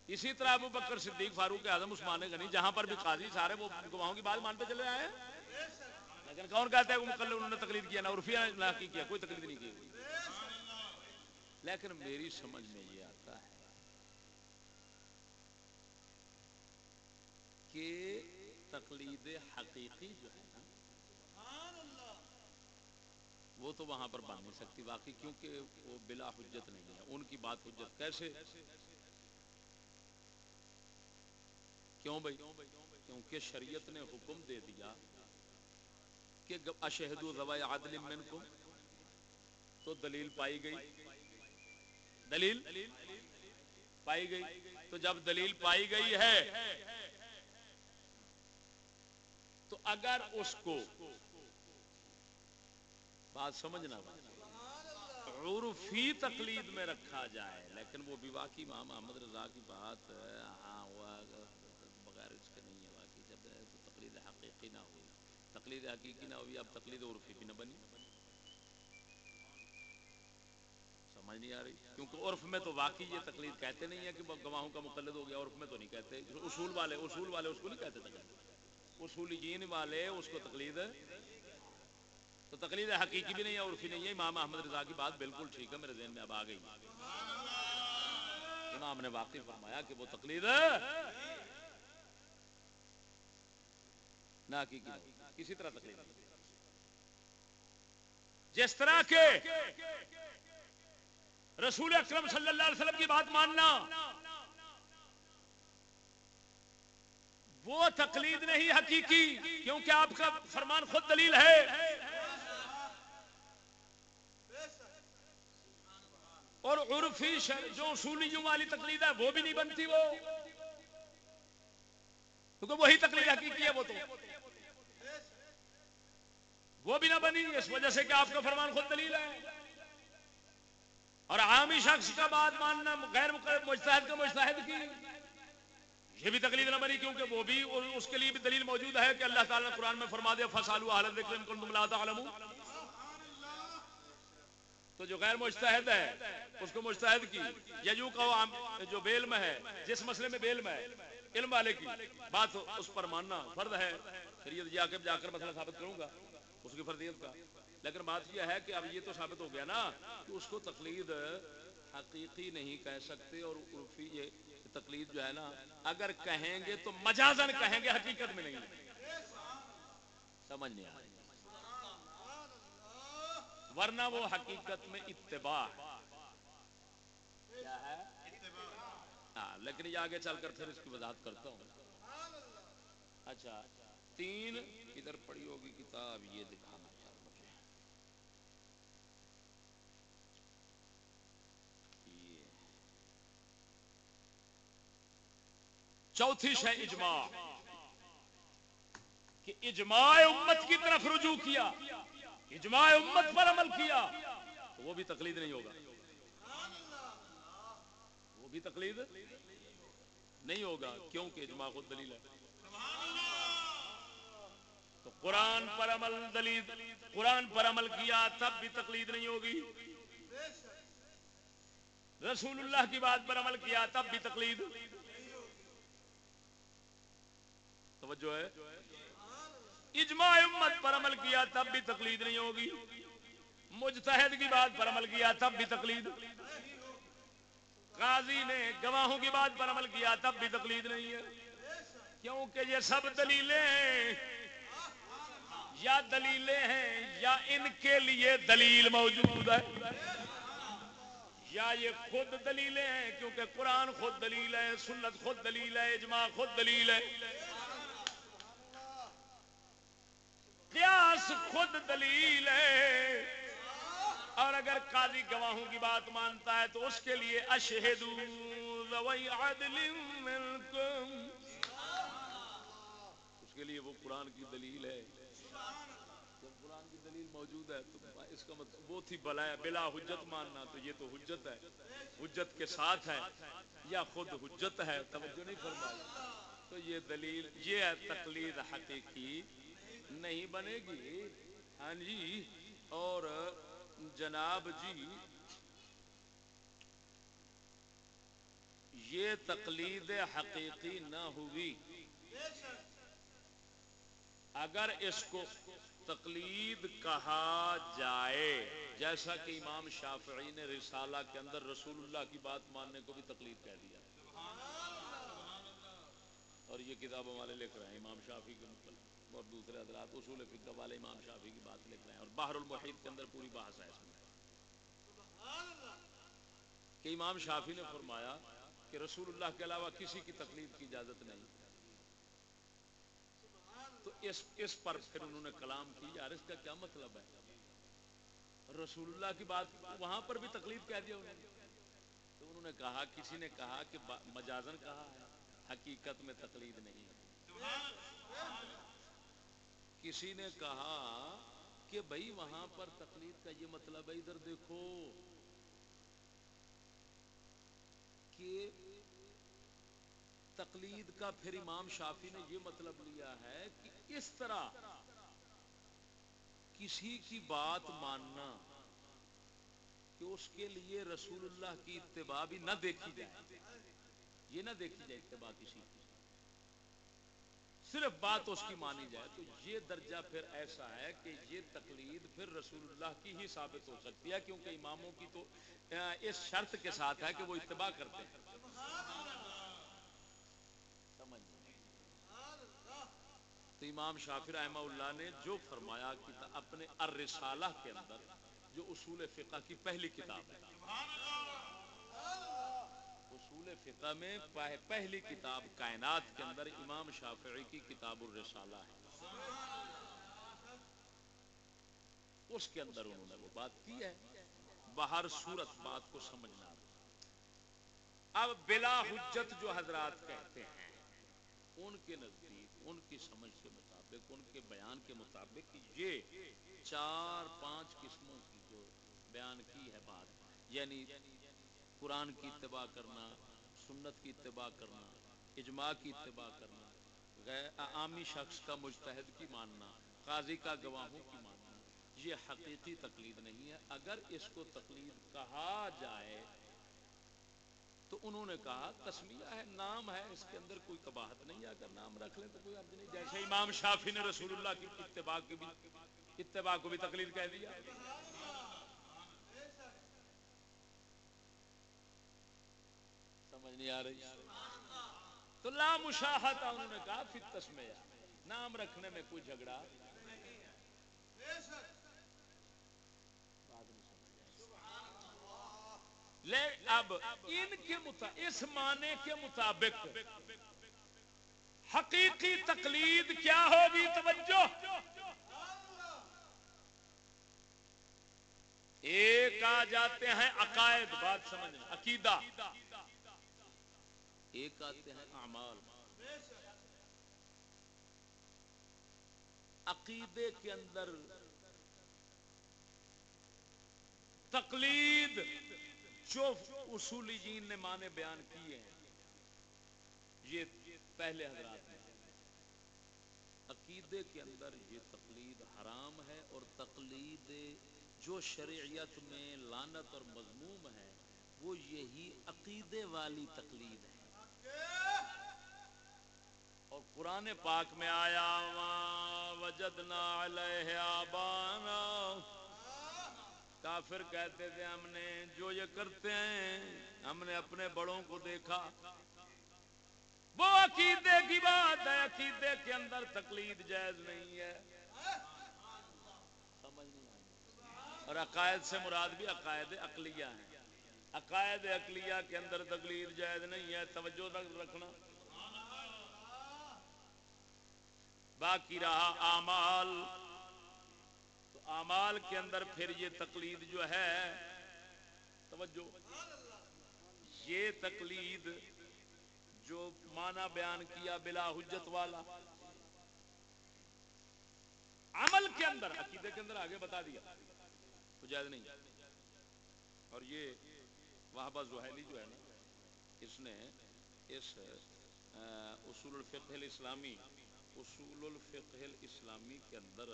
اسی طرح ابو بکر صدیق فاروق اعظم، عثمان غنی، جہاں پر بھی قاضی، سارے وہ گواہوں کی بات مانتے چلے آئے لیکن کون کہتا ہے وہ مقلد انہوں نے تقلید کیا، نہ عرفی نہ کیا، کوئی تقلید نہیں کی۔ لیکن میری سمجھ میں یہ آتا ہے کہ تقلید حقیقی جو ہے نا، وہ تو وہاں پر بن نہیں سکتی۔ باقی کیونکہ وہ بلا حجت نہیں ہے۔ ان کی بات حجت کیسے؟ کیوں بھائی؟ کیونکہ شریعت نے حکم دے دیا کہ اشہد عدل منکم، تو دلیل پائی گئی۔ دلیل؟ پائی گئی۔ تو جب دلیل پائی گئی ہے، تو اگر اس کو بات سمجھنا عرفی تقلید میں رکھا جائے، لیکن وہ بھی واقعی امام احمد رضا کی بات ہاں ہوا حقیقی نہ ہوئی۔ تقلید حقیقی نہ ہوئی، اب تقلید عرفی بھی نہ بنی۔ سمجھ نہیں آ رہی؟ کیونکہ عرف میں تو واقعی یہ تقلید کہتے نہیں ہے کہ گواہوں کا مقلد ہو گیا، عرف میں تو نہیں کہتے۔ اصول والے اصول والے اس کو نہیں کہتے تقلید۔ اصولیین والے اس کو تقلید، تو تقلید حقیقی بھی نہیں ہے، عرفی نہیں ہے۔ امام احمد رضا کی بات بالکل ٹھیک ہے، میرے ذہن میں اب آ گئی۔ امام نے واقعی فرمایا کہ وہ تقلید ہے نہ کسی طرح تکلیف۔ جس طرح کے رسول اکرم صلی اللہ علیہ وسلم کی بات ماننا، وہ تقلید نہیں حقیقی، کیونکہ آپ کا فرمان خود دلیل ہے۔ اور عرفی جو اصولیوں والی تقلید ہے، وہ بھی نہیں بنتی وہ۔ کیونکہ وہی تقلید حقیقی ہے وہ تو۔ وہ بھی نہ بنی، اس وجہ سے کہ آپ کا فرمان خود دلیل ہے۔ اور عامی شخص کا بات ماننا غیر مجتہد کا مجتہد کی۔ یہ بھی تکلیف نہ بنی، کیونکہ وہ بھی اس کے لیے بھی دلیل موجود ہے کہ اللہ تعالیٰ نے قرآن میں فرما دیا فسالو حالت تو جو غیر مشتحد ہے، اس کو مشتحد کی۔ یا یوں کہو جو بیل میں ہے، جس مسئلے میں بیل میں ہے، علم والے کی۔ بات اس پر ماننا فرد ہے، پھر یہ جا کے جا کر مسئلہ ثابت کروں گا۔ اس کی فردیت کا۔ لیکن بات یہ ہے کہ اب یہ تو ثابت ہو گیا نا کہ اس کو تقلید حقیقی نہیں کہہ سکتے اور عرفی یہ تقلید جو ہے نا، اگر کہیں گے تو مجازن کہیں گے حقیقت میں نہیں۔ سمجھ نہیں آ ورنہ وہ حقیقت میں اتباع۔ کیا ہے؟ ہاں لیکن یہ آگے چل کر پھر اس کی وضاحت کرتا ہوں۔ اچھا۔ تین ادھر پڑی ہوگی کتاب؟ یہ دکھانا چوتھی شہ اجماع۔ کہ اجماع امت کی طرف رجوع کیا، اجماع امت پر عمل کیا، تو وہ بھی تقلید نہیں ہوگا۔ وہ بھی تقلید نہیں ہوگا، کیونکہ اجماع خود دلیل ہے۔ قرآن پر عمل دلیل، قرآن پر عمل کیا تب بھی تقلید نہیں ہوگی۔ رسول اللہ کی بات پر عمل کیا تب بھی تقلید۔ توجہ ہے۔ اجماع امت پر عمل کیا تب بھی تقلید نہیں ہوگی۔ مجتہد کی بات پر عمل کیا تب بھی تقلید۔ قاضی نے گواہوں کی بات پر عمل کیا تب بھی تقلید نہیں ہے۔ کیونکہ یہ سب دلیلیں یا دلیلیں ہیں یا ان کے لیے دلیل موجود ہے؟ یا یہ خود دلیلیں ہیں کیونکہ قرآن خود دلیل ہے، سنت خود دلیل ہے، اجماع خود دلیل ہے۔ قیاس خود دلیل ہے۔ اور اگر قاضی گواہوں کی بات مانتا ہے تو اس کے لیے اشہد اس کے لیے وہ قرآن کی دلیل ہے جب قرآن کی دلیل موجود ہے، تو اس کا مطلب وہ تھی بلا بلا حجت ماننا، تو یہ تو حجت ہے۔ حجت کے ساتھ ہے، یا خود حجت ہے، توجہ نہیں فرمائی۔ تو یہ دلیل، یہ ہے تقلید حقیقی نہیں بنے گی۔ ہاں جی اور جناب جی یہ تقلید حقیقی نہ ہوئی۔ اگر اس کو تقلید کہا جائے۔ جیسا کہ امام شافعی نے رسالہ کے اندر رسول اللہ کی بات ماننے کو بھی تقلید کہہ دیا۔ اور یہ کتاب ہمارے لکھ رہے ہیں، امام شافی کے مطلب اور دوسرے حضرات، اصول فقہ والے امام شافی کی بات لکھ رہے ہیں۔ اور باہر المحیط کے اندر پوری بحث ہے اس میں۔ کہ امام شافی نے فرمایا کہ رسول اللہ کے علاوہ کسی کی تقلید کی اجازت نہیں۔ تو اس اس پر پھر انہوں نے کلام کی، یار اس کا کیا مطلب ہے؟ رسول اللہ کی بات وہاں پر بھی تقلید کہہ دیا انہوں نے۔ تو انہوں نے کہا، کسی نے کہا کہ مجازن کہا ہے؟ حقیقت میں تقلید نہیں ہے۔ کسی نے کہا کہ بھائی وہاں پر تقلید کا یہ مطلب ہے، ادھر دیکھو کہ تقلید کا پھر امام شافی نے یہ مطلب لیا ہے کہ اس طرح کسی کی بات ماننا کہ اس کے لیے رسول اللہ کی اتباع بھی نہ دیکھی جائے، یہ نہ دیکھی جائے اتباع کسی کی۔ صرف بات اس کی مانی جائے، تو یہ درجہ پھر ایسا ہے کہ یہ تقلید پھر رسول اللہ کی ہی ثابت ہو سکتی ہے، کیونکہ اماموں کی تو اس شرط کے ساتھ ہے کہ وہ اتباع کرتے ہیں۔ تو امام شافی رحمہ اللہ نے جو فرمایا کہ اپنے الرسالہ کے اندر جو اصول فقہ کی پہلی کتاب ہے۔ اصول فقہ میں پہلی کتاب کائنات کے اندر امام شافعی کی کتاب الرسالہ ہے۔ اس کے اندر انہوں نے وہ بات کی ہے۔ باہر صورت بات کو سمجھنا۔ اب بلا حجت جو حضرات کہتے ہیں، ان کے نزدیک ان کی سمجھ کے مطابق، ان کے بیان کے مطابق یہ چار پانچ قسموں کی جو بیان کی ہے بات یعنی قرآن کی اتباع کرنا، سنت کی اتباع کرنا، اجماع کی اتباع کرنا، غیر عامی شخص کا مجتہد کی ماننا، قاضی کا گواہوں کی ماننا، یہ حقیقی تقلید نہیں ہے۔ اگر اس کو تقلید کہا جائے تو انہوں نے کہا، تسمیہ ہے، نام ہے، اس کے اندر کوئی قباحت نہیں اگر نام رکھ لیں تو کوئی عرض نہیں۔ جیسے امام شافی نے رسول اللہ کی اتباع کی بھی اتباع کو بھی تقلید کہہ دیا۔ سمجھ نہیں آ رہی؟ تو لا مشاہتا انہوں نے کہا، پھر تسمیہ۔ نام رکھنے میں کوئی جھگڑا؟ لے اب ان کے مطابق اس معنی کے مطابق حقیقی تقلید کیا ہوگی؟ توجہ! ایک آ جاتے ہیں عقائد، بات سمجھنا، عقیدہ۔ ایک آتے ہیں اعمال۔ عقیدے کے اندر تقلید جو اصولی جین نے مانے بیان کیے ہیں، یہ پہلے حضرات نے۔ عقیدے کے اندر یہ تقلید حرام ہے اور تقلید جو شریعت میں لانت اور مضموم ہے، وہ یہی عقیدے والی تقلید ہے۔ اور قرآن پاک میں آیا وجدنا علیہ آبانا کافر کہتے تھے، ہم نے جو یہ کرتے ہیں، ہم نے اپنے بڑوں کو دیکھا۔ وہ عقیدے کی بات ہے، عقیدے کے اندر تقلید جائز نہیں ہے۔ اور عقائد سے مراد بھی عقائد اقلیہ ہیں۔ عقائد اقلیہ کے اندر تقلید جائز نہیں ہے، توجہ تک رکھنا۔ باقی رہا آمال۔ تو آمال کے اندر پھر یہ تقلید جو ہے، توجہ، یہ تقلید جو مانا بیان کیا بلا حجت والا، عمل کے اندر، عقیدے کے اندر آگے بتا دیا، تو جائز نہیں۔ اور یہ وہابہ زہیلی جو ہے نا، اس نے اس اصول الفقہ الاسلامی، اصول الفقہ الاسلامی کے اندر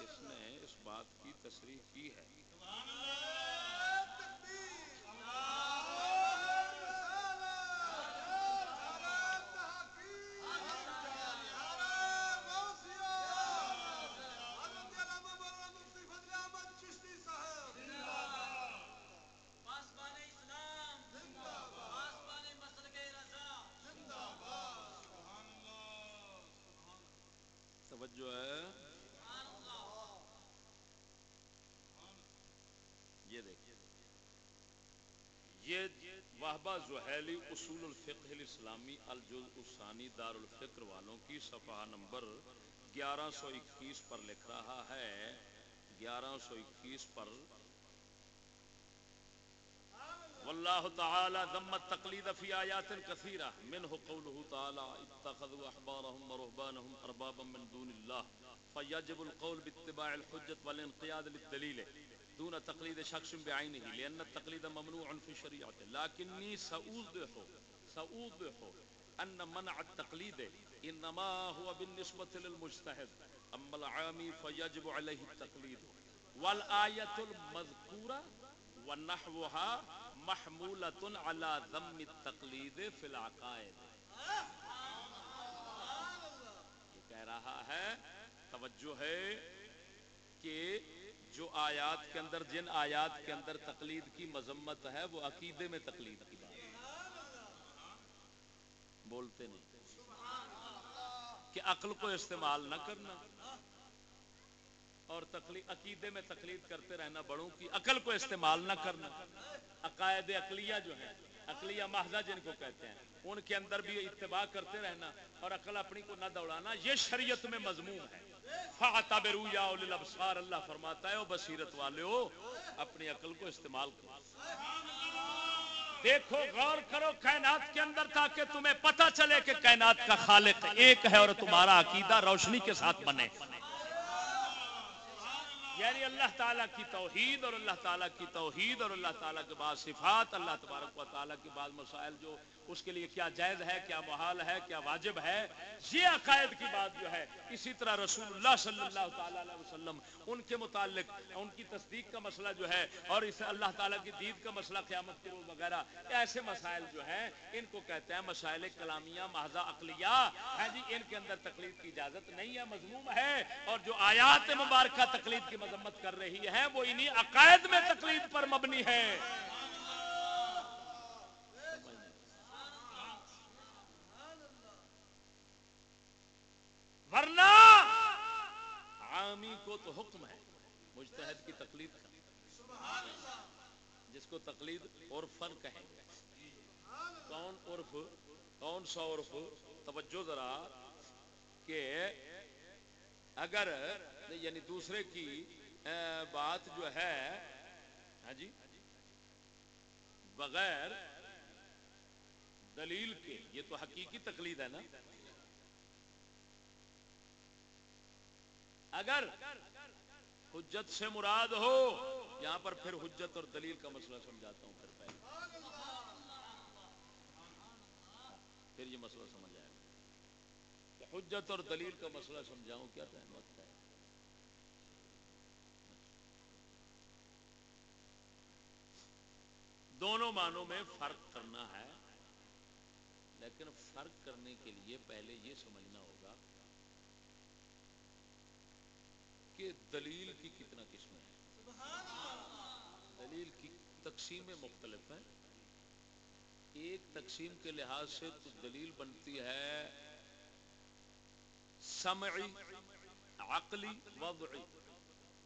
اس نے اس بات کی تصریح کی ہے۔ یہ وحبہ زہیلی اصول الفقہ الاسلامی الجز الثانی دار الفکر والوں کی صفحہ نمبر گیارہ سو اکیس پر لکھ رہا ہے۔ گیارہ سو اکیس پر والله تعالى ذم التقليد في آيات كثيرة منه قوله تعالى اتخذوا أحبارهم ورهبانهم أربابا من دون الله فيجب القول باتباع الحجة والانقياد للدليل دون تقليد شخص بعينه لأن التقليد ممنوع في الشريعة لكني سأوضح سأوضح أن منع التقليد إنما هو بالنسبة للمجتهد أما العامي فيجب عليه التقليد والآية المذكورة ونحوها محمولۃ علی ذم التقلید فی العقائد. یہ کہہ رہا ہے، توجہ ہے کہ جو آیات کے اندر، جن آیات کے اندر تقلید کی مذمت ہے، وہ عقیدے میں تقلید کی بات بولتے نہیں۔ کہ عقل کو استعمال نہ کرنا اور تقلید، عقیدے میں تقلید کرتے رہنا، بڑوں کی عقل کو استعمال نہ کرنا۔ عقائد اقلیہ جو ہے اقلیہ محضہ جن کو کہتے ہیں۔ ان کے اندر بھی اتباع کرتے رہنا اور عقل اپنی کو نہ دوڑانا، یہ شریعت میں مضمون ہے۔ فَعْتَبِرُوا يَا أُولِي الْأَبْصَارِ، اللہ فرماتا ہے، او بصیرت والے ہو، اپنی عقل کو استعمال کرو۔ دیکھو، غور کرو، کائنات کے اندر تاکہ تمہیں پتہ چلے کہ کائنات کا خالق ایک ہے اور تمہارا عقیدہ روشنی کے ساتھ بنے۔ یعنی اللہ تعالیٰ کی توحید اور اللہ تعالیٰ کی توحید اور اللہ تعالیٰ کے بعد صفات، اللہ تبارک و تعالیٰ کے بعد مسائل جو اس کے لیے کیا جائز ہے، کیا محال ہے، کیا واجب ہے؟ یہ عقائد کی بات جو ہے، اسی طرح رسول اللہ صلی اللہ تعالیٰ علیہ وسلم، ان کے متعلق ان کی تصدیق کا مسئلہ جو ہے اور اسے اللہ تعالیٰ کی دید کا مسئلہ قیامت کے روز وغیرہ، ایسے مسائل جو ہیں، ان کو کہتے ہیں مسائل کلامیہ محضہ اقلیہ ہے ہاں جی ان کے اندر تقلید کی اجازت نہیں ہے، مضموم ہے۔ اور جو آیات مبارکہ تقلید کی مذمت کر رہی ہے، وہ انہی عقائد میں تقلید پر مبنی ہے۔ ورنہ عامی کو تو حکم ہے، مجتہد کی تقلید کا۔ جس کو تقلید عرفن کہیں گے۔ کون عرف، کون سا عرف؟ توجہ ذرا کہ اگر یعنی دوسرے کی بات جو ہے ہاں جی بغیر دلیل کے، یہ تو حقیقی تقلید ہے نا۔ اگر حجت سے مراد ہو، یہاں پر پھر حجت اور دلیل کا مسئلہ سمجھاتا ہوں پھر پہلے۔ پھر یہ مسئلہ سمجھ آئے گا حجت اور دلیل کا مسئلہ سمجھاؤں کیا ٹائم وقت ہے۔ دونوں معنوں میں فرق کرنا ہے، لیکن فرق کرنے کے لیے پہلے یہ سمجھنا ہوگا۔ کہ دلیل کی کتنا قسمیں ہیں؟ دلیل کی تقسیمیں مختلف ہیں۔ ایک تقسیم کے لحاظ سے تو دلیل بنتی ہے سمعی، عقلی، وضعی۔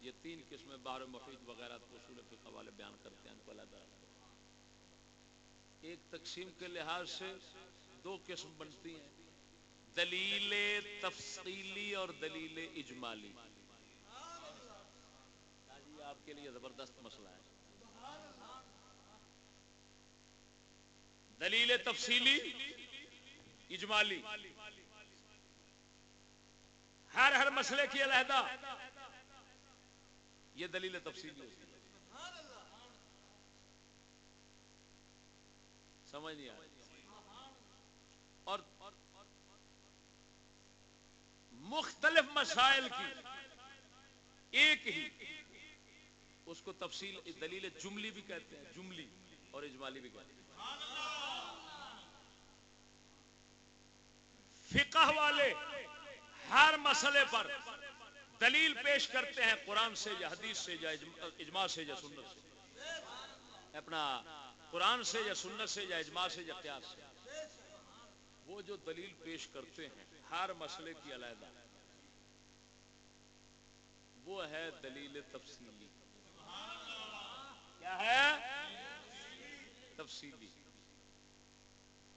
یہ تین قسمیں باہر محیط وغیرہ اصول فقہ والے بیان کرتے ہیں۔ ایک تقسیم کے لحاظ سے دو قسم بنتی ہیں۔ دلیل تفصیلی اور دلیل اجمالی۔ کے لیے زبردست مسئلہ ہے۔ دلیل تفصیلی، اجمالی۔ ہر ہر مسئلے کی علیحدہ۔ یہ دلیل تفصیلی ہوتی ہے۔ سمجھ نہیں اور مختلف مسائل کی ایک ہی اس کو تفصیل، دلیل جملی بھی کہتے ہیں، جملی اور اجمالی بھی کہتے ہیں۔ فقہ والے ہر مسئلے پر دلیل پیش کرتے ہیں، قرآن سے یا حدیث سے یا اجماع سے یا سنت سے۔ اپنا قرآن سے یا سنت سے یا اجماع سے یا قیاس سے۔ وہ جو دلیل پیش کرتے ہیں، ہر مسئلے کی علیحدہ۔ وہ ہے دلیل تفصیلی۔ کیا ہے؟ تفصیلی۔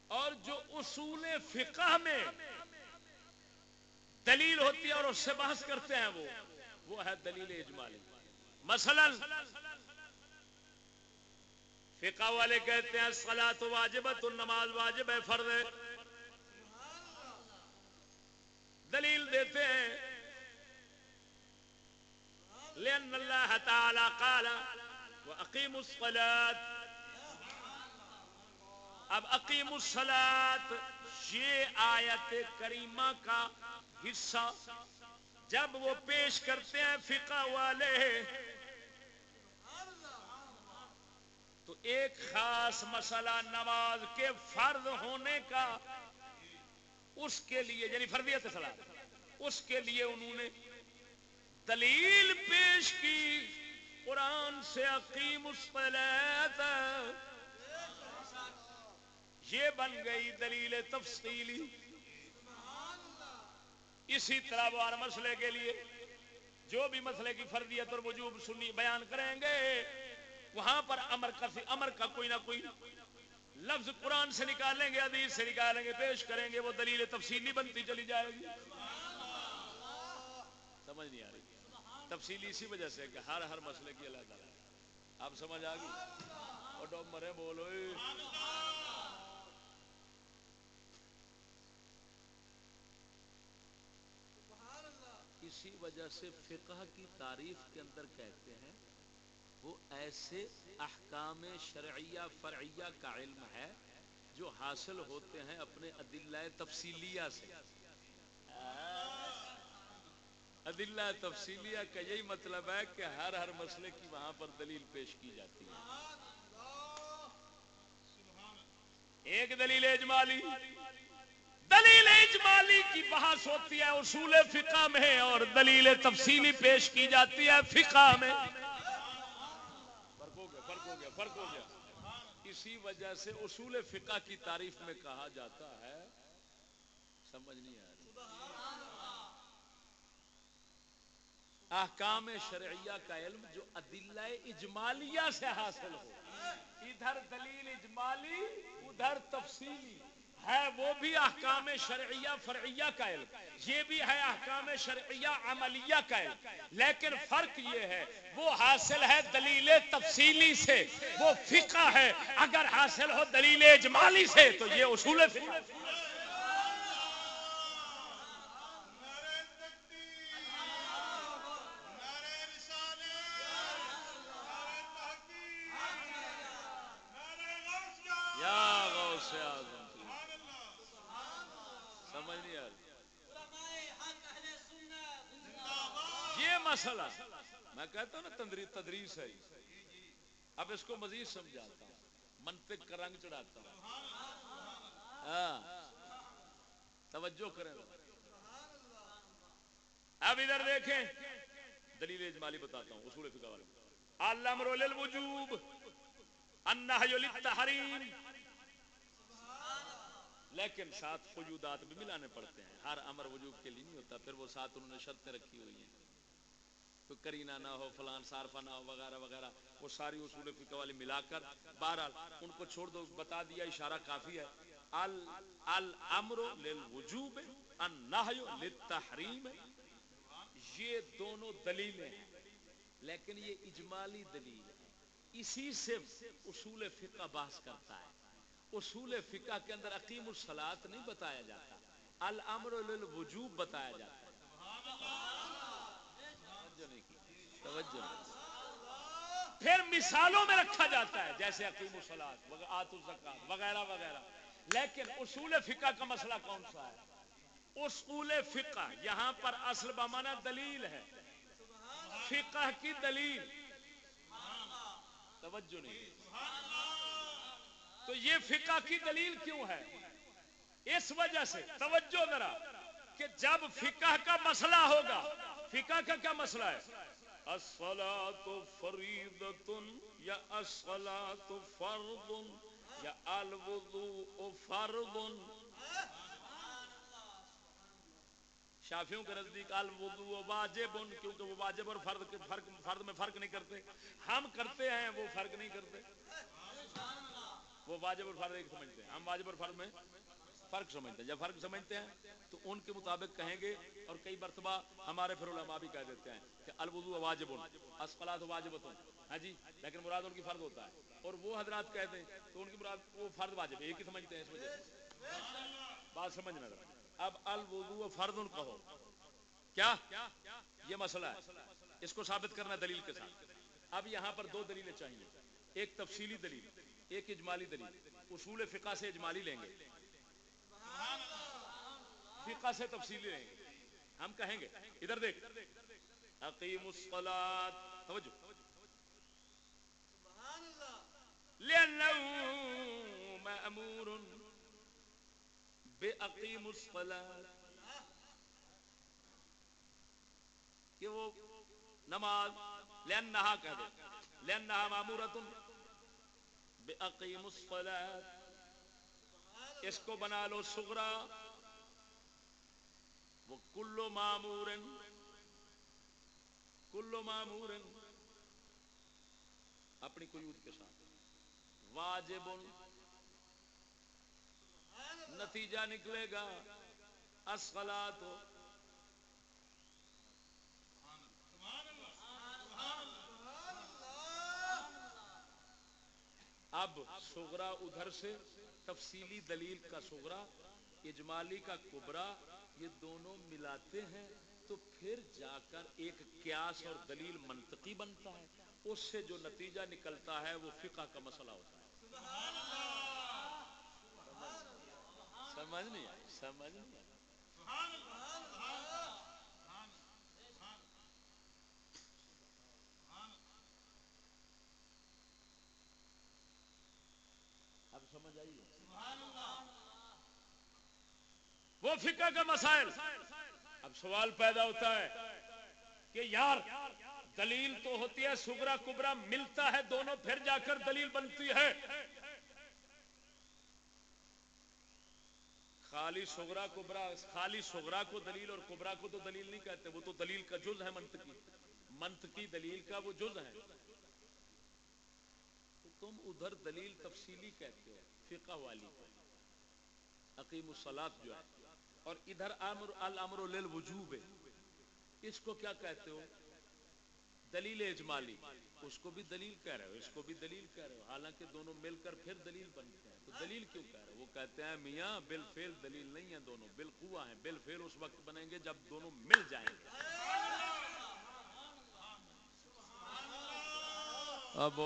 اور جو اصول فقہ میں دلیل ہوتی ہے اور اس سے بحث کرتے ہیں وہ وہ ہے دلیل اجمالی۔ مثلا، فقہ والے کہتے ہیں سلا تو واجب تو نماز واجب ہے، فرض ہے۔ دلیل دیتے ہیں، لأن اللہ تعالی قال وَأَقِيمُ الصَّلَاةِ اب عقیم السلات یہ آیت کریمہ کا حصہ جب وہ پیش کرتے ہیں فقہ والے، تو ایک خاص مسئلہ نماز کے فرض ہونے کا، اس کے لیے یعنی فرضیت سلاد اس کے لیے انہوں نے دلیل پیش کی۔ قرآن سے عقیم الصلاۃ یہ بن گئی دلیل تفصیلی. اسی طرح وہ ہر مسئلے کے لیے جو بھی مسئلے کی فردیت اور وجوب سنی بیان کریں گے، وہاں پر امر کا امر کا کوئی نہ کوئی لفظ قرآن سے نکالیں گے، حدیث سے نکالیں گے، پیش کریں گے، وہ دلیل تفصیلی بنتی چلی جائے گی۔ سمجھ نہیں آ رہی؟ تفصیلی اسی وجہ سے کہ ہر ہر مسئلے کی اللہ تعالیٰ آپ سمجھ آ گئی؟ اور مرے بولو۔ اسی وجہ سے فقہ کی تعریف کے اندر کہتے ہیں، وہ ایسے احکام شرعیہ فرعیہ کا علم ہے جو حاصل ہوتے ہیں اپنے عدلہ تفصیلیہ سے۔ عدلہ تفصیلیہ کا یہی مطلب ہے کہ ہر ہر مسئلے کی وہاں پر دلیل پیش کی جاتی ہے۔ ایک دلیل اجمالی دلیل اجمالی کی بحث ہوتی ہے، اصول فقہ میں، اور دلیل تفصیلی پیش کی جاتی ہے فقہ میں۔ فرق ہو گیا، فرق ہو گیا، فرق ہو گیا۔ اسی وجہ سے اصول فقہ کی تعریف میں کہا جاتا ہے، سمجھ نہیں آ رہی احکام شرعیہ کا علم جو عدلہ اجمالیہ سے حاصل ہو۔ ادھر دلیل اجمالی، ادھر تفصیلی۔ ہے وہ بھی احکام شرعیہ، فرعیہ کا علم۔ یہ بھی ہے احکام شرعیہ عملیہ کا علم۔ لیکن فرق یہ ہے، وہ حاصل ہے دلیل تفصیلی سے۔ وہ فقہ ہے۔ اگر حاصل ہو دلیل اجمالی سے، تو یہ اصول فقہ مسئلہ میں کہتا ہوں نا تندری تدریس ہے اب اس کو مزید سمجھاتا ہوں۔ منطق کا رنگ چڑھاتا ہوں۔ ہاں۔ توجہ کریں۔ اب ادھر دیکھیں۔ دلیل اجمالی بتاتا ہوں، اصول فقہ والے۔ الامر للوجوب النهي للتحریم لیکن ساتھ وجودات بھی ملانے پڑتے ہیں۔ ہر امر وجوب کے لیے نہیں ہوتا، پھر وہ ساتھ انہوں نے شرطیں رکھی ہوئی ہیں۔ کوئی کرینا نہ ہو، فلان صارفہ نہ ہو، وغیرہ وغیرہ۔ وہ ساری اصول فقہ والی ملا کر، بہرحال ان کو چھوڑ دو، بتا دیا، اشارہ کافی ہے۔ الامر للوجوب النهي للتحریم۔ یہ دونوں دلیلیں ہیں، لیکن یہ اجمالی دلیل ہے اسی سے اصول فقہ بحث کرتا ہے۔ اصول فقہ کے اندر عقیم الصلاط نہیں بتایا جاتا۔ الامر للوجوب بتایا جاتا ہے۔ پھر مثالوں میں رکھا جاتا ہے، جیسے عقیم الصلاط آت الزکات، وغیرہ وغیرہ۔ لیکن اصول فقہ کا مسئلہ کون سا ہے؟ اصول فقہ، یہاں پر اصل بمانا دلیل ہے۔ فقہ کی دلیل۔ توجہ نہیں۔ تو یہ فقہ کی دلیل کیوں ہے؟ اس وجہ سے، توجہ ذرا، کہ جب فقہ کا مسئلہ ہوگا، فقہ کا کیا مسئلہ ہے؟ الصلاة فریدت یا الصلاة فرض یا الوضوء فرض. شافیوں کے نزدیک الوضوء واجب ان کیونکہ وہ واجب اور فرض فرق، فرض میں فرق نہیں کرتے۔ ہم کرتے ہیں، وہ فرق نہیں کرتے۔ وہ واجب اور فرض ایک سمجھتے ہیں۔ ہم واجب اور فرض میں فرق سمجھتے ہیں۔ جب فرق سمجھتے ہیں تو ان کے مطابق کہیں گے اور کئی مرتبہ ہمارے پھر علماء بھی کہہ دیتے ہیں کہ الوضوء واجب اسفلات واجب ہاں جی لیکن مراد ان کی فرض ہوتا ہے۔ اور وہ حضرات کہتے ہیں تو ان کی مراد وہ فرض واجب، ایک ہی سمجھتے ہیں اس وجہ سے۔ بات سمجھنا اب الوضو فرد کہو کیا؟ یہ مسئلہ ہے۔ اس کو ثابت کرنا دلیل کے ساتھ۔ اب یہاں پر دو دلیلیں چاہیے۔ ایک تفصیلی دلیل، ایک اجمالی دلیل۔ اصول فقہ سے اجمالی لیں گے۔ فقہ سے تفصیلی لیں گے ہم کہیں گے۔ ادھر دیکھ۔ عقیم الصلاة۔ توجہ۔ لأنه مأمور بے عقیم کہ وہ نماز لین نہا کہہ دے۔ لین نہا معمورت بے اس کو بنا لو سغرا۔ وہ کلو معمور کلو معمور اپنی قیود کے ساتھ۔ واجب نتیجہ نکلے گا۔ اصلا تو اب سغرا ادھر سے، تفصیلی دلیل کا سغرا، اجمالی کا کبرا یہ دونوں ملاتے ہیں، تو پھر جا کر ایک قیاس اور دلیل منطقی بنتا ہے۔ اس سے جو نتیجہ نکلتا ہے، وہ فقہ کا مسئلہ ہوتا ہے۔ سمجھ نہیں سمجھ نہیں اب سمجھ آئیے وہ فقہ کا مسائل۔ اب سوال پیدا ہوتا ہے کہ یار، دلیل تو ہوتی ہے سگرا کبرا ملتا ہے دونوں، پھر جا کر دلیل بنتی ہے۔ خالی سغرا کبرا خالی سغرا کو دلیل اور کبرا کو تو دلیل نہیں کہتے، وہ تو دلیل کا جز ہے منطقی۔ منطقی دلیل کا وہ جز ہے۔ تو تم ادھر دلیل تفصیلی کہتے ہو، فقہ والی۔ عقیم الصلاط جو ہے۔ اور ادھر امر الامر للوجوب ہے۔ اس کو کیا کہتے ہو؟ دلیل اجمالی۔ اس کو بھی دلیل کہہ رہے ہو، اس کو بھی دلیل کہہ رہے ہو۔ حالانکہ دونوں مل کر پھر دلیل بنتے ہیں۔ تو دلیل کیوں کہہ رہے ہو؟ وہ کہتے ہیں، میاں، بل فیل دلیل نہیں ہے دونوں۔ بل خوا ہیں۔ بل فیل اس وقت بنیں گے جب دونوں مل جائیں گے۔ اب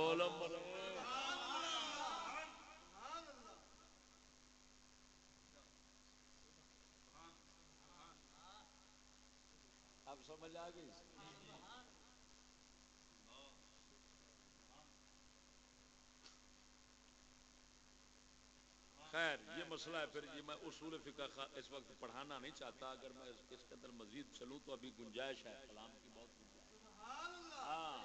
اب سمجھ آ گئی خیر یہ مسئلہ ہے پھر یہ میں اصول فقہ اس وقت پڑھانا نہیں چاہتا اگر میں اس کے اندر مزید چلوں تو ابھی گنجائش ہے کلام کی بہت گنجائش ہاں۔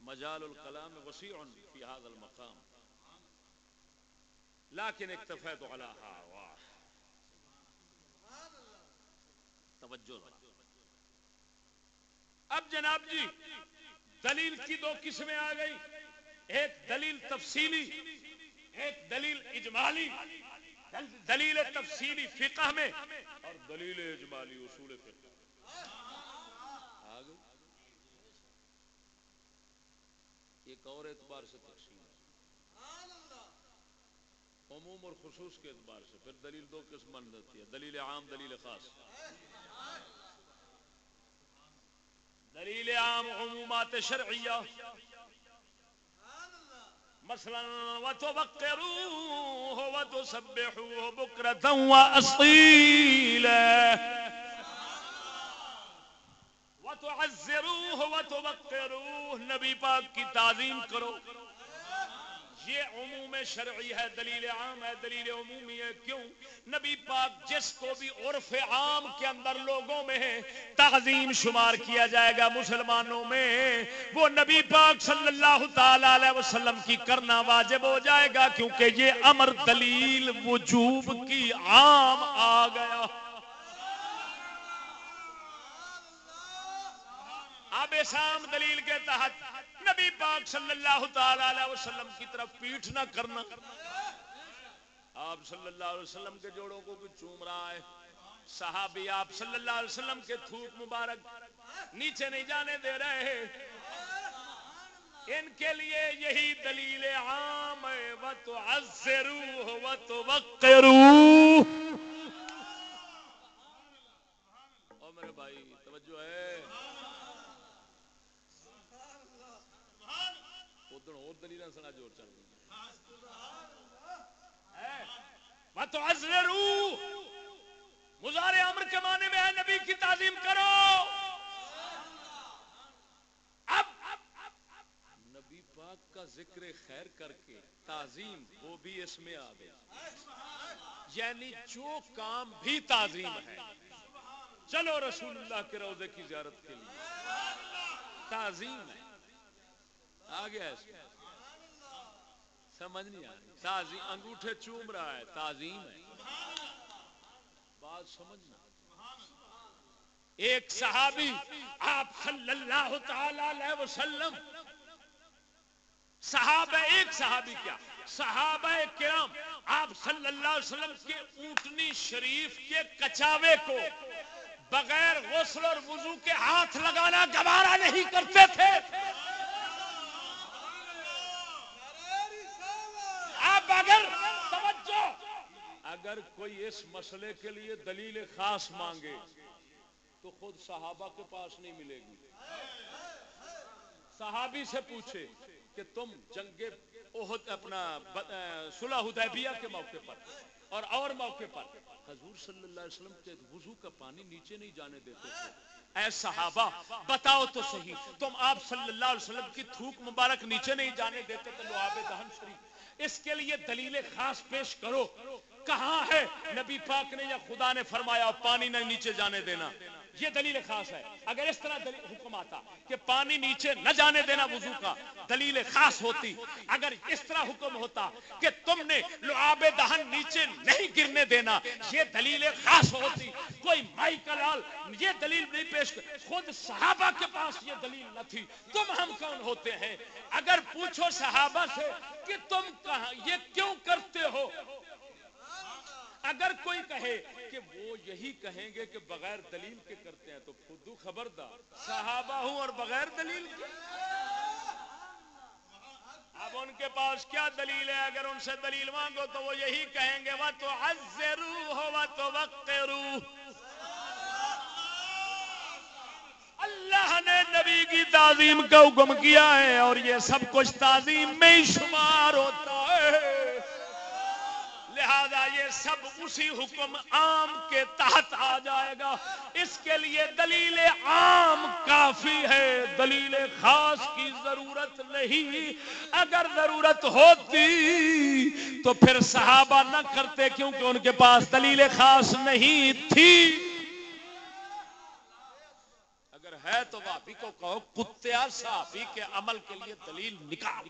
مجال الکلام وسیع فی هذا المقام۔ لیکن اکتفیت علی ہوا توجہ اب جناب جی دلیل کی دو قسمیں آ گئی ایک دلیل تفصیلی ایک دلیل اجمالی، دلیل تفصیلی فقہ میں۔ اور دلیل اجمالی اصول فقہ۔ ایک اور اعتبار سے تقسیم۔ عموم اور خصوص کے اعتبار سے۔ پھر دلیل دو قسم بن جاتی ہے۔ دلیل عام، دلیل خاص۔ دلیل عام عمومات شرعیہ۔ مثلا وتوقروه وتسبحوه بكرة وأصيلا. وتعزروه وتوقروه. نبی پاک کی تعظیم کرو. یہ عموم شرعی ہے، دلیل عام ہے، دلیل عمومی ہے، کیوں؟ نبی پاک جس کو بھی عرف عام کے اندر لوگوں میں تعظیم شمار کیا جائے گا مسلمانوں میں، وہ نبی پاک صلی اللہ تعالی علیہ وسلم کی کرنا واجب ہو جائے گا کیونکہ یہ امر دلیل وجوب کی عام آ گیا۔ اب شام دلیل کے تحت نبی پاک صلی اللہ تعالی علیہ وسلم کی طرف پیٹھ نہ کرنا۔ آپ صلی اللہ علیہ وسلم کے جوڑوں کو بھی چوم رہا ہے۔ صحابی آپ صلی اللہ علیہ وسلم کے تھوک مبارک نیچے نہیں جانے دے رہے ہیں۔ ان کے لیے یہی دلیل عام ہے۔ وَتُعَزِّرُوهُ وَتُوَقِّرُوهُ۔ او میرے بھائی، توجہ ہے۔ ادھر اور دلیل سنا جوڑ رہی مزار امر کے معنی میں ہے نبی کی تعظیم کرو اب نبی پاک کا ذکر خیر کر کے تعظیم وہ بھی اس میں آ گیا یعنی جو کام بھی تعظیم ہے چلو رسول اللہ کے روزے کی زیارت کے لیے تعظیم ہے آ گیا سمجھ نہیں آ رہی۔ تعظیم، انگوٹھے چوم رہا ہے، تعظیم ہے۔ بات سمجھنا ایک صحابی، آپ صلی اللہ تعالی علیہ وسلم، صحابہ ایک صحابی کیا؟ صحابہ کرام، آپ صلی اللہ علیہ وسلم کے اونٹنی شریف کے کچاوے کو بغیر غسل اور وضو کے ہاتھ لگانا گوارا نہیں کرتے تھے اگر توجہ اگر کوئی اس مسئلے کے لیے دلیل خاص مانگے، تو خود صحابہ کے پاس نہیں ملے گی۔ صحابی سے پوچھے کہ تم جنگ اپنا، صلح حدیبیہ کے موقع پر اور اور موقع پر حضور صلی اللہ علیہ وسلم کے وضو کا پانی نیچے نہیں جانے دیتے تھے۔ اے صحابہ، بتاؤ تو صحیح، تم آپ صلی اللہ علیہ وسلم کی تھوک مبارک نیچے نہیں جانے دیتے تھے لواب دہن شریف اس کے لیے دلیل خاص پیش کرو۔ کہاں ہے نبی پاک نے یا خدا نے فرمایا پانی نہ نیچے جانے دینا۔ یہ دلیل خاص ہے۔ اگر اس طرح حکم آتا کہ پانی نیچے نہ جانے دینا وضو کا، دلیل خاص ہوتی۔ اگر اس طرح حکم ہوتا کہ تم نے لعاب دہن نیچے نہیں گرنے دینا، یہ دلیل خاص ہوتی۔ کوئی مائی کا لال یہ دلیل نہیں پیش کر خود صحابہ کے پاس یہ دلیل نہ تھی۔ تم ہم کون ہوتے ہیں؟ اگر پوچھو صحابہ سے کہ تم کہاں یہ کیوں کرتے ہو؟ اگر کوئی کہے کہ وہ یہی کہیں گے کہ بغیر دلیل کے کرتے ہیں تو خود خبردار۔ صحابہ ہوں اور بغیر دلیل کے؟ اب ان کے پاس کیا دلیل ہے؟ اگر ان سے دلیل مانگو تو وہ یہی کہیں گے وہ تو ہو تو وقت اللہ نے نبی کی تعظیم کا حکم کیا ہے اور یہ سب کچھ تعظیم میں ہی شمار ہوتا لہذا یہ سب اسی حکم عام کے تحت آ جائے گا۔ اس کے لیے دلیل عام کافی ہے۔ دلیل خاص کی ضرورت نہیں۔ اگر ضرورت ہوتی تو پھر صحابہ نہ کرتے کیونکہ ان کے پاس دلیل خاص نہیں تھی۔ اگر ہے تو واپی کو کہو، کتیا صحابی کے عمل کے لیے دلیل نکال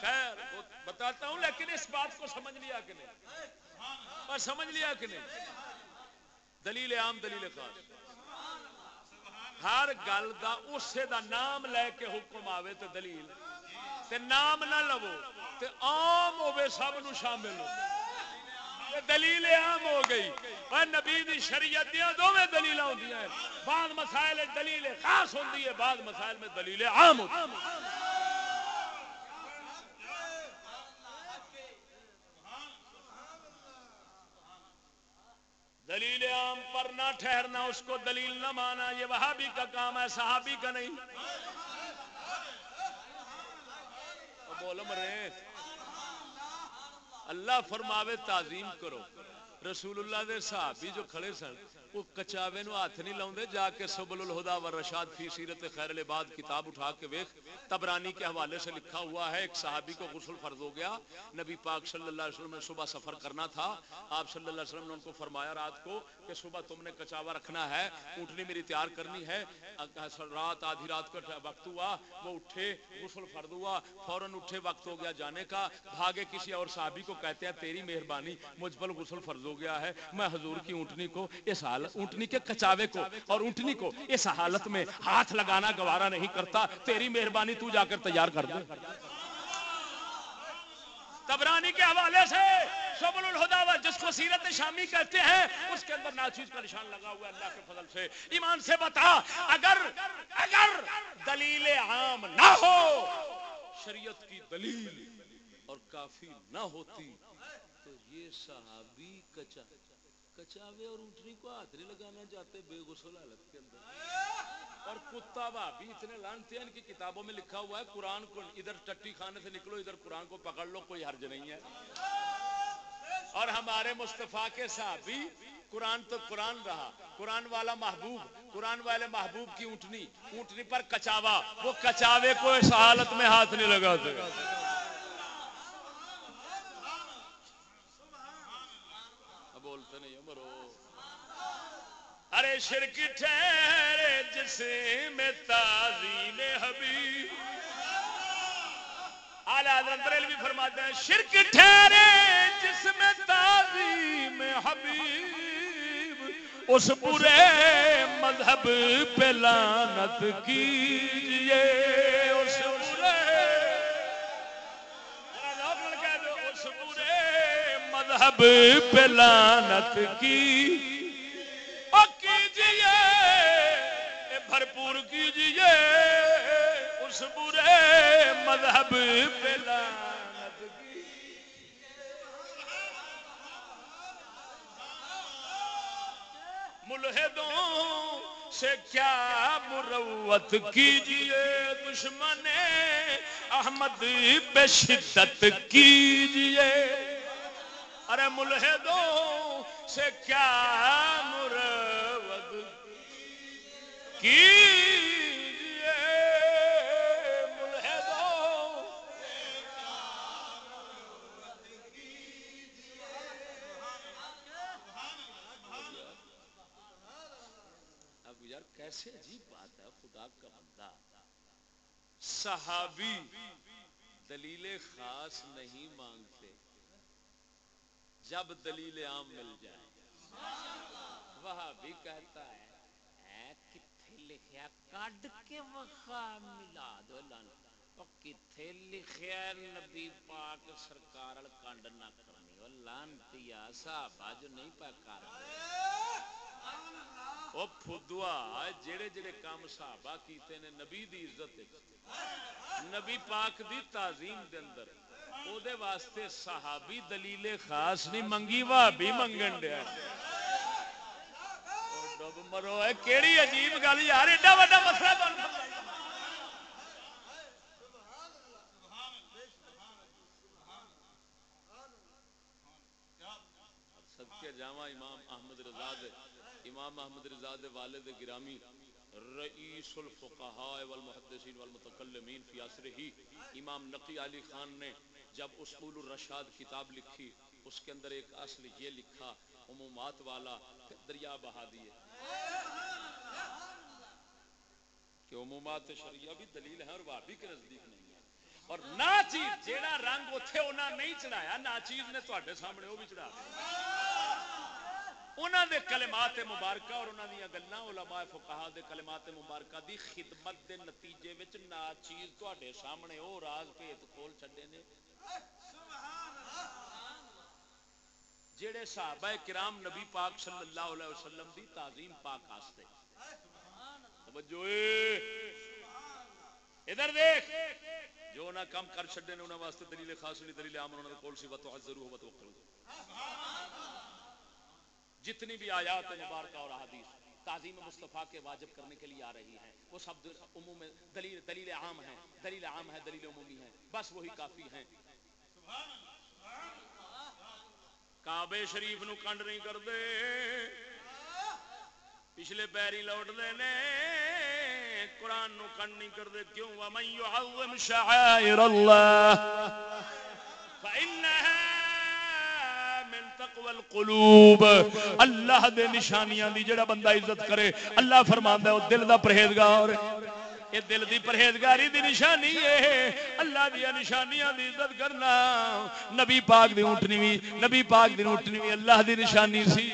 خیر بتاتا ہوں لیکن اس بات کو سمجھ لیا کہ نہیں اور سمجھ لیا کہ نہیں؟ دلیل عام، دلیل خاص۔ ہر گل دا اسے دا نام لے کے حکم آوے تے دلیل۔ تے نام نہ لو، تے عام ہوے سب نو شامل ہو۔ تے دلیل عام ہو گئی۔ اور نبی دی شریعت دیاں دوویں دلیلاں ہوندیاں ہیں۔ بعض مسائل دلیل خاص ہوندی ہے، بعض مسائل میں دلیل عام ہوتی ہے دلیل عام پر نہ ٹھہرنا، اس کو دلیل نہ مانا، یہ وہابی کا کام ہے، صحابی کا نہیں۔ بول مرے اللہ فرماوے تعظیم کرو۔ رسول اللہ دے صحابی جو کھڑے سن وہ کچاوے نو ہاتھ نہیں لاؤندے، جا کے سبل الہدا و رشاد فی سیرت خیر العباد کتاب اٹھا کے ویکھ، تبرانی کے حوالے سے لکھا ہوا ہے، ایک صحابی کو غسل فرض ہو گیا۔ نبی پاک صلی اللہ علیہ وسلم نے صبح سفر کرنا تھا۔ آپ صلی اللہ علیہ وسلم نے ان کو فرمایا رات کو کہ صبح تم نے کچاوا رکھنا ہے، اونٹنی میری تیار کرنی ہے۔ رات، آدھی رات کا وقت ہوا، وہ اٹھے، غسل فرض ہوا، فوراً اٹھے، وقت ہو گیا جانے کا۔ بھاگے کسی اور صحابی کو کہتے ہیں، تیری مہربانی، مجھ پر غسل فرض ہو گیا ہے، میں حضور کی اونٹنی کو اس حال اونٹنی کے کچاوے کو اور اونٹنی کو، اس حالت میں ہاتھ لگانا گوارا نہیں کرتا، تیری مہربانی تو جا کر تیار کر دے۔ تبرانی کے حوالے سے شبل الہدا جس کو سیرت شامی کہتے ہیں، اس کے اندر ناچیز کا نشان لگا ہوا ہے اللہ کے فضل سے۔ ایمان سے بتا، اگر اگر دلیل عام نہ ہو، شریعت کی دلیل اور کافی نہ ہوتی، تو یہ صحابی کچا کچاوے اور اونٹنی کو ہاتھ نہیں لگانا چاہتے، بے غسل حالت کے اندر۔ اور کتا بھابی اتنے لانتے ہیں ان کی کتابوں میں لکھا ہوا ہے، قرآن کو ادھر ٹٹی کھانے سے نکلو، ادھر قرآن کو پکڑ لو، کوئی حرج نہیں ہے۔ اور ہمارے مصطفیٰ کے صحابی، قرآن تو قرآن رہا۔ قرآن والا محبوب، قرآن والے محبوب کی اونٹنی۔ اونٹنی پر کچاوا، وہ کچاوے کو اس حالت میں ہاتھ نہیں لگاتے۔ بولتے نہیں مرو ارے شرک ٹھہرے جس میں تعظیم حبیب۔ اعلی حضرت بریلوی فرماتے ہیں، شرک ٹھہرے جس میں تعظیم حبیب۔ اس برے مذہب پہ لعنت کیجیے مذہب پہ لعنت کی۔ کیجیے بھرپور کیجیے، اس برے مذہب پہ لعنت کی۔ ملحدوں سے کیا مروت کیجیے دشمن احمد پہ شدت کیجیے۔ ارے ملحدوں سے کیا مروت کیجیے ملحدوں۔ اب یار کیسے عجیب بات ہے، خدا کا بندہ۔ صحابی دلیل خاص نہیں مانگتے۔ جب دلیل عام مل جائے۔ وہاں بھی کہتا ہے کتھے لکھیا؟ کڈ کے ملا دو کتھے لکھیا نبی پاک سرکار کنڈ نہ کرنی۔ صحابہ جو نہیں پا کر۔ او پھدوا جڑے جڑے کام صحابہ کیتے نے، نبی دی عزت نبی پاک دی تعظیم دے اندر۔ او دے واسطے صحابی دلیل خاص نہیں منگی بھابی منگن دیا ڈب مرو ہے کیڑی عجیب گل یار ایڈا بڑا مسئلہ بن صدقے جاواں امام احمد رضا دے امام احمد رضا دے والد گرامی رئیس الفقہاء والمحدثین والمتکلمین فی عصرہ امام نقی علی خان نے جب اصول الرشاد کتاب لکھی، اس کے اندر ایک اصل یہ لکھا، عمومات والا پھر دریا بہا دیے۔ کہ عمومات شریعہ بھی دلیل ہے اور وابی کے نزدیک نہیں ہے اور نا چیز جیڑا رنگ اتھے انہاں نہیں چڑھایا، نا چیز نے تواڈے سامنے وہ بھی چڑھا انہاں دے کلمات مبارکہ اور انہاں دی گلاں علماء فقہا دے کلمات مبارکہ دی خدمت دے نتیجے وچ نا چیز تواڈے سامنے او راز بھید کھول چھڈے نے۔ جڑے صحابہ کرام نبی پاک صلی اللہ علیہ وسلم دی تعظیم پاک واسطے توجہ اے۔ ادھر دیکھ۔ جو نہ کم کر چھڈے نے انہاں واسطے دلیل خاص نہیں، دلیل عام انہاں دے کول سی وتعذروا وتوکلوا جتنی بھی آیات مبارکہ اور احادیث تعظیم مصطفیٰ کے واجب کرنے کے لیے آ رہی ہیں، وہ سب عموم دلیل دلیل عام ہیں، دلیل عام ہے دلیل عمومی ہے بس وہی کافی ہیں۔ کعبے شریف نو کنڈ نہیں کرتے پچھلے پیری لوٹ دے نے، قرآن نو کنڈ نہیں کرتے کیوں؟ ومن يعظم شعائر اللہ فإنها من تقوى القلوب. اللہ دے نشانیاں دی جڑا بندہ عزت کرے، اللہ فرماندا ہے، او دل دا پرہیزگار۔ یہ دل دی پرہیزگاری دی نشانی ہے اللہ دی نشانیاں دی عزت کرنا۔ نبی پاک دی اونٹنی وی نبی پاک دی اونٹنی وی اللہ دی نشانی سی۔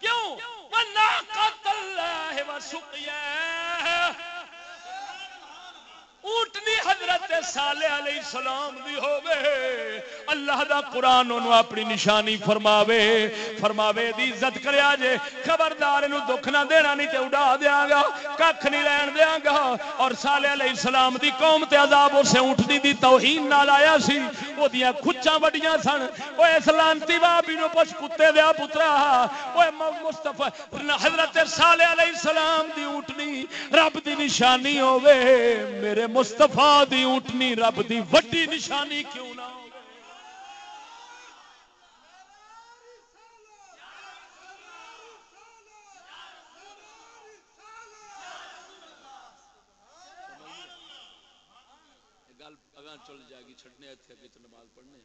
کیوں؟ وناقت اللہ وسقیاہ اونٹنی حضرت صالح علیہ السلام دی ہووے۔ اللہ دا قرآن انہوں اپنی نشانی فرماوے۔ فرماوے دی عزت کریا جے۔ خبردار انہوں دکھ نہ دینا نہیں تے اڑا دیا گا۔ ککھ نہیں لین دیا گا۔ اور صالح علیہ السلام دی قوم تے عذاب اسے اونٹنی دی توہین نہ لایا سی۔ وہ دیاں کھچاں بڑیاں سن۔ وہ اسلامتی بابی نو پچھ کتے دیا پترا۔ وہ مصطفیٰ حضرت صالح علیہ السلام دی اونٹنی رب دی نشانی ہووے۔ میرے مستفا دی اٹھنی رب دی وڈی نشانی کیوں نہ گل اگاں چل جائے گی چھٹنے اتنے نماز پڑھنے